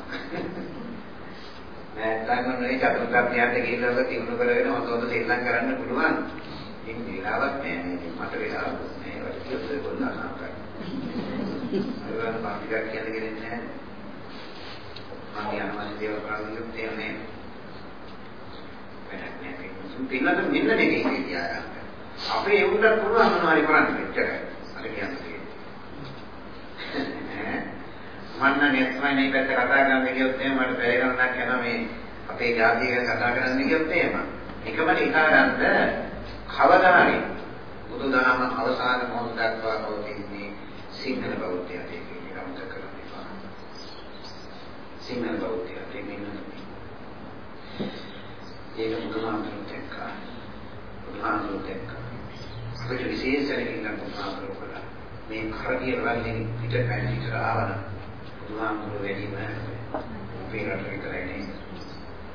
නැත්නම් මේ චතුර්ථ ඥානට ගිහිල්ලා ඔබ තියුණු කරගෙන හොතොත් සෙල්ලම් කරන්න පුළුවන්. ඒක වෙලාවක් නෑ. මට වෙලාවක් නෑ. ඒක කිව්වොත් කොල්ලා ඒගොල්ලන් පාටියක් කියන්නේ කියන්නේ නැහැ. මම යනවා දේව ප්‍රාණිකුත් තේරෙන්නේ. වැඩක් නැහැ. පින්නත මෙන්න මේකේ කියනවා. අපේ ඒකට පුළුවන් මොනවාරි කරන්න මෙච්චරයි. අර කියන්නේ. මන්න නෙස්මයි මේ පැත්ත කතා කරන්න කියොත් එහෙම මට බැරි ගන්නක් යනවා මේ අපේ ජාතිය ගැන කතා කරන්න කියොත් එහෙම. එකම නිකාරන්ත කවදා හරි බුදුදහම අවසාන මොහොත දක්වා පවතින්නේ සිංහල බෞද්ධයාට ඒක අමතක කරන්න එපා. සිංහල බෞද්ධයාට ඒක මෙන්න ඒක බුදුහාමුදුරුවෝ දැක්කා. බුදුහාමුදුරුවෝ දැක්කා. අපිට විශේෂයෙන් බුදුහාමුදුරුවෝ කළා. මේ කරගිය වලින් පිට පැණි කරාවන බුදුහාමුදුරුවෝ වැඩිම අපේ රට විතරයි නේ.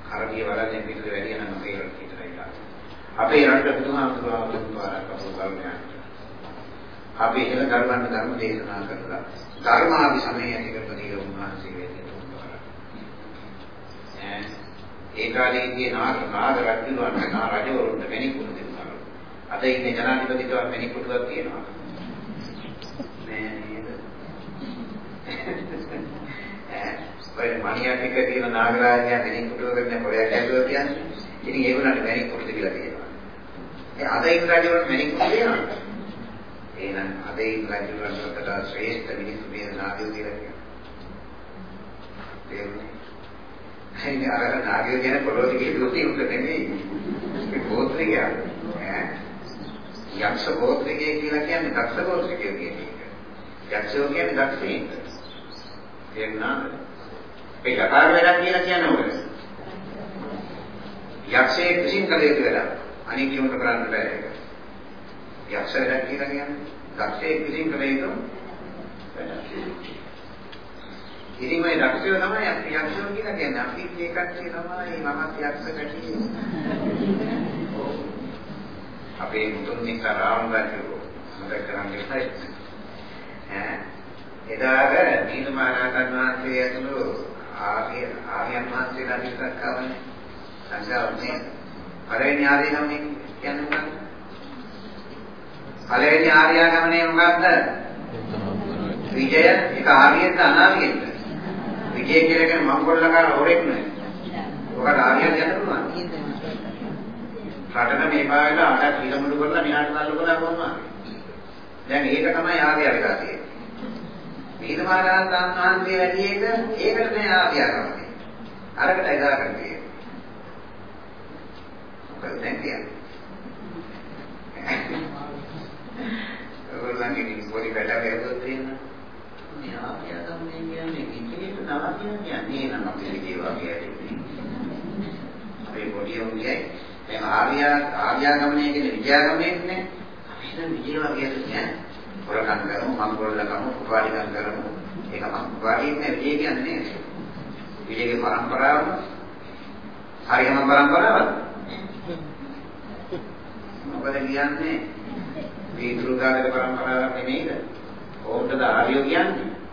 කරගිය වලින් පිට වැඩි නම් අපේ රට විතරයි. අපේ රට බුදුහාමුදුරුවෝ දුන්නාරක් අපෝ කල්පනා අපි එහෙල ධර්මන්න ධර්ම දේශනා කරලා ධර්මාභි සමය ඇති කරපදී උන්වහන්සේ වෙන්නේ තුන්වර. ඈ ඒ කාලේදී නාග නාග රජුන්ට නා රජවරුන්ට මෙනිකුණු දෙන්නා. අද ඉන්නේ ජනාධිපතිතුමා මෙනිකුණුවක් තියෙනවා. නෑ නේද? ඈ ඔය මණියක් එක තියෙන නාගරාජයා මෙනිකුණුව කරන පොරයක් ඇදුවා කියන්නේ. ඉතින් ඒගොල්ලන්ට මෙනිකුණුද කියලා කියනවා. ඒ අද ඉන්න රජවරුන්ට මෙනිකුණු දෙනවා. එහෙනම් අද ඉන්න රජුන්ට වඩා ශ්‍රේෂ්ඨ මිනිස්සු මේ නාගයෝ කියලා කියනවා. තේරුණේ? එන්නේ අර නාගයෝ කියන පොළොවේ ගිහින් උන්ට නෙමෙයි. ඒ ගෝත්‍රිකය. ඈ යක්ෂ ගෝත්‍රිකය කියලා කියන්නේ දක්ෂ ගෝත්‍රිකය කියන එක. යක්ෂයෝ කියන්නේ දක්ෂයින්. තේරුණාද? ඒ කතාව වැඩක් කියලා කියන්නේ මොකද? යක්ෂයෙක් විසින් කළ යුතු වැඩක්. අනික කෙනෙකුට කරන්න බෑ ඒක. යක්ෂ වැඩක් කියලා කියන්නේ දක්ෂයෙක් විසින් කළ යුතු වැඩක්. ඉතින් මේ දක්ෂයෝ තමයි අපි යක්ෂයෝ කියලා කියන්නේ. අපි ඒකත් තමයි මමත් යක්ෂ කටි. අපේ මුතුන් නිසා රාම රජු මතක කරන්නේ ඈ එදාට දීන මහරහතන් වහන්සේ ඇතුළු ආර්ය ආර්යයන් වහන්සේලා විතරක් කවන්නේ සංඝාවනේ පළවෙනි ආර්ය නම් කියන්නේ මොකක්ද පළවෙනි ආර්යාගමනය මොකක්ද? විජය ඒක ආර්යෙන්ද අනාර්යෙන්ද? විජය කියලා කියන්නේ මංගොල්ලකාර හොරෙක් නෙවෙයි. ඔකට ආර්යයන් යන්න පුළුවන්. රටට මේ පාවෙල අටක් ඉලමුඩු කරලා මෙහාට තල්ලු කරලා කොහොමද? දැන් ඒක තමයි ආර්ය අරගා තියෙන්නේ. විහිදමාරාන් වහන්සේ වැඩි එක ඒකට මේ ආර්යගමනය. අරකට එදා කරන්නේ. මොකද දැන් කියන්නේ? ඔයගොල්ලන්ගේ පොඩි වැඩක් ඇහුවොත් තියෙනවා. මේ ආපියාගම් කියන්නේ ඉතිරියට නවතින කියන්නේ නම් අපි විදිය වගේ ඇති. අපේ පොඩි උන්ගේ දැන් ආර්යා ආර්යාගමනය කියන්නේ විද්‍යාගමනය නේ. අපි නම් විදිය වගේ ඇති නෑ. හොරකම් කරමු, මංගොල්ලකම, උපාඩිකම් කරමු. ඒක මං උපාඩි ඉන්නේ විදිය කියන්නේ. විදියගේ පරම්පරාව හරියම පරම්පරාවක්. මොකද කියන්නේ මේ දුර්ගාගත පරම්පරාවක් නෙමෙයිද? ඕකටද ආර්යෝ කියන්නේ.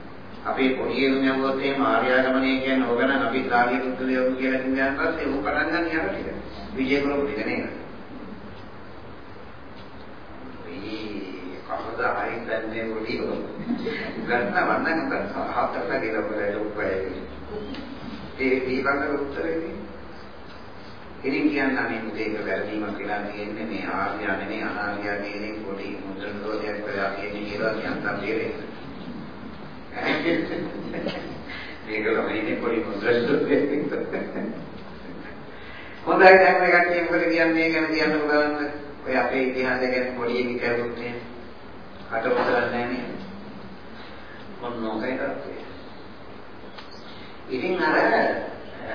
අපේ පොඩි එළුම් යවුවොත් එහෙම ආර්යාගමනය කියන්නේ ඕක නම් අපි ආර්ය පුද්ගලයෝ කියලා කියනවාන් පස්සේ ඕක පටන් ගන්න යාර ටික. විජය කරපු ටික නේද? මේ කවදා හරි දැන්නේ පොඩි ගන්න වන්නක හතරට ගිහලා බලලා උපයයි. ඒ දීපංග උත්තරේ ඉතින් කියන්න මේ මුදේක වැරදීමක් කියලා තියෙන්නේ මේ ආර්ය නෙමෙයි අනාර්ය කියන පොඩි මුද්‍රණ දෝෂයක් කියලා කියන්නේ කියලා කියන්න තේරෙන්නේ. මේක ළමයිනේ පොඩි මුද්‍රණ දෝෂයක්. හොඳයි දැන් මේ කට්ටිය මොකද කියන්නේ ගැන කියන්න බලන්න. ඔය අපේ ඉතිහාසය ගැන පොඩි එකක් කරුත් නේ. කට උතරන්නේ නැහැ නේ. මොනෝකයි කරන්නේ. ඉතින් අර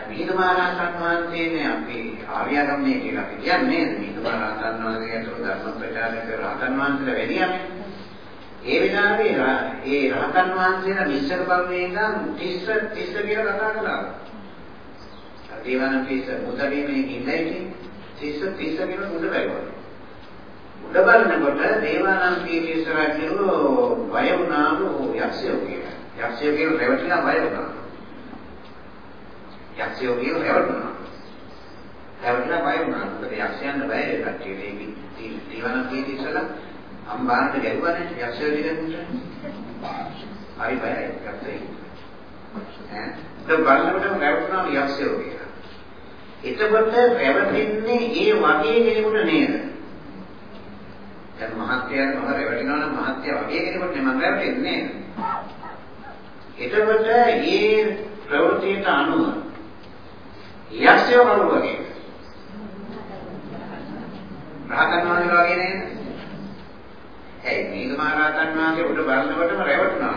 මිහිඳුමාරහතන් වහන්සේනේ අපි ආර්යගම්මේ කියලා අපි කියන්නේ මිහිඳුමාරහතන් වහන්සේට ධර්ම ප්‍රචාරක රහතන් වහන්සේලා වැඩියන්නේ. ඒ වෙලාවේ ඒ රහතන් වහන්සේලා මිශ්‍ර භවයේ ඉඳන් 30 30 කියලා කතා කළා. දේවාන පිස මුදවීමේ ඉඳයි 30 30 කියලා මුද බැලුවා. මුද බලනකොට දේවානම් පීතිස රජු බය වුණාලු යක්ෂයෝ කියලා. යක්ෂයෝ කියලා රැවටිලා බය වුණා. යක්ෂයෝ කියන රැවටුණා. රැවටිලා බය වුණා. මොකද යක්ෂයන්ට බය ඒ කට්ටියට ඒ දීවන කීටි ඉස්සලා අම්බාරට ගැහුවානේ යක්ෂයෝ දිගට. හරි බයයි යක්ෂයෝ. ඈ දැන් බලනකොටම රැවටුණා යක්ෂයෝ කියලා. එතකොට රැවටෙන්නේ ඒ වගේ කෙනෙකුට නේද? දැන් මහත්යන් මම රැවටෙනවා නම් මහත්ය වගේ කෙනෙකුට මම රැවටෙන්නේ නෑ. එතකොට ඒ ප්‍රවෘත්තියට අනුව යක්ෂයෝ කරු වගේ. රහතන් වහන්සේ වගේ නේද? ඇයි මේක මහරහතන් වහන්සේ උඩ බලනකොටම රැවටුණා.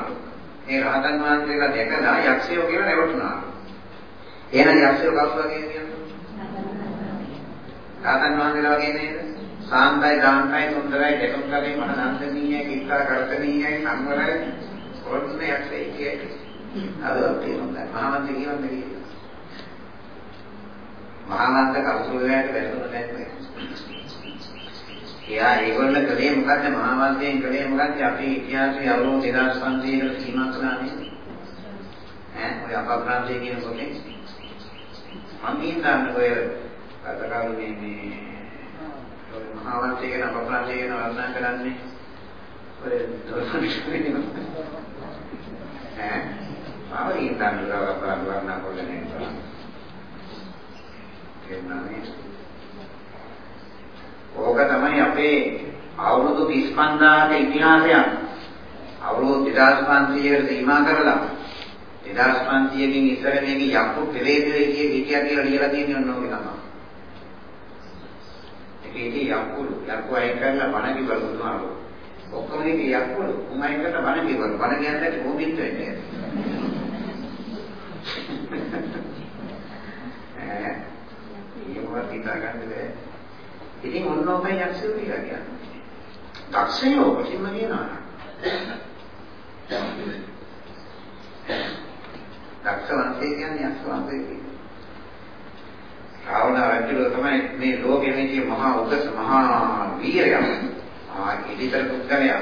මේ රහතන් වහන්සේලා දැකලා යක්ෂයෝ කියලා රැවටුණා. එහෙනම් යක්ෂයෝ කවුද වගේ කියන්නේ? රහතන් වහන්සේලා වගේ නේද? සාන්තයි දාන්තයි සුන්දරයි දෙකම කලින් මන නන්දනීයයි කිත්තා කරතනීයයි සම්වරයි ඔන්න යක්ෂයි කියන්නේ. අදවත් තියෙනවා. මහාවන්ති කියන්නේ මහානන්ද කෞසලයට වැටුණ නැත්නම්. එයා ඒගොල්ල කලේ මොකද්ද මහාවන්තයෙන් කලේ මොකද්ද අපේ ඉතිහාසයේ අවුරුදු 2500කට සීමා කළා නේද? ඈ ඔය අප්‍රාන්තයේ කියන කොටේ මම හිතන්නේ ඔය කතාකාරුනේ මේ ඔය මහාවන්තය ගැන අප්‍රාන්තය ගැන වර්ණනා කරන්නේ ඔය දොස්තරිනේ ඈ ආව හිතන්නේ අප්‍රාන්ත වර්ණනා කරන්නේ තේරුණානේ. ඕක තමයි අපේ අවුරුදු 35000ක ඉතිහාසයක්. අවුරුදු 2500කට සීමා කරලා 2500කින් ඉස්සර මේක යක්කු පෙරේතේ කිය හිටියා කියලා ලියලා තියෙන්නේ ඔන්න ඕක තමයි. ඒකේදී යක්කුළු යක්කු අයින් කරලා බණ කිව්වලු බුදුහාමුදුරුවෝ. ඔක්කොම ඉන්නේ යක්කුළු උන් අයින් කරලා බණ කිව්වලු. බණ කියන්නේ කොහොමින්ද වෙන්නේ? ඈ එහෙමවත් හිතාගන්න බෑ. ඉතින් ඔන්න ඔබයි යක්ෂයෝ කියලා කියන්නේ. දක්ෂයෝ කොටින්ම කියනවා. දක්ෂ වංශය කියන්නේ යක්ෂ වංශය කියන්නේ. රාවණ රජුල තමයි මේ ලෝකෙ හිටිය මහා උගස මහා වීරයා. ආ ඉදිතර පුද්ගලයා.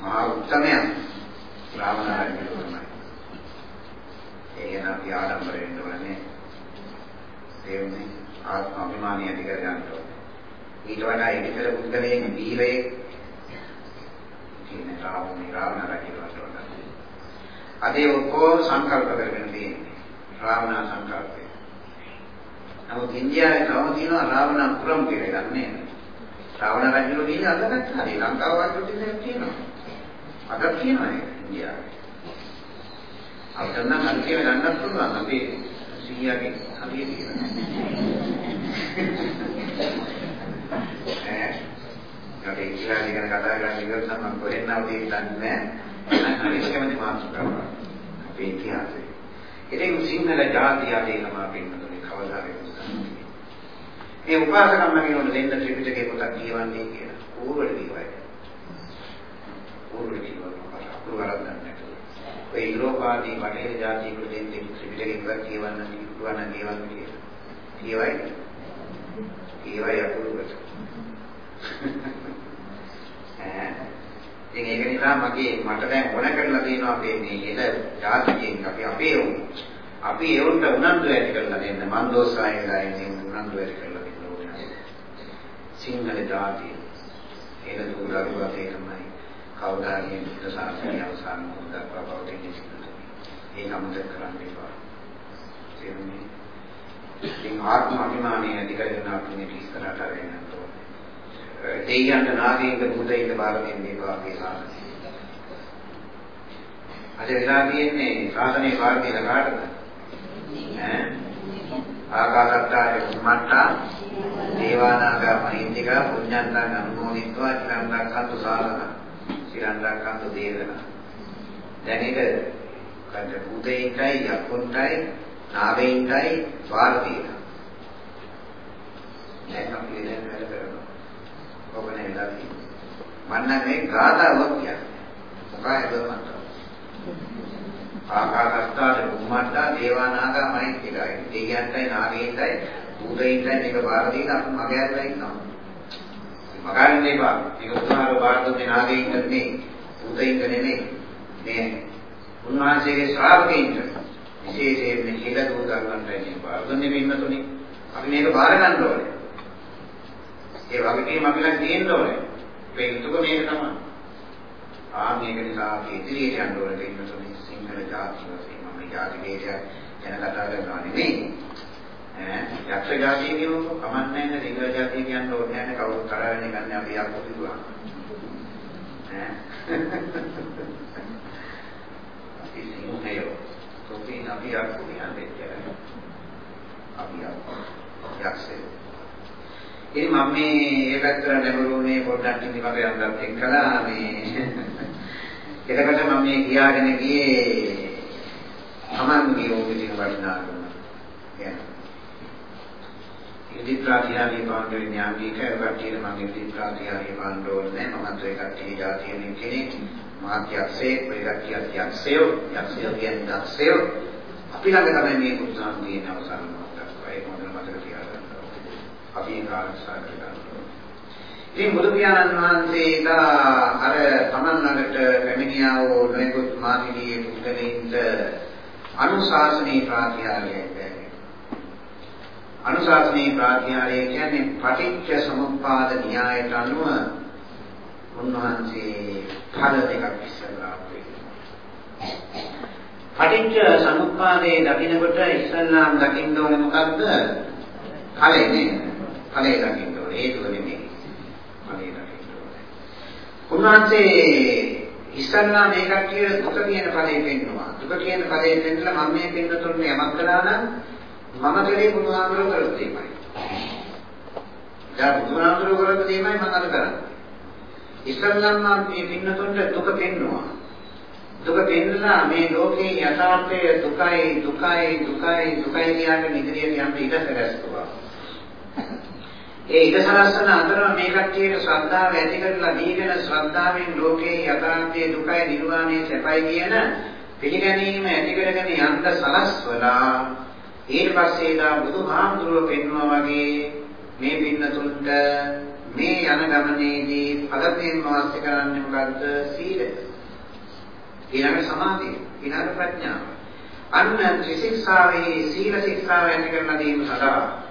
මහා උත්තමයා. රාවණ රජුල තමයි. ඒ ගැන අපි ආඩම්බරෙන්න ඕනේ. තේරුණේ? ආත්ම අභිමානය ඇති කර ගන්න ඕනේ. ඊට වඩා ඉතිතර පුද්ගලයන් වීරයේ කියන රාවණ රාවණ රජුට වඩා. අද ඔක්කොම සංකල්ප කරගෙන තියෙන්නේ. රාවණ සංකල්පය. නමුත් ඉන්දියාවේ තවම තියෙනවා රාවණ පුරම් කියලා ගන්නේ. රාවණ රජුල කියන්නේ අදටත් හරි ලංකාව වගේ තියෙනවා. අදත් තියෙනවා ඒක ඉන්දියාවේ. අපිට නම් හරි කියලා ගන්නත් පුළුවන්. අපි 100කින් හරියට කියලා. ඈ අපි ඉස්ලාම ගැන කතා කරන්න ඉවර නම් මම කොහෙන්ද අවදි දන්නේ නැහැ. අනිශ්චයමදි මාතෘකාව. අපේ ඉතිහාසය. ඉතින් සිංහල ජාතිය අපේ ළමා පින්නතුනේ කවදා වෙන්නේ? මේ උපාසකම්ම කියනොත් දෙන්න ත්‍රිපිටකේ පොතක් කියවන්නේ කියලා. ඕවල දීවයි. ඕවල දීවයි. අපු වරද්දන්නේ නැතුව. ඔය යුරෝපාදී බටහිර ජාතිවල දෙන්නේ ත්‍රිපිටකේ ඉවත් කියවන්න කිව්වනම් කියවන්න කියලා. කියවයි. ඒවයි අකුරුකට. ඈ ඉතින් ඒක නිසා මගේ මට දැන් ඕන කරලා තියෙනවා අපේ මේ හෙළ ජාතිකයන් අපි අපේ උන් අපි ඒවන්ට උනන්දු ඇති කරලා දෙන්න මන්දෝසායලා ඉන්නේ උනන්දු ඇති කරලා දෙන්න ඕනේ. සිංහල ජාතිය හෙළ දුරාරුවතේ තමයි කවදා හරි බුද්ධ ශාසනය අවසන් මොහොතක් පවතින සිදුවන. ඒක අමතක කරන්න එපා. තේරුණේ? ඉතින් ආත්ම අභිමානය ඇති කරගෙන අපි මේ ඉස්සරහට අරගෙන යන්න ඕනේ. දෙයයන්ට නාගයෙන්ද බුදෙයින්ද බාර දෙන්නේ එපා අපේ ශාසනය. අද වෙලා තියෙන්නේ ශාසනයේ බාර දෙන කාටද? ඈ ආකාශත්තාය මට්ටා දේවානාගා මහින්దికා පුඤ්ඤන්තං අනුමෝදිත්වා චිරන් රක්ඛන්තු සාසන චිරන් රක්ඛන්තු දේවනා දැන් ඒක කන්ද බුදේයින්ටයි යකුන්ටයි නාවේයින්ටයි වාර තියෙනවා දැන් අපි දැන් වැඩ කරනවා ඔබ නේදලා තියෙන්නේ මන්න මේ ගාතාවක් කියන්නේ මොකක්ද මන්ට ආකාශස්ථාන බුම්මට්ටා දේවානාගා මහින්దికා දෙයයන්ටයි නාගේන්ටයි භූතයින්ටයි මේක බාර දීලා අපි මග ඇරලා ඉන්නවා. මගන්නේ එපා. මේක උදාහරණ බාර දුන්නේ නාගයින්ට නෙමෙයි. භූතයින්ට නෙමෙයි. මේ උන්වහන්සේගේ ශ්‍රාවකයින්ට විශේෂයෙන් හිල දූ ගන්නට ඉන්නේ බාර දුන්නේ මෙන්නතුනි. අපි මේක බාර ගන්න ඕනේ. ඒ වගකීම අපි ළඟ තියෙන්න ඕනේ. මේ යුතුයක මේක තමයි. ආ මේක නිසා අපි ඉදිරියට යන්න ඕනේ දෙන්නතුනි සිංහල ජාතිය වශයෙන් මම ජාති වේදයක් ගැන කතා කරනවා නෙමෙයි. යක්ෂ ජාතිය කියනකො කමන්නේ නැහැ සිංහල ජාතිය කියන්න ඕනේ නැහැ කවුරුත් තරහ වෙන්නේ නැහැ අපි යක්ෂ කිව්වා. ඈ අපි සිංහයෝ තොපි අපි යක්ෂ කියන්නේ කියලා. අපි යක්ෂයෝ. ඉතින් මම මේ ඒ පැත්තට නැඹුරුනේ පොඩ්ඩක් ඉඳි වගේ අන්දත් එක්කලා මේ එතකොට මම මේ කියාගෙන ගියේ තමන්ගේ ඕකේ තියෙන වටිනාකම. ගැන. ඉදි ප්‍රාතිහාරිය පාණ්ඩව ඥානීක කටියට මම ඉදි ප්‍රාතිහාරිය පාණ්ඩව නෑ මමත් ඒ කට්ටිය જાතියෙන් කෙනෙක්. මාත්‍යක්ෂේ ප්‍රේරක්කිය යක්ෂයෝ. යක්ෂයෝ කියන්නේ දක්ෂයෝ. අපි ළඟ තමයි මේ බුදුසසුන තියෙන අවසාන මොහොතක් ඒක මොකද මතක තියාගන්න. අපි ඒක ආරක්ෂා කරගන්න ඉතින් බුදු පියාණන් වහන්සේට අර තමන් ළඟට පැමිණියා වූ නොයෙකුත් මාතිනී පුද්ගලයින්ට අනුශාසනී ප්‍රාතිහාර්යය අනුශාසනී ප්‍රාතිහාර්යය කියන්නේ පටිච්ච සමුප්පාද න්‍යායට අනුව උන්වහන්සේ ඵල දෙකක් ඉස්සරලා පටිච්ච සමුප්පාදයේ දකින්නකොට ඉස්සල්ලාම් දකින්න ඕනේ මොකද්ද? ඵලෙ නේ. ඵලෙ දකින්න ඕනේ. හේතුව නෙමෙයි. ඵලෙ දකින්න ඕනේ. උන්වහන්සේ ඉස්සල්ලා මේ කට්ටිය දුක කියන ඵලෙ පෙන්නවා. දුක කියන ඵලෙ පෙන්නලා මම මේ පෙන්නතුන්නේ යමක් කළා නම් මම කලේ බුදුහාමුදුරුවෝ කරපු දෙයමයි. දැන් බුදුහාමුදුරුවෝ කරපු දෙයමයි මම අද කරන්නේ. ඉස්සල්ලාම මේ පින්නතුන්ට දුක පෙන්නවා. දුක පෙන්නලා මේ ලෝකේ යථාර්ථය දුකයි දුකයි දුකයි දුකයි කියන ඉදිරියට යන්න ඉඩ සැලැස්සුවා. ඒ ඉඩ සලස්සන අතර මේ කට්ටියට ශ්‍රද්ධාව ඇති කරලා දීගෙන ශ්‍රද්ධාවෙන් ලෝකේ යථාර්ථයේ දුකයි නිර්වාණය සැපයි කියන පිළිගැනීම ඇති කරගෙන යන්න සලස්වලා ඊට පස්සේ දා බුදුහාමුදුරුව පෙන්වනවා වගේ මේ පින්නතුන්ට මේ යන ගමනේදී පළවෙනිම අවශ්‍ය කරන්නේ මොකද්ද? සීලය. ඊළඟ සමාධිය, ඊළඟ ප්‍රඥාව. අන්න ත්‍රිශික්ෂාවේ සීල ශික්ෂාව ඇති කරන දීම සඳහා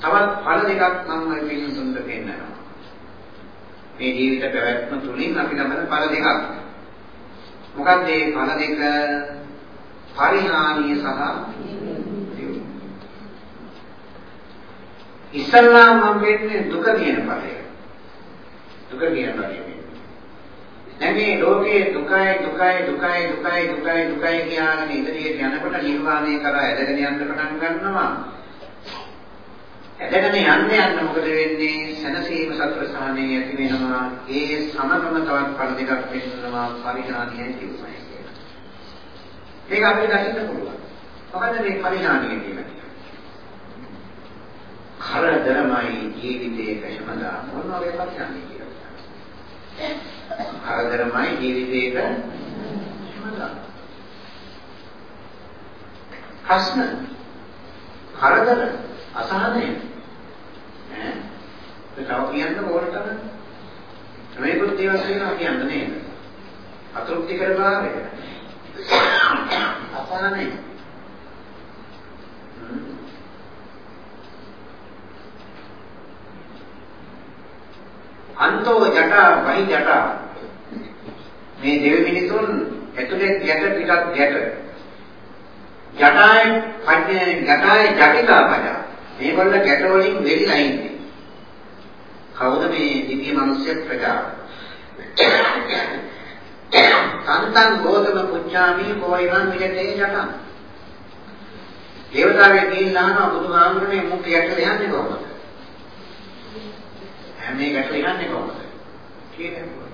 තවත් ඵල දෙකක් මම මේ පින්නතුන්ට පෙන්නනවා. මේ ජීවිත පැවැත්ම තුලින් අපි ලබන ඵල දෙකක්. මොකක්ද මේ ඵල දෙක? පරිහානිය සහ ඉස්සල්ලාම මම කියන්නේ දුක කියන ඵලය. දුක කියන ඵලය. දැන් මේ ලෝකයේ දුකයි දුකයි දුකයි දුකයි දුකයි දුකයි කියන ඉදිරියට යනකොට නිර්වාණය කරා ඇදගෙන යන්න පටන් ගන්නවා. ඇදගෙන යන්න යන්න මොකද වෙන්නේ? සනසීම සතර සහනේ ඇති වෙනවා. ඒ සමගම තවත් ඵල දෙකක් වෙනවා පරිණාමයයි කියුමයි කියලා. මේක අපිට දකින්න පුළුවන්. මොකද මේ පරිණාමය කියන්නේ? කරදරමයි ජීවිතයේ කෂමදා මොන වගේ පස්සන්නේ කියලා. කරදරමයි ජීවිතේක කෂමදා. ප්‍රශ්න කරදර අසහනය ඈ ඒක තව කියන්න ඕනටම මේකත් දේවල් කියනවා කියන්න නේද? අතෘප්තිකර භාවය. අසහනයි. අන්තෝ ජටා වහි ජටා මේ දෙවි මිනිසුන් ඇතුලේ ගැට පිටත් ගැට ජටාය පඤ්ඤේ ජටාය ජටිකා පද මේගොල්ල ගැට වලින් වෙලිලා ඉන්නේ. කවුද මේ දිව්‍ය මිනිස්සු ප්‍රජාව? සන්තං ගෝතම පුඤ්ඤාමි කෝයිමං විජතේ ජටා. දේවතාවෙක් ගිහින් අහනවා බුදුහාමුදුරනේ මුක් ගැට යන්නේ කොහොමද? මේ ගැට ඉහන්නේ කොහොමද? කියන්නේ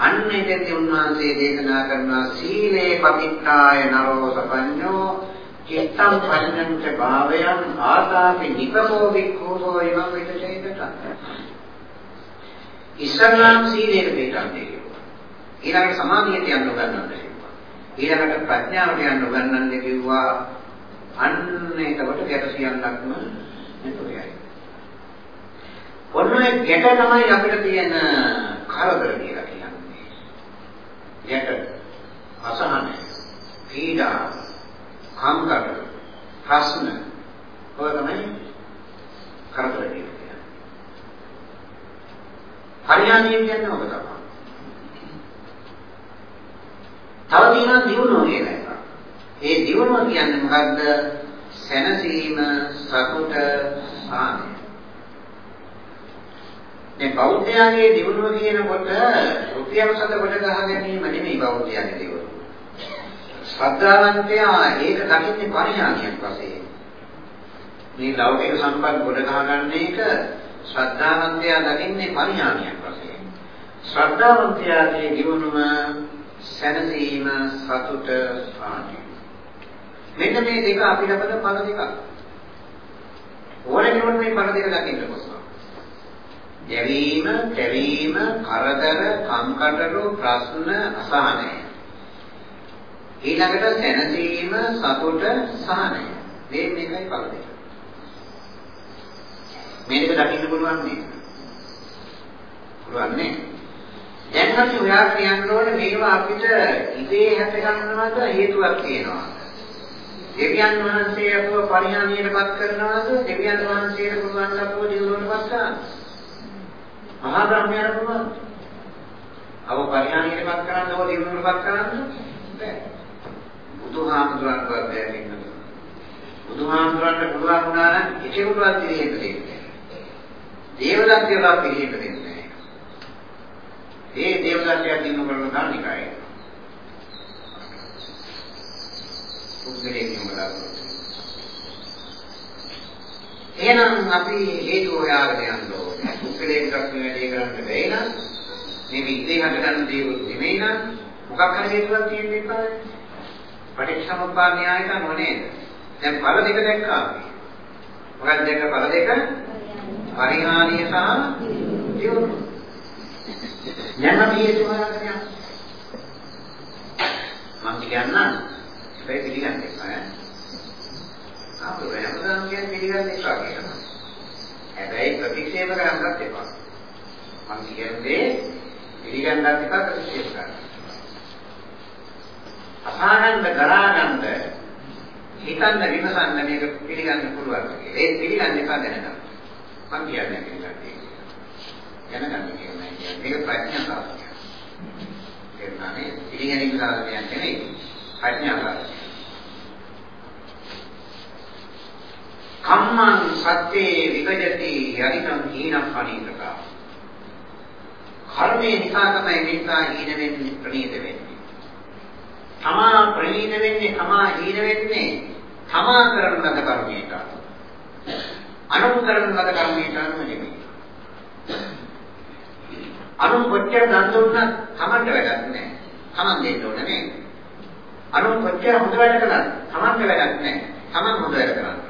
අන්න එතෙන්දී උන්වහන්සේ දේශනා කරනවා සීලේ පවිත්‍රාය නරෝ සපඤ්ඤෝ චිත්තං පඤ්ඤංච භාවයන් ආදාපි නිකමෝ වික්ඛෝසෝ එවං විදචේතත ඉස්ලාම් සීලේ පිටන්නේ ඊළඟට සමාධියට යන්න උගන්වන්න කිව්වා. ඊළඟට ප්‍රඥාවට යන්න උගන්වන්න කිව්වා. අන්න එතකොට ගැට සියල්ලක්ම එතකොට ඔන්න ඒ ගැට තමයි අපිට තියෙන කරදර කියලා කියන්නේ. ගැට අසහනය, පීඩා, කම්කටොළු, ප්‍රශ්න ඔය තමයි කරදර කියන්නේ. හරියානිය කියන්නේ ඔබ තමයි. තව තියෙනවා දියුණුව කියලා එකක්. ඒ දියුණුව කියන්නේ මොකද්ද? සැනසීම, සතුට, ආනන්ද. මේ බෞද්ධයාගේ දිනුව කියනකොට රුපියල් සඳ කොට ගහ ගැනීම නෙමෙයි බෞද්ධයාගේ දිනුව. ශ්‍රද්ධාවන්තයා ඒක දකින්නේ පරිණාමයක් වශයෙන්. මේ ලෞකික සම්පත් කොට ගහ ගන්න එක ශ්‍රද්ධාවන්තයා දකින්නේ පරිණාමයක් වශයෙන්. ශ්‍රද්ධාවන්තයාගේ දිනුවම සැනසීම සතුට සාන්තිය. මෙන්න මේ දෙක අපිට පද පද දෙකක්. ඕනෙ කෙනෙකුට මේ පද දෙක දකින්න පුළුවන්. යැවීම, කැවීම, කරදර, කම්කටොළු, ප්‍රශ්න, අසහනය. ඊළඟට සැනසීම, සතුට, සහනය. මේ මේකයි පළ දෙක. මේක දකින්න පුළුවන් නේද? පුළුවන් නේ? දැන් අපි හොයා කියන්න ඕනේ මේවා අපිට ඉතේ හැට ගන්නවද හේතුවක් තියෙනවා. දෙවියන් වහන්සේ අපව පරිහානියටපත් කරනවද? දෙවියන් වහන්සේට පුළුවන් අපව දියුණුවටපත් කරනවද? මහා බ්‍රහ්මයාට පුළුවන්. අව පරිහානියටපත් කරන්න ඕක දිනුවටපත් කරන්න බෑ. බුදුහාමුදුරන්වත් බෑ කියන්න. බුදුහාමුදුරන්ට පුළුවන් වුණා නම් එකෙකුටවත් පිළිහෙන්න දෙන්නේ නෑ. දේවදත්තයලා පිළිහෙන්න දෙන්නේ නෑ. ඒ දේවදත්තයා දිනු කරන ධානිකයි. පුද්ගලයෙක් නෙමෙයි. එහෙනම් අපි හේතු හොයාගෙන යන්න ඕනේ. පුද්ගලයෙක්ට වැඩි කරන්න බැහැ නම් මේ විද්‍යේ හදගන්න දේවල් නෙමෙයි නම් මොකක් හරි හේතුවක් තියෙන්න එපා. පටිච්චසමුප්පාද න්‍යායක නොනේද? දැන් ඵල දෙක දැක්කා අපි. මොකක්ද දැක්ක ඵල දෙක? පරිහානිය සහ දියුණුව. යන්න මේ හේතු හොයාගෙන යන්න. මම කියන්න ඒ පිළිගන්න එපා. අපේ හැමදාම කියන්නේ පිළිගන්න එපා කියලා. හැබැයි ප්‍රතික්ෂේප කරන්නත් එපා. මම කියන්නේ පිළිගන්නත් එපා ප්‍රතික්ෂේප කරන්න. අසහනන්ද ගලානන්ද හිතන්න විමසන්න මේක පිළිගන්න පුළුවන් කියලා. ඒ පිළිගන්න එපා දැනගන්න. මම කියන්නේ පිළිගන්නේ. දැනගන්න කියන්නේ මේක ප්‍රඥා සාධනයක්. ඒ කියන්නේ පිළිගැනීම සාධනයක් නෙවෙයි ප්‍රඥා සාධනයක්. කම්මං සත්‍යේ විගජති යරිතං හීනං පණීතකා කර්මේ නිසා තමයි මිත්‍යා හීන වෙන්නේ ප්‍රණීත වෙන්නේ. තමා ප්‍රණීත වෙන්නේ තමා හීන වෙන්නේ තමා කරන ලද කර්මයට අනුන් කරන ලද කර්මයට නෙමෙයි. අනුන් කොච්චර දන් දුන්නත් තමන්ට වැඩක් නැහැ. තමන් දෙන්න ඕනේ නේ අනුන් කොච්චර හොඳ වැඩ කළත් තමන්ට වැඩක් නැහැ. තමන් හොඳ වැඩ කරන්නේ.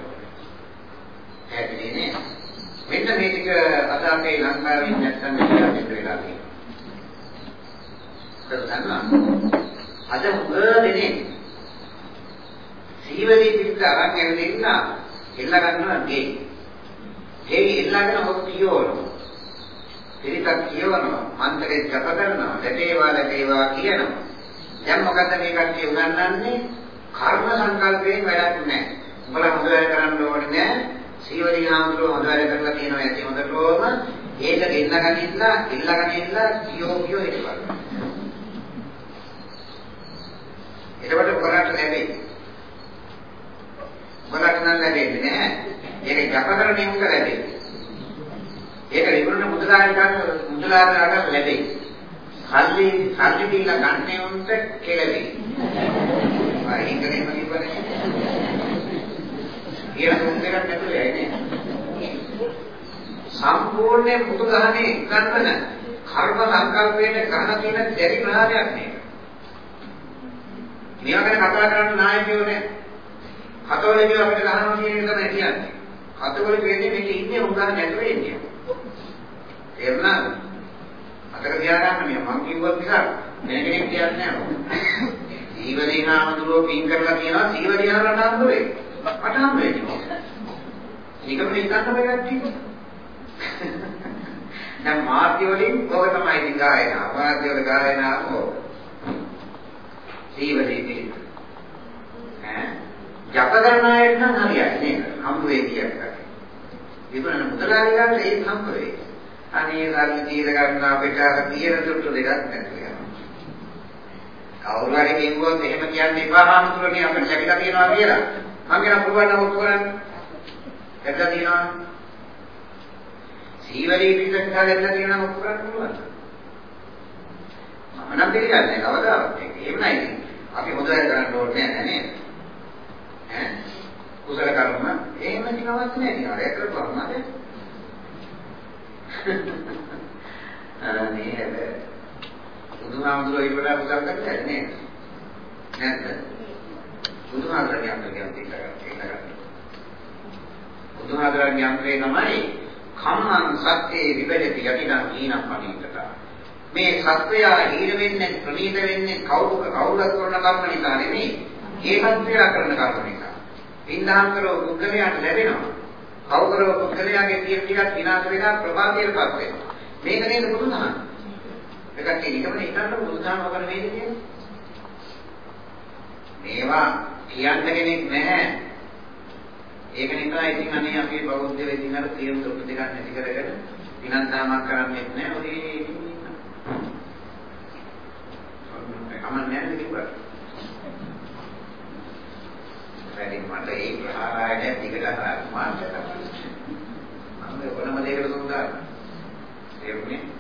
පැහැදිලි නේද? මෙන්න මේ ටික අද අපේ ලංකාවේ නැත්තම් මෙතන වෙලා තියෙනවා. අද උගදෙනේ සීවලී පිට අරන් ඇවිල්ලා ඉන්න එල්ල ගන්නවා ගේ. ගේ ඉල්ලගෙන ඔබ කියවන. පිරිතක් කියවනවා, මන්ත්‍රේ ජප කරනවා, ලැබේවා ලැබේවා කියනවා. දැන් මොකද මේ කට්ටිය උගන්වන්නේ? කර්ම සංකල්පයෙන් වැඩක් නැහැ. උඹලා හොඳ වැඩ කරන්න ඕනේ නැහැ. සීවලී ආමතුරු හොඳ වැඩ කරලා තියෙනවා ඇති හොඳටම ඒක ගෙන්නගෙන ඉන්න, ඉල්ලගෙන ඉන්න කියෝ කියෝ හිටපන්. එතකොට උඹලට ලැබෙයි. උඹලට නම් ලැබෙන්නේ නැහැ. ඒක ජප කරන්නේ උඹට ලැබෙයි. ඒක විවරණ මුදලාට මුදලාට ලැබෙයි. සල්ලි සල්ලි දීලා ගන්නේ උන්ට කෙලෙවි. ආ ඉංග්‍රීසියෙන් කිව්වනේ. කියලා තුන් දෙනෙක් නැතුලයි නේ. සම්පූර්ණ මුතු ගහනේ ගන්නන කර්ම සංකල්පයේ ගහන තියෙන දෙරි ප්‍රහාරයක් නේ. මේවා ගැන කතා කරන්න නායකයෝ නෑ. කතෝලිකයෝ අපිට ගහනවා කියන එක තමයි කියන්නේ. කතෝලික වෙන්නේ මේක ඉන්නේ උගහ නැතුව ඉන්නේ. තේරුණාද? අතක තියාගන්න මේ මං කිව්වත් නිසා වෙන කෙනෙක් කියන්නේ නෑ. සීවලී නාමදුරෝ පින් කරලා කියනවා සීවලී හරලා නාමදුරේ. මට හම් වෙන්නේ. නිකම්ම ඉන්නන්න බෑ කට්ටිය. දැන් මාධ්‍ය වලින් ඕක තමයි ඉතින් ගායනා. මාධ්‍ය වල ගායනාව ඕක. සීවලී පිළිතුර. ඈ ජප කරන අයට නම් හරියන්නේ නේද? හම්බ වෙයි කියන්නේ. විපරණ මුදලාලියන්ට ඒක හම්බ වෙයි. අනේ සල්ලි දීලා ගන්න අපිට අර තියෙන තුට්ටු දෙකක් නැතුව යනවා. කවුරු හරි කිව්වොත් එහෙම කියන්න එපා හාමුදුරනේ අපිට ලැබිලා තියෙනවා කියලා. මම කියන පුළුවන් නම් උත්තරන්න. ලැබිලා තියෙනවා. සීවලී පිටක ලැබිලා තියෙනවා නම් උත්තරන්න පුළුවන්. මම නම් පිළිගන්නේ කවදාවත් ඒක. එහෙම නැහැ. අපි හොඳ වැඩ කරන්න ඕනේ නැහැ නේද? ඈ කුසල කර්ම එහෙම නිකවත් නැහැ නේද? ඒක කරපුවාම නේද? අනේ හැබැයි බුදුහාමුදුරුවෝ ඊට වඩා කුසල කරන්නේ නේද? නැද්ද? බුදුහාමුදුරුවෝ යන්ත්‍රය තියෙනවා. බුදුහාමුදුරුවෝ යන්ත්‍රේ තමයි කම්මං සත්‍යේ විපරිත යටිනම් හීනම් පණීතට මේ සත්‍යය හීන වෙන්නේ ප්‍රණීත වෙන්නේ කවුරු කවුරුත් කරන කර්ම නිසා නෙමෙයි ඒ සත්‍යය කරන කර්ම නිසා. වින්දාම් කරව පුද්ගලයාට ලැබෙනවා. කවුරුව පුද්ගලයාගේ තියෙන ටිකක් විනාශ වෙලා ප්‍රභාතයටපත් වෙනවා. මේක නේද බුදුදහම? ඒකට නිකම්ම හිතන්න බුදුදහම මොකද වේද කියන්නේ? මේවා කියන්න කෙනෙක් නැහැ ඒක නිසා ඉතින් අනේ අපේ බෞද්ධ වෙදින් අර තියෙන සොට්ටු දෙකක් නැති කරගෙන විනාශාමක් කරන්නේ නැහැ ඔය කමන්නේ නැහැ කිව්වා. වැඩි මට ඒ ප්‍රහාරය දිගට මාර්ගය තමයි. මම ඕනම දෙයකට දුන්නා. තේරුණේ?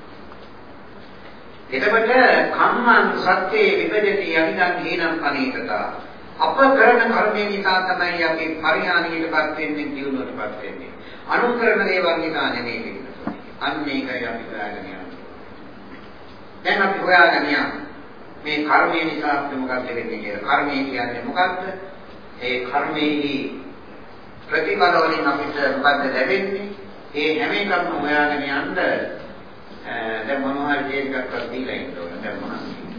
එතකොට කම්මං සත්‍යේ විපදති යවිදන් හේනම් පනීතතා. අප කරන කර්මය නිසා තමයි අපි පරිහානියටපත් වෙන්නේ, දියුණුවටපත් වෙන්නේ. අනුකරණ දේවල් නිසා නෙමෙයි වෙන්නේ. අන්න ඒකයි අපි හොයාගෙන යන්නේ. දැන් අපි හොයාගෙන යන්නේ මේ කර්මය නිසා අපිට මොකක්ද වෙන්නේ කියලා. කර්මය කියන්නේ මොකක්ද? ඒ කර්මයේ ප්‍රතිඵල වලින් අපිට මොකක්ද ලැබෙන්නේ? ඒ හැම එකක්ම හොයාගෙන යන්න දැන් මොනවා හරි දෙයක්වත් දීලා ඉන්න ඕන. දැන් මොනවද?